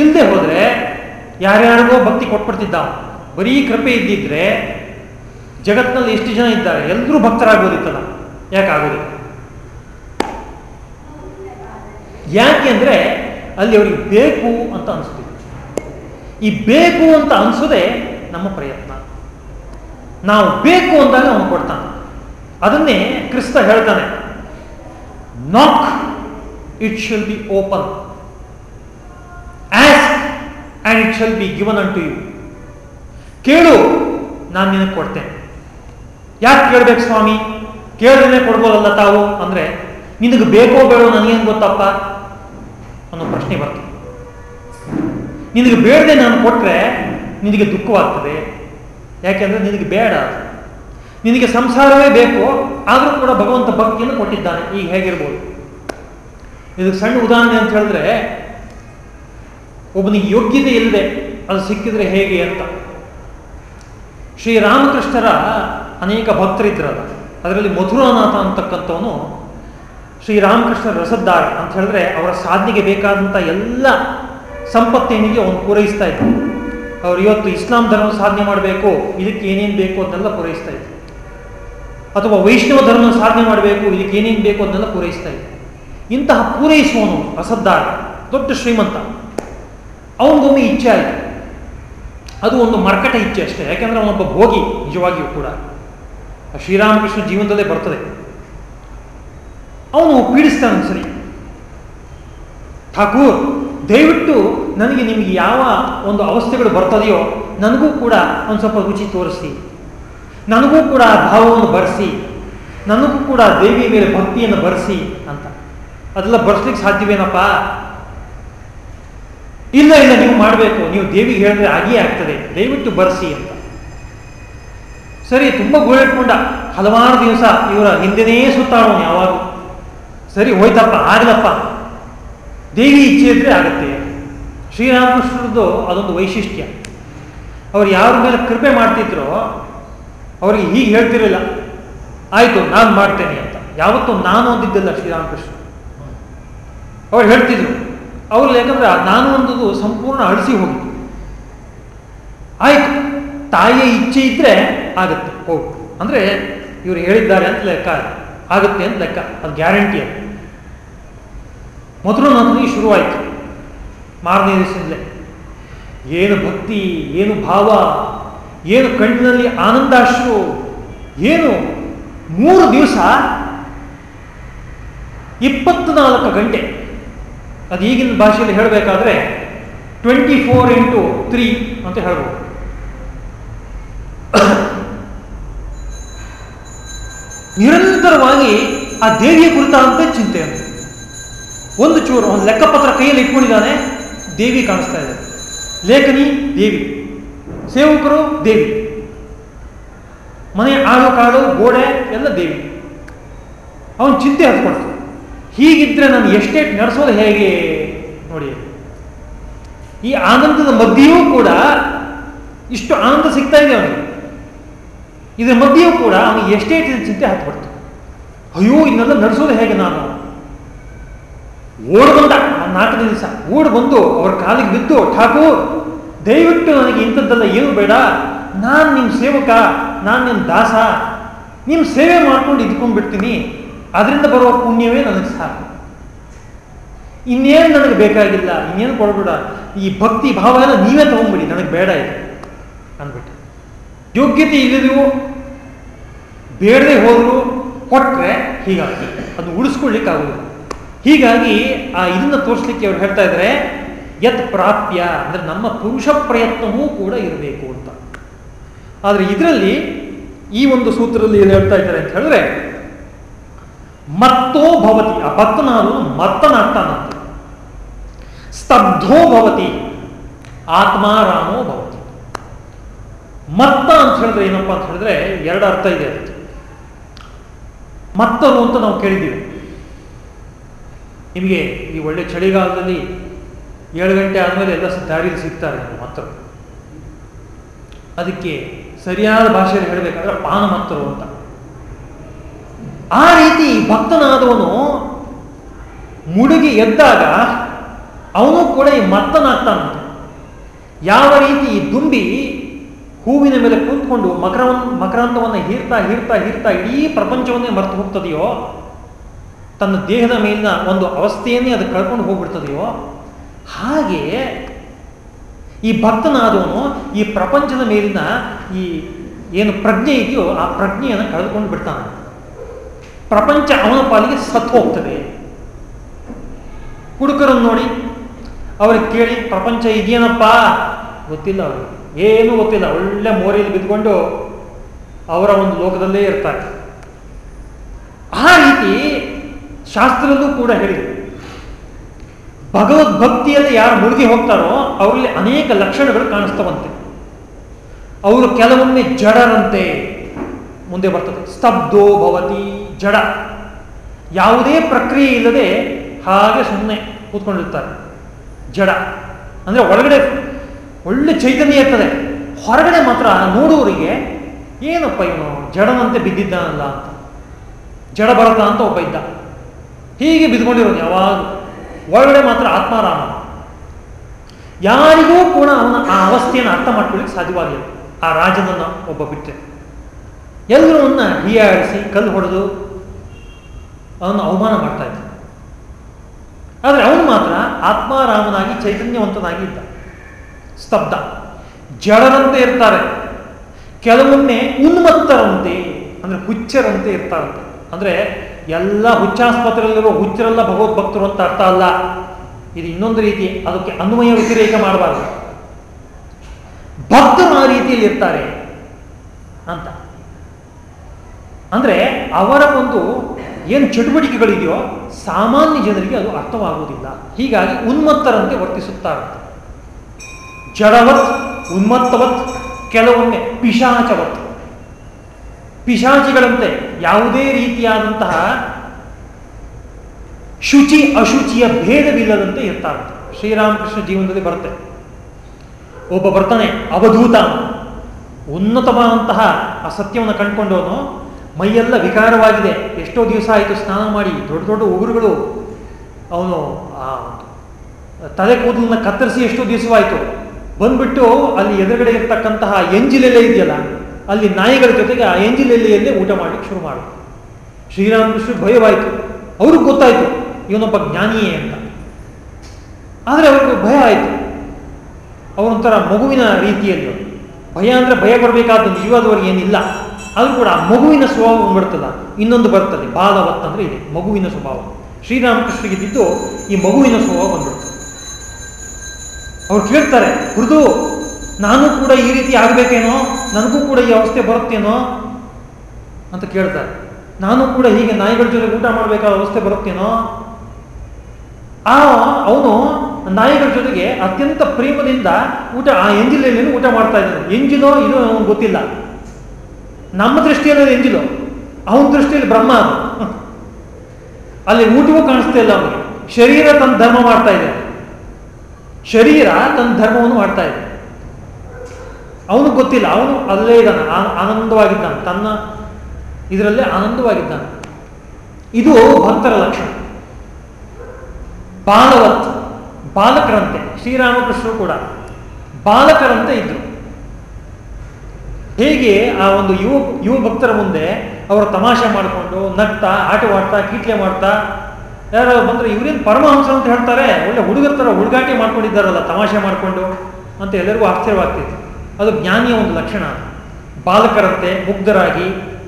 ಇಲ್ಲದೆ ಹೋದರೆ ಯಾರ್ಯಾರಿಗೋ ಭಕ್ತಿ ಕೊಟ್ಬಿಡ್ತಿದ್ದ, ಬರೀ ಕೃಪೆ ಇದ್ದಿದ್ರೆ ಜಗತ್ತಿನಲ್ಲಿ ಎಷ್ಟು ಜನ ಇದ್ದಾರೆ ಎಲ್ಲರೂ ಭಕ್ತರಾಗೋದಿತ್ತಲ್ಲ ಯಾಕಾಗೋದಿಲ್ಲ ಯಾಕೆ ಅಂದರೆ ಅಲ್ಲಿ ಅವ್ರಿಗೆ ಬೇಕು ಅಂತ ಅನಿಸುತ್ತೆ. ಈ ಬೇಕು ಅಂತ ಅನಿಸೋದೇ ನಮ್ಮ ಪ್ರಯತ್ನ. ನಾವು ಬೇಕು ಅಂದಾಗ ಅವನು ಕೊಡ್ತಾನೆ. ಅದನ್ನೇ ಕ್ರಿಸ್ತ ಹೇಳ್ತಾನೆ. Knock it shall be open ask and it shall be given unto you ಕೇಳು, ನಾನು ನಿನಗೆ ಕೊಡ್ತೇನೆ. ಯಾಕೆ ಕೇಳಬೇಕು ಸ್ವಾಮಿ? ಕೇಳಿದ್ರೆ ಕೊಡ್ಬೋದಲ್ಲ ತಾವು? ಅಂದರೆ, ನಿನಗೆ ಬೇಕೋ ಬೇಡೋ ನನಗೇನು ಗೊತ್ತಪ್ಪ? ಪ್ರಶ್ನೆ ಬರ್ತದೆ. ನಿನಗೆ ಬೇಡದೆ ನಾನು ಕೊಟ್ಟರೆ ನಿನಗೆ ದುಃಖವಾಗ್ತದೆ. ಯಾಕೆಂದ್ರೆ ನಿನಗೆ ಬೇಡ ನಿನಗೆ ಸಂಸಾರವೇ ಬೇಕು, ಆದರೂ ಕೂಡ ಭಗವಂತ ಭಕ್ತಿಯನ್ನು ಕೊಟ್ಟಿದ್ದಾನೆ. ಈಗ ಹೇಗಿರ್ಬೋದು? ಇದಕ್ಕೆ ಸಣ್ಣ ಉದಾಹರಣೆ ಅಂತ ಹೇಳಿದ್ರೆ, ಒಬ್ಬನಿಗೆ ಯೋಗ್ಯತೆ ಇಲ್ಲದೆ ಅದು ಸಿಕ್ಕಿದ್ರೆ ಹೇಗೆ ಅಂತ. ಶ್ರೀರಾಮಕೃಷ್ಣರ ಅನೇಕ ಭಕ್ತರಿದ್ರಲ್ಲ, ಅದರಲ್ಲಿ ಮಧುರಾನಾಥ ಅಂತಕ್ಕಂಥವನು ಶ್ರೀರಾಮಕೃಷ್ಣ ರಸದ್ದಾರ ಅಂತ ಹೇಳಿದ್ರೆ ಅವರ ಸಾಧನೆಗೆ ಬೇಕಾದಂಥ ಎಲ್ಲ ಸಂಪತ್ತೇನಿಗೆ ಅವನು ಪೂರೈಸ್ತಾ ಇದ್ದ ಅವ್ರು ಇವತ್ತು ಇಸ್ಲಾಂ ಧರ್ಮ ಸಾಧನೆ ಮಾಡಬೇಕು, ಇದಕ್ಕೆ ಏನೇನು ಬೇಕು ಅದನ್ನೆಲ್ಲ ಪೂರೈಸ್ತಾ ಇದ್ರು ಅಥವಾ ವೈಷ್ಣವ ಧರ್ಮ ಸಾಧನೆ ಮಾಡಬೇಕು, ಇದಕ್ಕೆ ಏನೇನು ಬೇಕು ಅದನ್ನೆಲ್ಲ ಪೂರೈಸ್ತಾ ಇದ್ರು ಇಂತಹ ಪೂರೈಸುವವನು ರಸದ್ದಾರ ದೊಡ್ಡ ಶ್ರೀಮಂತ. ಅವನಿಗೊಮ್ಮೆ ಇಚ್ಛೆ ಆಯಿತು. ಅದು ಒಂದು ಮರ್ಕಟ ಇಚ್ಛೆ ಅಷ್ಟೇ. ಯಾಕೆಂದ್ರೆ ಅವನೊಬ್ಬ ಭೋಗಿ, ನಿಜವಾಗಿಯೂ ಕೂಡ. ಶ್ರೀರಾಮಕೃಷ್ಣ ಜೀವನದಲ್ಲೇ ಬರ್ತದೆ. ಅವನು ಪೀಡಿಸ್ತಾನೆ ಸರಿ. ಠಾಕೂರ್, ದಯವಿಟ್ಟು ನನಗೆ ನಿಮಗೆ ಯಾವ ಒಂದು ಅವಸ್ಥೆಗಳು ಬರ್ತದೆಯೋ ನನಗೂ ಕೂಡ ಒಂದು ಸ್ವಲ್ಪ ರುಚಿ ತೋರಿಸಿ. ನನಗೂ ಕೂಡ ಆ ಭಾವವನ್ನು ಬರೆಸಿ. ನನಗೂ ಕೂಡ ದೇವಿಯ ಮೇಲೆ ಭಕ್ತಿಯನ್ನು ಬರೆಸಿ ಅಂತ. ಅದೆಲ್ಲ ಬರ್ಸ್ಲಿಕ್ಕೆ ಸಾಧ್ಯವೇನಪ್ಪ? ಇಲ್ಲ ಇಲ್ಲ, ನೀವು ಮಾಡಬೇಕು. ನೀವು ದೇವಿಗೆ ಹೇಳಿದ್ರೆ ಆಗಿಯೇ ಆಗ್ತದೆ. ದಯವಿಟ್ಟು ಬರೆಸಿ ಅಂತ. ಸರಿ, ತುಂಬ ಗೋಳಿಟ್ಕೊಂಡ ಹಲವಾರು ದಿವಸ ಇವರ ಹಿಂದೆನೇ ಸುತ್ತಾಡೋನು ಯಾವಾಗ ಸರಿ ಹೋಯ್ತಪ್ಪ ಆಗಲಪ್ಪ ದೇವಿ ಇಚ್ಛೆ ಇದ್ರೆ ಆಗುತ್ತೆ. ಶ್ರೀರಾಮಕೃಷ್ಣರದ್ದು ಅದೊಂದು ವೈಶಿಷ್ಟ್ಯ. ಅವ್ರು ಯಾರ ಮೇಲೆ ಕೃಪೆ ಮಾಡ್ತಿದ್ರೋ, ಅವ್ರಿಗೆ ಹೀಗೆ ಹೇಳ್ತಿರಲಿಲ್ಲ. ಆಯಿತು, ನಾನು ಮಾಡ್ತೇನೆ ಅಂತ. ಯಾವತ್ತೂ ನಾನು ಅಂದಿದ್ದಲ್ಲ ಶ್ರೀರಾಮಕೃಷ್ಣ. ಅವ್ರು ಹೇಳ್ತಿದ್ರು. ಅವ್ರು ಯಾಕಂದ್ರೆ ನಾನು ಒಂದು ಸಂಪೂರ್ಣ ಅಳಿಸಿ ಹೋಗಿದ್ದು ಆಯ್ತು, ತಾಯಿಯ ಇಚ್ಛೆ ಇದ್ರೆ ಆಗುತ್ತೆ. ಹೋಗು. ಅಂದ್ರೆ ಇವರು ಹೇಳಿದ್ದಾರೆ ಅಂತ ಲೆಕ್ಕ. ಆಗುತ್ತೆ ಅಂತ ಲೆಕ್ಕ. ಅದು ಗ್ಯಾರಂಟಿ ಅದು. ಮೊದಲು ನನಗೆ ಶುರುವಾಯಿತು. ಮಾರನೇ ದಿವಸದಿಂದಲೇ. ಏನು ಭಕ್ತಿ, ಏನು ಭಾವ, ಏನು ಕಣ್ಣಿನಲ್ಲಿ ಆನಂದಾಶ್ರು, ಏನು ಮೂರು ದಿವಸ ಇಪ್ಪತ್ನಾಲ್ಕು ಗಂಟೆ. ಅದು ಈಗಿನ ಭಾಷೆಯಲ್ಲಿ ಹೇಳಬೇಕಾದ್ರೆ ಟ್ವೆಂಟಿ ಫೋರ್ ಇಂಟು ತ್ರೀ ಅಂತ ಹೇಳ್ಬೋದು. ನಿರಂತರವಾಗಿ ಆ ದೇವಿಯ ಕುರಿತಾದಂತೆ ಚಿಂತೆ ಅಂತ ಒಂದು ಚೂರು, ಒಂದು ಲೆಕ್ಕಪತ್ರ ಕೈಯಲ್ಲಿ ಇಟ್ಕೊಂಡಿದ್ದಾನೆ, ದೇವಿ ಕಾಣಿಸ್ತಾ ಇದೆ. ಲೇಖನಿ, ದೇವಿ. ಸೇವಕರು, ದೇವಿ. ಮನೆ ಆಳು ಕಾಳು, ಗೋಡೆ, ಎಲ್ಲ ದೇವಿ. ಅವನ ಚಿಂತೆ ಹತ್ಕೊಡ್ತು ಹೀಗಿದ್ರೆ ನಾನು ಎಸ್ಟೇಟ್ ನಡೆಸೋದು ಹೇಗೆ? ನೋಡಿ. ಈ ಆನಂದದ ಮಧ್ಯೆಯೂ ಕೂಡ ಇಷ್ಟು ಆನಂದ ಸಿಗ್ತಾ ಇದೆ ಅವನಿಗೆ. ಇದರ ಮಧ್ಯೆಯೂ ಕೂಡ ಅವನಿಗೆ ಎಸ್ಟೇಟ್ ಚಿಂತೆ ಹತ್ಬಿಡ್ತು. ಅಯ್ಯೋ, ಇನ್ನೆಲ್ಲ ನಡೆಸೋದು ಹೇಗೆ ನಾನು? ಓಡ್ ಬಂದ ನಾಲ್ಕನೇ ದಿವಸ ಓಡ್ ಬಂದು ಅವ್ರ ಕಾಲಿಗೆ ಬಿದ್ದು, ಠಾಕೂರ್, ದಯವಿಟ್ಟು ನನಗೆ ಇಂಥದ್ದೆಲ್ಲ ಏನು ಬೇಡ. ನಾನು ನಿಮ್ಮ ಸೇವಕ, ನಾನು ನಿಮ್ಮ ದಾಸ. ನಿಮ್ಮ ಸೇವೆ ಮಾಡ್ಕೊಂಡು ಇದ್ಕೊಂಡ್ಬಿಡ್ತೀನಿ. ಅದರಿಂದ ಬರುವ ಪುಣ್ಯವೇ ನನಗೆ ಸಾಕು. ಇನ್ನೇನು ನನಗೆ ಬೇಕಾಗಿಲ್ಲ, ಇನ್ನೇನು ಕೊಡಬೇಡ. ಈ ಭಕ್ತಿ ಭಾವ ಎಲ್ಲ ನೀವೇ ತಗೊಂಡ್ಬಿಡಿ, ನನಗೆ ಬೇಡ ಇದು ಅಂದ್ಬಿಟ್ಟು. ಯೋಗ್ಯತೆ ಇಲ್ಲದೆಯೋ ಬೇಡದೆ ಹೋದರೂ ಕೊಟ್ಟರೆ ಹೀಗಾಗಿ ಅದು ಉಳಿಸ್ಕೊಳ್ಳಿಕ್ಕೆ ಆಗುದಿಲ್ಲ ಹೀಗಾಗಿ ಆ ಇದನ್ನ ತೋರಿಸ್ಲಿಕ್ಕೆ ಅವ್ರು ಹೇಳ್ತಾ ಇದ್ದಾರೆ ಯತ್ ಪ್ರಾಪ್ಯ, ಅಂದ್ರೆ ನಮ್ಮ ಪುರುಷ ಪ್ರಯತ್ನವೂ ಕೂಡ ಇರಬೇಕು ಅಂತ. ಆದರೆ ಇದರಲ್ಲಿ ಈ ಒಂದು ಸೂತ್ರದಲ್ಲಿ ಏನು ಹೇಳ್ತಾ ಇದ್ದಾರೆ ಅಂತ ಹೇಳಿದ್ರೆ, ಮತ್ತೋ ಭವತಿ, ಆ ಭಕ್ತನಾದನು ಮತ್ತನಾಗ್ತಾನಂತೆ ಸ್ತಬ್ಧೋ ಭವತಿ ಆತ್ಮಾರಾಮೋ ಭವತಿ. ಮತ್ತ ಅಂತ ಹೇಳಿದ್ರೆ ಏನಪ್ಪಾ ಅಂತ ಹೇಳಿದ್ರೆ ಎರಡು ಅರ್ಥ ಇದೆ ಮತ್ತರು ಅಂತ ನಾವು ಕೇಳಿದ್ದೀವಿ. ನಿಮಗೆ ಈ ಒಳ್ಳೆ ಚಳಿಗಾಲದಲ್ಲಿ ಏಳು ಗಂಟೆ ಆದಮೇಲೆ ಎಲ್ಲ ದಾರಿಯಲ್ಲಿ ಸಿಗ್ತಾರೆ ಮಾತ್ರ. ಅದಕ್ಕೆ ಸರಿಯಾದ ಭಾಷೆಯಲ್ಲಿ ಹೇಳಬೇಕಾದ್ರೆ ಪಾನ ಮತ್ತರು ಅಂತ. ಆ ರೀತಿ ಭಕ್ತನಾದವನು ಮುಡುಗಿ ಎದ್ದಾಗ ಅವನು ಕೂಡ ಈ ಮತ್ತನಾಗ್ತಾನಂತೆ ಯಾವ ರೀತಿ ಈ ದುಂಬಿ ಹೂವಿನ ಮೇಲೆ ಕೂತ್ಕೊಂಡು ಮಕರ ಮಕರಾಂತವನ್ನು ಹೀರ್ತಾ ಹೀರ್ತಾ ಹೀರ್ತಾ ಇಡೀ ಪ್ರಪಂಚವನ್ನೇ ಮರೆತು ಹೋಗ್ತದೆಯೋ ತನ್ನ ದೇಹದ ಮೇಲಿನ ಒಂದು ಅವಸ್ಥೆಯನ್ನೇ ಅದು ಕಳ್ಕೊಂಡು ಹೋಗ್ಬಿಡ್ತದೆಯೋ? ಹಾಗೆ ಈ ಭಕ್ತನಾದವನು ಈ ಪ್ರಪಂಚದ ಮೇಲಿನ ಈ ಏನು ಪ್ರಜ್ಞೆ ಇದೆಯೋ ಆ ಪ್ರಜ್ಞೆಯನ್ನು ಕಳೆದುಕೊಂಡು ಬಿಡ್ತಾನೆ. ಪ್ರಪಂಚ ಅವನ ಪಾಲಿಗೆ ಸತ್ತು ಹೋಗ್ತದೆ. ಹುಡುಗರನ್ನು ನೋಡಿ, ಅವ್ರಿಗೆ ಕೇಳಿ, ಪ್ರಪಂಚ ಇದೆಯೇನಪ್ಪ ಗೊತ್ತಿಲ್ಲ ಅವರು. ಏನೂ ಗೊತ್ತಿಲ್ಲ. ಒಳ್ಳೆ ಮೋರಿಯಲ್ಲಿ ಬಿದ್ದುಕೊಂಡು ಅವರ ಒಂದು ಲೋಕದಲ್ಲೇ ಇರ್ತಾರೆ. ಆ ರೀತಿ ಶಾಸ್ತ್ರದಲ್ಲೂ ಕೂಡ ಹೇಳಿದೆ ಭಗವದ್ಭಕ್ತಿಯಲ್ಲಿ ಯಾರು ಮುಳುಗಿ ಹೋಗ್ತಾರೋ ಅವರಲ್ಲಿ ಅನೇಕ ಲಕ್ಷಣಗಳು ಕಾಣಿಸ್ತವಂತೆ. ಅವರು ಕೆಲವೊಮ್ಮೆ ಜಡರಂತೆ ಮುಂದೆ ಬರ್ತದೆ. ಸ್ತಬ್ಧೋ ಭವತಿ ಜಡ. ಯಾವುದೇ ಪ್ರಕ್ರಿಯೆ ಇಲ್ಲದೆ ಹಾಗೆ ಸುಮ್ಮನೆ ಕೂತ್ಕೊಂಡಿರ್ತಾರೆ. ಜಡ. ಅಂದರೆ ಒಳಗಡೆ ಒಳ್ಳೆ ಚೈತನ್ಯ ಇರ್ತದೆ. ಹೊರಗಡೆ ಮಾತ್ರ ನೋಡುವವರಿಗೆ ಏನಪ್ಪ ಇವನು? ಜಡವಂತೆ ಬಿದ್ದಿದ್ದಾನಲ್ಲ ಅಂತ. ಜಡ ಬರಲ್ಲ ಅಂತ ಒಬ್ಬ ಇದ್ದ. ಹೀಗೆ ಬಿದ್ಕೊಂಡಿರೋನು ಯಾವಾಗ ಒಳಗಡೆ ಮಾತ್ರ ಆತ್ಮಾರಾಮ. ಯಾರಿಗೂ ಕೂಡ ಅವನ ಆ ಅವಸ್ಥೆಯನ್ನು ಅರ್ಥ ಮಾಡ್ಕೊಳ್ಳಿಕ್ಕೆ ಸಾಧ್ಯವಾಗಿಲ್ಲ. ಆ ರಾಜನನ್ನ ಒಬ್ಬ ಬಿಟ್ಟೆ ಎಲ್ಲರೂ ಅವನ್ನ ಹೀಯಾಡಿಸಿ ಕಲ್ಲು ಹೊಡೆದು ಅವನು ಅವಮಾನ ಮಾಡ್ತಾ ಇದ್ದ. ಆದರೆ ಅವನು ಮಾತ್ರ ಆತ್ಮಾರಾಮನಾಗಿ ಚೈತನ್ಯವಂತನಾಗಿ ಇದ್ದ. ಸ್ತಬ್ಧ. ಜಡರಂತೆ ಇರ್ತಾರೆ. ಕೆಲವೊಮ್ಮೆ ಉನ್ಮತ್ತರಂತೆ, ಅಂದರೆ ಹುಚ್ಚರಂತೆ ಇರ್ತಾರಂತೆ. ಅಂದ್ರೆ ಎಲ್ಲ ಹುಚ್ಚಾಸ್ಪತ್ರೆಯಲ್ಲಿರುವ ಹುಚ್ಚರೆಲ್ಲ ಭಗವದ್ಭಕ್ತರು ಅಂತ ಅರ್ಥ ಅಲ್ಲ. ಇದು ಇನ್ನೊಂದು ರೀತಿ ಅದಕ್ಕೆ ಅನ್ವಯ ವ್ಯತಿರೇಕ ಮಾಡಬಾರ್ದು. ಭಕ್ತರು ಆ ರೀತಿಯಲ್ಲಿ ಇರ್ತಾರೆ ಅಂತ. ಅಂದರೆ ಅವರ ಒಂದು ಏನು ಚಟುವಟಿಕೆಗಳಿದೆಯೋ ಸಾಮಾನ್ಯ ಜನರಿಗೆ ಅದು ಅರ್ಥವಾಗುವುದಿಲ್ಲ. ಹೀಗಾಗಿ ಉನ್ಮತ್ತರಂತೆ ವರ್ತಿಸುತ್ತಾರೆ ಜಡವತ್, ಉನ್ಮತ್ತವತ್, ಕೆಲವೊಮ್ಮೆ ಪಿಶಾಚವತ್. ಪಿಶಾಚಿಗಳಂತೆ ಯಾವುದೇ ರೀತಿಯಾದಂತಹ ಶುಚಿ ಅಶುಚಿಯ ಭೇದವಿಲ್ಲದಂತೆ ಇರ್ತಾರೆ ಶ್ರೀರಾಮಕೃಷ್ಣ ಜೀವನದಲ್ಲಿ ಬರುತ್ತೆ. ಒಬ್ಬ ಬರ್ತಾನೆ ಅವಧೂತ, ಉನ್ನತವಾದಂತಹ ಆ ಸತ್ಯವನ್ನು ಕಂಡುಕೊಂಡವನು ಮೈಯೆಲ್ಲ ವಿಕಾರವಾಗಿದೆ. ಎಷ್ಟೋ ದಿವಸ ಆಯಿತು ಸ್ನಾನ ಮಾಡಿ, ದೊಡ್ಡ ದೊಡ್ಡ ಉಗುರುಗಳು ಅವನು ತಲೆ ಕೂದಲನ್ನ ಕತ್ತರಿಸಿ ಎಷ್ಟೋ ದಿವಸವಾಯಿತು. ಬಂದ್ಬಿಟ್ಟು ಅಲ್ಲಿ ಎದುರುಗಡೆ ಇರ್ತಕ್ಕಂತಹ ಎಂಜಿಲೆಲ್ಲ ಇದೆಯಲ್ಲ ಅಲ್ಲಿ ನಾಯಿಗಳ ಜೊತೆಗೆ ಆ ಎಂಜಿಲೆಲ್ಲಿಯಲ್ಲೇ ಊಟ ಮಾಡಲಿಕ್ಕೆ ಶುರು ಮಾಡು. ಶ್ರೀರಾಮಕೃಷ್ಣ ಭಯವಾಯಿತು. ಅವ್ರಿಗೆ ಗೊತ್ತಾಯಿತು, ಇವನೊಬ್ಬ ಜ್ಞಾನಿಯೇ ಅಂತ. ಆದರೆ ಅವ್ರಿಗೆ ಭಯ ಆಯಿತು. ಅವರೊಂಥರ ಮಗುವಿನ ರೀತಿಯಲ್ಲಿ ಭಯ ಅಂದರೆ ಭಯ ಬರಬೇಕಾದ ನಿಜವಾದವರಿಗೆ ಏನಿಲ್ಲ. ಅದು ಕೂಡ ಆ ಮಗುವಿನ ಸ್ವಭಾವ ಬರ್ತದ ಇನ್ನೊಂದು ಬರ್ತದೆ, ಬಾಲವತ್ ಅಂದರೆ ಇದೆ, ಮಗುವಿನ ಸ್ವಭಾವ. ಶ್ರೀರಾಮಕೃಷ್ಣಗಿದ್ದು ಈ ಮಗುವಿನ ಸ್ವಭಾವ ಬಂದ್ಬಿಡ್ತದೆ. ಅವ್ರು ಕೇಳ್ತಾರೆ ಹುರಿದು ನಾನು ಕೂಡ ಈ ರೀತಿ ಆಗಬೇಕೇನೋ? ನನಗೂ ಕೂಡ ಈ ಅವಸ್ಥೆ ಬರುತ್ತೇನೋ? ಅಂತ ಕೇಳ್ತಾರೆ. ನಾನು ಕೂಡ ಹೀಗೆ ನಾಯಿಗಳ ಜೊತೆ ಊಟ ಮಾಡಬೇಕಾದ ಅವಸ್ಥೆ ಬರುತ್ತೇನೋ? ಆ, ಅವನು ನಾಯಿಗಳ ಜೊತೆಗೆ ಅತ್ಯಂತ ಪ್ರೇಮದಿಂದ ಊಟ, ಆ ಎಂಜಿಲಲ್ಲಿ ಊಟ ಮಾಡ್ತಾ ಇದ್ದಾನೆ. ಎಂಜಿಲೋ ಇನ್ನೂ ಅವನು ಗೊತ್ತಿಲ್ಲ. ನಮ್ಮ ದೃಷ್ಟಿಯಲ್ಲಿ ಎಂಜಿಲೋ. ಅವನ ದೃಷ್ಟಿಯಲ್ಲಿ ಬ್ರಹ್ಮ ಅದು. ಅಲ್ಲಿ ಊಟವೂ ಕಾಣಿಸ್ತಾ ಇಲ್ಲ ಅವನಿಗೆ. ಶರೀರ ತನ್ನ ಧರ್ಮ ಮಾಡ್ತಾ ಇದೆ. ಶರೀರ ತನ್ನ ಧರ್ಮವನ್ನು ಮಾಡ್ತಾ ಇದೆ. ಅವನು ಗೊತ್ತಿಲ್ಲ. ಅವನು ಅಲ್ಲೇ ಇದ್ದಾನೆ. ಆನಂದವಾಗಿದ್ದಾನೆ. ತನ್ನ ಇದರಲ್ಲೇ ಆನಂದವಾಗಿದ್ದಾನೆ. ಇದು ಭಕ್ತರ ಲಕ್ಷಣ. ಬಾಲವತ್ ಬಾಲಕರಂತೆ, ಶ್ರೀರಾಮಕೃಷ್ಣರು ಕೂಡ ಬಾಲಕರಂತೆ ಇದ್ರು. ಹೇಗೆ ಆ ಒಂದು ಯುವ ಯುವ ಭಕ್ತರ ಮುಂದೆ ಅವರು ತಮಾಷೆ ಮಾಡಿಕೊಂಡು ನಗ್ತಾ, ಆಟವಾಡ್ತಾ, ಕೀಟ್ಲೆ ಮಾಡ್ತಾ, ಯಾರು ಬಂದ್ರೆ ಇವರೇನು ಪರಮಹಂಸ ಅಂತ ಹೇಳ್ತಾರೆ. ಒಳ್ಳೆ ಹುಡುಗರ ಥರ ಹುಡುಗಾಟಿ ಮಾಡ್ಕೊಂಡಿದ್ದಾರಲ್ಲ, ತಮಾಷೆ ಮಾಡಿಕೊಂಡು ಅಂತ ಎಲ್ಲರಿಗೂ ಆಶ್ಚರ್ಯವಾಗ್ತಿತ್ತು. ಅದು ಜ್ಞಾನಿಯ ಒಂದು ಲಕ್ಷಣ. ಬಾಲಕರಂತೆ, ಮುಗ್ಧರಾಗಿ.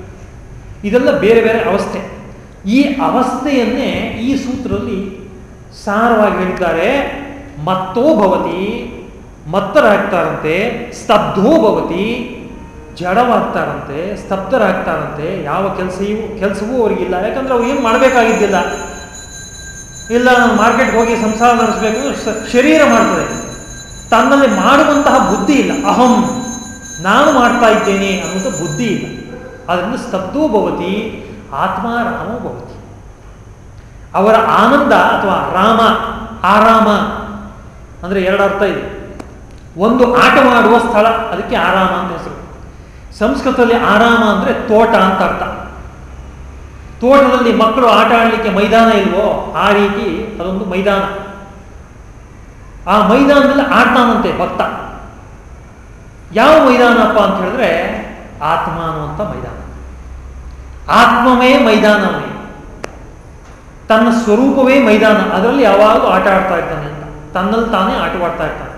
ಇದೆಲ್ಲ ಬೇರೆ ಬೇರೆ ಅವಸ್ಥೆ. ಈ ಅವಸ್ಥೆಯನ್ನೇ ಈ ಸೂತ್ರದಲ್ಲಿ ಸಾರವಾಗಿ ಹೇಳಿದ್ದಾರೆ ಮತ್ತೋ ಭವತಿ, ಮತ್ತರಾಗ್ತಾರಂತೆ, ಸ್ತಬ್ಧೋ ಭವತಿ, ಜಡವಾಗ್ತಾರಂತೆ, ಸ್ತಬ್ಧರಾಗ್ತಾರಂತೆ, ಯಾವ ಕೆಲಸವೂ ಕೆಲಸವೂ ಅವ್ರಿಗಿಲ್ಲ. ಯಾಕಂದ್ರೆ ಅವ್ರು ಏನು ಮಾಡಬೇಕಾಗಿದ್ದಿಲ್ಲ. ಇಲ್ಲ, ನಾನು ಮಾರ್ಕೆಟ್ಗೆ ಹೋಗಿ ಸಂಸಾರ ನಡೆಸಬೇಕು ಶರೀರ ಮಾಡ್ತದೆ ತನ್ನಲ್ಲಿ ಮಾಡುವಂತಹ ಬುದ್ಧಿ ಇಲ್ಲ. ಅಹಂ, ನಾನು ಮಾಡ್ತಾ ಇದ್ದೇನೆ ಅನ್ನೋದು ಬುದ್ಧಿ ಇಲ್ಲ. ಅದರಿಂದ ಸ್ತಬ್ಧೋ ಭವತಿ ಆತ್ಮಾರಾಮೋ ಭವತಿ. ಅವರ ಆನಂದ ಅಥವಾ ರಾಮ, ಆರಾಮ ಅಂದರೆ ಎರಡು ಅರ್ಥ ಇದೆ. ಒಂದು ಆಟವಾಡುವ ಸ್ಥಳ, ಅದಕ್ಕೆ ಆರಾಮ ಅಂತ ಹೆಸರು. ಸಂಸ್ಕೃತದಲ್ಲಿ ಆರಾಮ ಅಂದರೆ ತೋಟ ಅಂತ ಅರ್ಥ. ತೋಟದಲ್ಲಿ ಮಕ್ಕಳು ಆಟ ಆಡಲಿಕ್ಕೆ ಮೈದಾನ ಇಲ್ವೋ, ಆ ರೀತಿ ಅದೊಂದು ಮೈದಾನ. ಆ ಮೈದಾನದಲ್ಲಿ ಆಡ್ತಾನಂತೆ ಭಕ್ತ. ಯಾವ ಮೈದಾನಪ್ಪ ಅಂತ ಹೇಳಿದ್ರೆ ಆತ್ಮ ಅನ್ನುವಂಥ ಮೈದಾನ. ಆತ್ಮವೇ ಮೈದಾನವೇ. ತನ್ನ ಸ್ವರೂಪವೇ ಮೈದಾನ. ಅದರಲ್ಲಿ ಯಾವಾಗಲೂ ಆಟ ಆಡ್ತಾ ಇರ್ತಾನೆ ಅಂತ. ತನ್ನಲ್ಲಿ ತಾನೇ ಆಟವಾಡ್ತಾ ಇರ್ತಾನೆ.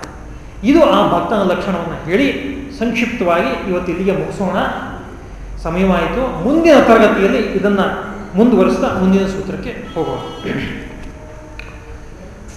ಇದು ಆ ಭಕ್ತನ ಲಕ್ಷಣವನ್ನು ಹೇಳಿ ಸಂಕ್ಷಿಪ್ತವಾಗಿ ಇವತ್ತು ಇಲ್ಲಿಗೆ ಮುಗಿಸೋಣ. ಸಮಯವಾಯಿತು. ಮುಂದಿನ ತರಗತಿಯಲ್ಲಿ ಇದನ್ನು ಮುಂದುವರಿಸ್ತಾ ಮುಂದಿನ ಸೂತ್ರಕ್ಕೆ ಹೋಗೋಣ.